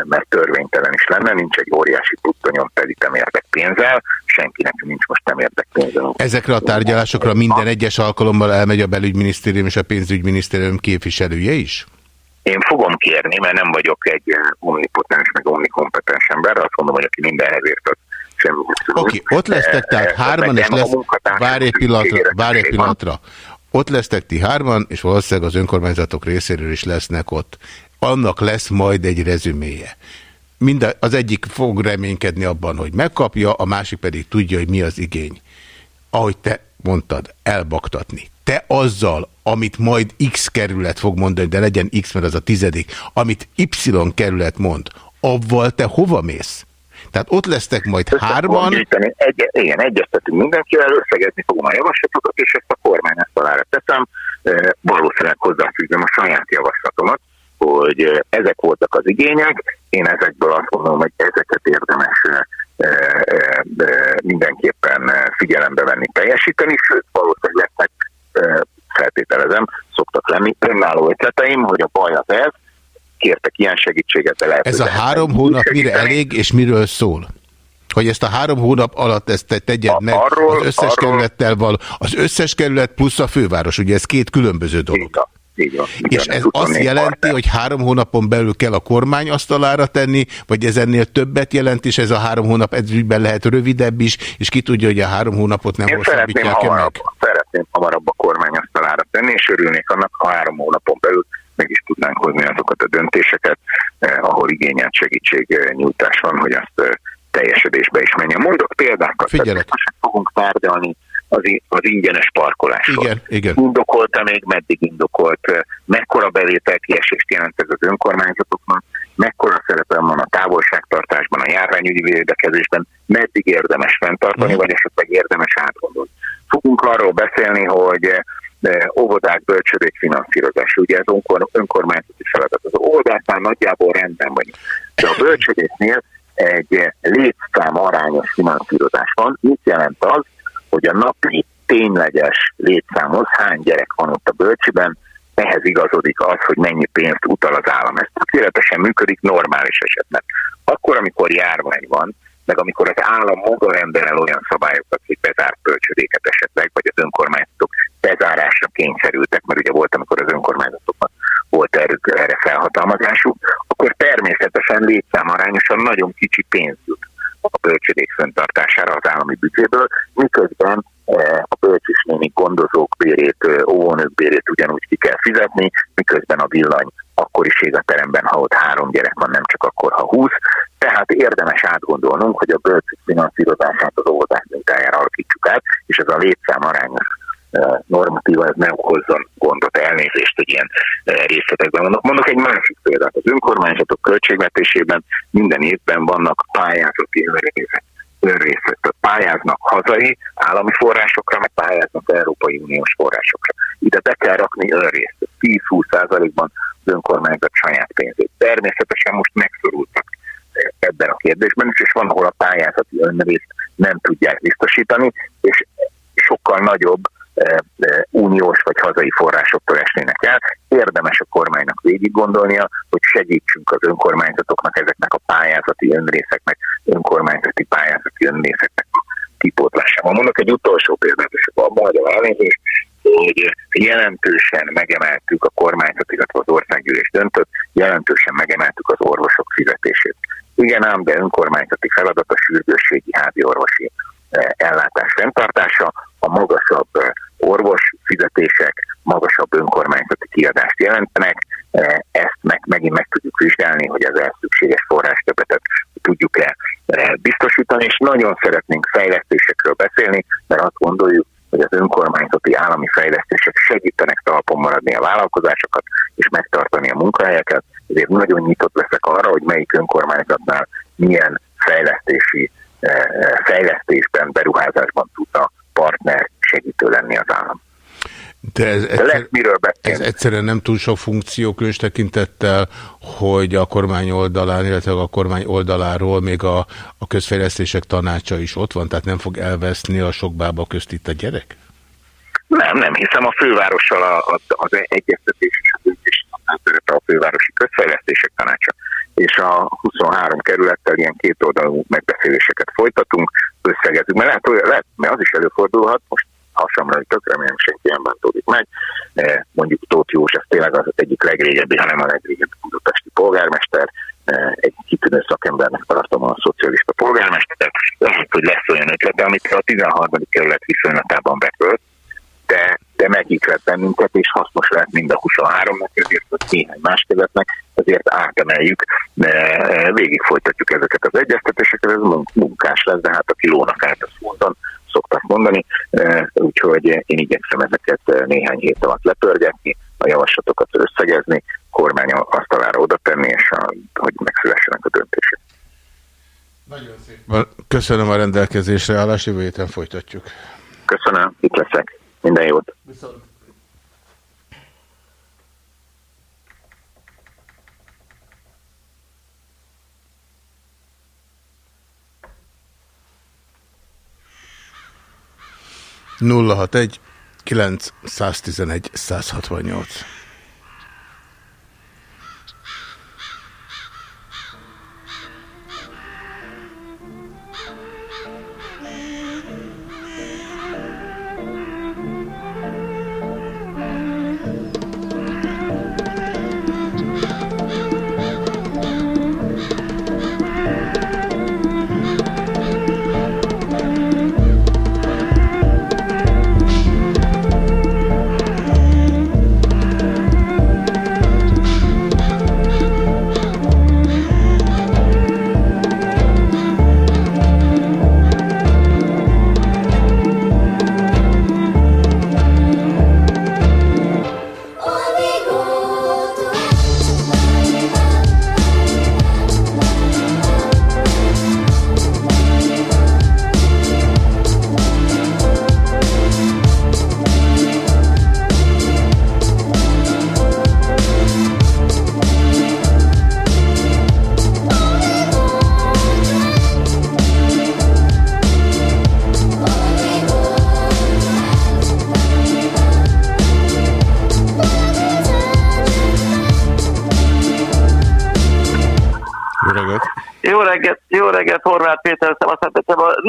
mert törvénytelen is lenne, nincs egy óriási plutonyon pedig nem érdek pénzzel, senkinek nincs most nem érdek pénzzel. Ezekre a tárgyalásokra minden egyes alkalommal elmegy a belügyminisztérium és a pénzügyminisztérium képviselője is? Én fogom kérni, mert nem vagyok egy omnipotens, meg omnikompetens ember, azt mondom, hogy aki mindenhez ért, az semmi. Oké, ott lesztek tehát hárman, és lesz... Várj egy pillanatra, várj egy pillanatra. Ott lesztek ti hárman, és valószínűleg az önkormányzatok részéről is lesznek ott. Annak lesz majd egy rezüméje. Minden, az egyik fog reménykedni abban, hogy megkapja, a másik pedig tudja, hogy mi az igény. Ahogy te mondtad, elbaktatni. Te azzal, amit majd X kerület fog mondani, de legyen X, mert az a tizedik, amit Y kerület mond, avval te hova mész? Tehát ott lesztek majd Fogom hárman. Egy, igen, egyeztetünk mindenkivel, összegezni fogom a javaslatokat, és ezt a kormány asztalára teszem. E, Valószínűleg hozzáfűzöm a saját javaslatomat, hogy ezek voltak az igények. Én ezekből azt mondom, hogy ezeket érdemes e, e, mindenképpen figyelembe venni, teljesíteni, sőt, valószínűleg lesznek, feltételezem, szoktak lenni önálló ötleteim, hogy a baj az ez, kértek ilyen segítséget, de lehet, ez a három hónap mire segíteni. elég, és miről szól? Hogy ezt a három hónap alatt ezt te tegyed meg arról- az összes arról- kerülettel val, az összes kerület plusz a főváros, ugye ez két különböző dolog. Így van. És Igen, ez 24 azt jelenti, partner. hogy három hónapon belül kell a kormány asztalára tenni, vagy ez ennél többet jelent, és ez a három hónap ezügyben lehet rövidebb is, és ki tudja, hogy a három hónapot nem hosszabbítják meg. szeretném hamarabb a kormány asztalára tenni, és örülnék annak, ha három hónapon belül meg is tudnánk hozni azokat a döntéseket, eh, ahol igényelt segítségnyújtás van, hogy azt eh, teljesedésbe is menjen. Mondok példákat. Figyelek. Tehát fogunk tárgyalni az, az ingyenes parkolásról. Igen, igen. Indokolta még, meddig indokolt, eh, mekkora bevételkiesést jelent ez az önkormányzatoknak, mekkora szerepe van a távolságtartásban, a járványügyi védekezésben, meddig érdemes fenntartani, vagy esetleg érdemes átgondolni. Fogunk arról beszélni, hogy eh, óvodák bölcsödék finanszírozás, ugye ez önkor, önkormányzati feladat. Az óvodáknál nagyjából rendben vagyunk. De a bölcsödéknél egy eh, létszám arányos finanszírozás van. Mit jelent az, hogy a napi tényleges létszámhoz hány gyerek van ott a bölcsiben, ehhez igazodik az, hogy mennyi pénzt utal az állam. Ez tökéletesen működik normális esetben. Akkor, amikor járvány van, meg amikor az állam maga rendel el olyan szabályokat, hogy bezárt bölcsödéket esetleg, vagy az önkormányzatok bezárásra kényszerültek, mert ugye volt, amikor az önkormányzatoknak volt erre, erre felhatalmazásuk, akkor természetesen létszámarányosan nagyon kicsi pénz jut a bölcsödék fenntartására az állami büdzséből, miközben eh, a bölcsisnéni gondozók bérét, eh, óvónők bérét ugyanúgy ki kell fizetni, miközben a villany akkor is ég a teremben, ha ott három gyerek van, nem csak akkor, ha húsz. Tehát érdemes átgondolnunk, hogy a bölcs finanszírozását az óvodák mintájára alakítsuk át, és ez a létszám arányos eh, normatíva, ez ne okozzon gondot, elnézést, hogy ilyen eh, részletekben vannak. Mondok egy másik példát. Az önkormányzatok költségvetésében minden évben vannak pályázati önrészek. önrészek. Pályáznak hazai állami forrásokra, meg pályáznak Európai Uniós forrásokra. Ide be kell rakni önrészt. 10-20 százalékban az önkormányzat saját pénzét. Természetesen most megszorultak ebben a kérdésben is, és van, ahol a pályázati önrészt nem tudják biztosítani, és sokkal nagyobb eh, eh, uniós vagy hazai forrásoktól esnének el. Érdemes a kormánynak végig gondolnia, hogy segítsünk az önkormányzatoknak ezeknek a pályázati önrészeknek, önkormányzati pályázati önrészeknek a kipótlásában. Mondok egy utolsó példát, és abban hagyom elnézést, hogy jelentősen megemeltük a kormányzat, illetve az országgyűlés döntött, jelentősen megemeltük az orvosok fizetését. Igen ám, de önkormányzati feladat a sürgősségi házi orvosi eh, ellátás fenntartása, a magasabb eh, orvos fizetések, magasabb önkormányzati kiadást jelentenek, Eh, ezt meg, megint meg tudjuk vizsgálni, hogy ez el szükséges forrástöbletet tudjuk-e biztosítani, és nagyon szeretnénk fejlesztésekről beszélni, mert azt gondoljuk, hogy az önkormányzati állami fejlesztések segítenek talpon maradni a vállalkozásokat, és megtartani a munkahelyeket, ezért nagyon nyitott leszek arra, hogy melyik önkormányzatnál milyen fejlesztési eh, fejlesztésben, beruházásban tudna partner segítő lenni az állam. De ez, De lesz miről ez egyszerűen nem túl sok funkció, különös tekintettel, hogy a kormány oldalán, illetve a kormány oldaláról még a, a közfejlesztések tanácsa is ott van, tehát nem fog elveszni a sok bába közt itt a gyerek? Nem, nem, hiszem a fővárossal a, a, az egyeztetés és a döntés a fővárosi közfejlesztések tanácsa, és a 23 kerülettel ilyen kétoldalú megbeszéléseket folytatunk, összegezünk, mert lehet, lehet, mert az is előfordulhat, most hasamra, hogy tök remélem senki nem bántódik meg. Eh, Mondjuk Tóth József tényleg az egyik legrégebbi, hanem a legrégebbi budapesti polgármester, eh, egy kitűnő szakembernek tartom a szocialista polgármester, lehet, hogy lesz olyan ötlete, amit a 13. kerület viszonylatában betölt, de, de megiklet bennünket, és hasznos lehet mind a 23-nak, ezért hogy néhány más kerületnek, ezért átemeljük, de végig folytatjuk ezeket az egyeztetéseket, ez munk- munkás lesz, de hát a kilónak át a szóltan, szokták mondani, e, úgyhogy én igyekszem ezeket e, néhány hét alatt lepörgetni, a javaslatokat összegezni, kormány asztalára oda tenni, és a, hogy megszülessenek a döntések. Nagyon szépen. Köszönöm a rendelkezésre állást, jövő héten folytatjuk. Köszönöm, itt leszek. Minden jót. Viszont. 061 911 168.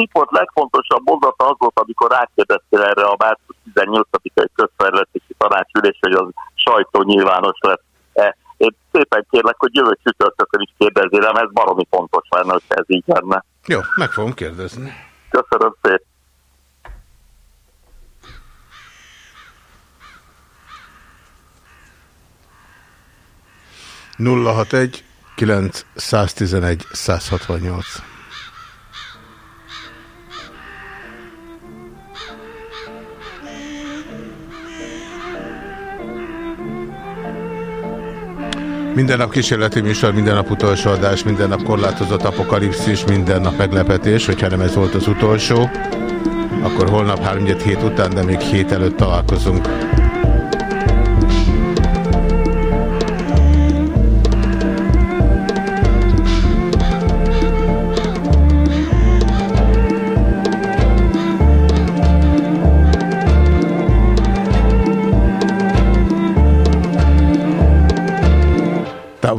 A riport legfontosabb mondata az volt, amikor rákérdeztél erre a március 18-ai közfejlesztési tanácsülés, hogy az sajtó nyilvános lett. E, Én szépen kérlek, hogy jövő csütörtökön is kérdezzél, mert baromi fontos lenne, hogy ez így lenne. Jó, meg fogom kérdezni. Köszönöm szépen. nulla hat egy 911 168. Minden nap kísérleti műsor, minden nap utolsó adás, minden nap korlátozott apokalipszis, minden nap meglepetés, hogyha nem ez volt az utolsó, akkor holnap 3 hét után, de még hét előtt találkozunk.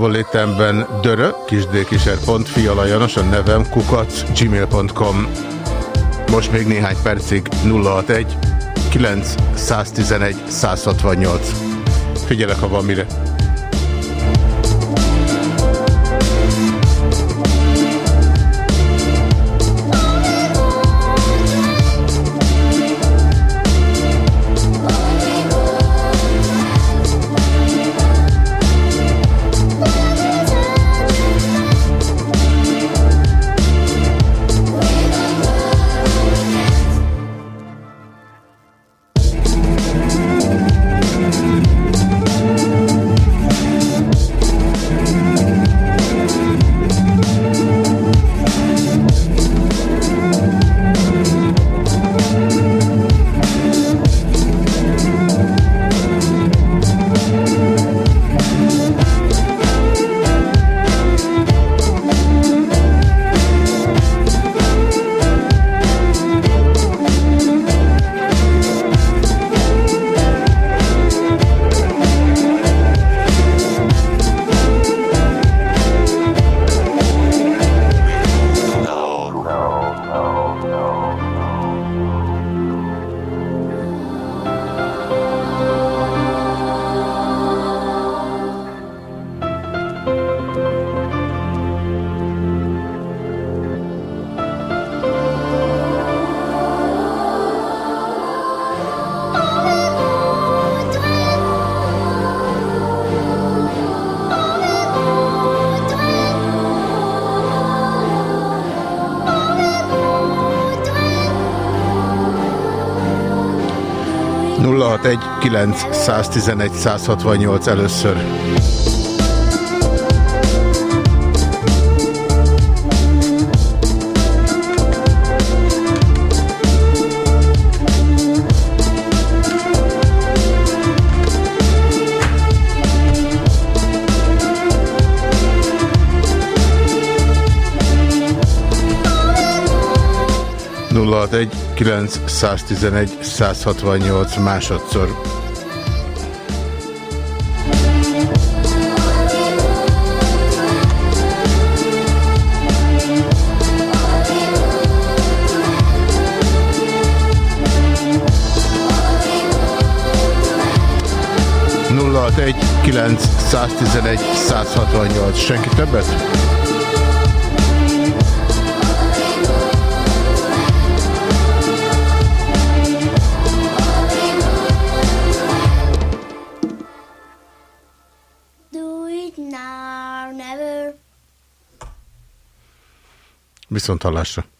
Távollétemben dörö, kisdkiser.fi alajanos, a nevem kukac, gmail.com. Most még néhány percig 061 9 111 168. Figyelek, ha van mire. 109 111 168 először. Nulla hat egy 9 111 168 másodszor. egy 9 111 168 senki többet? Viszont hallásra.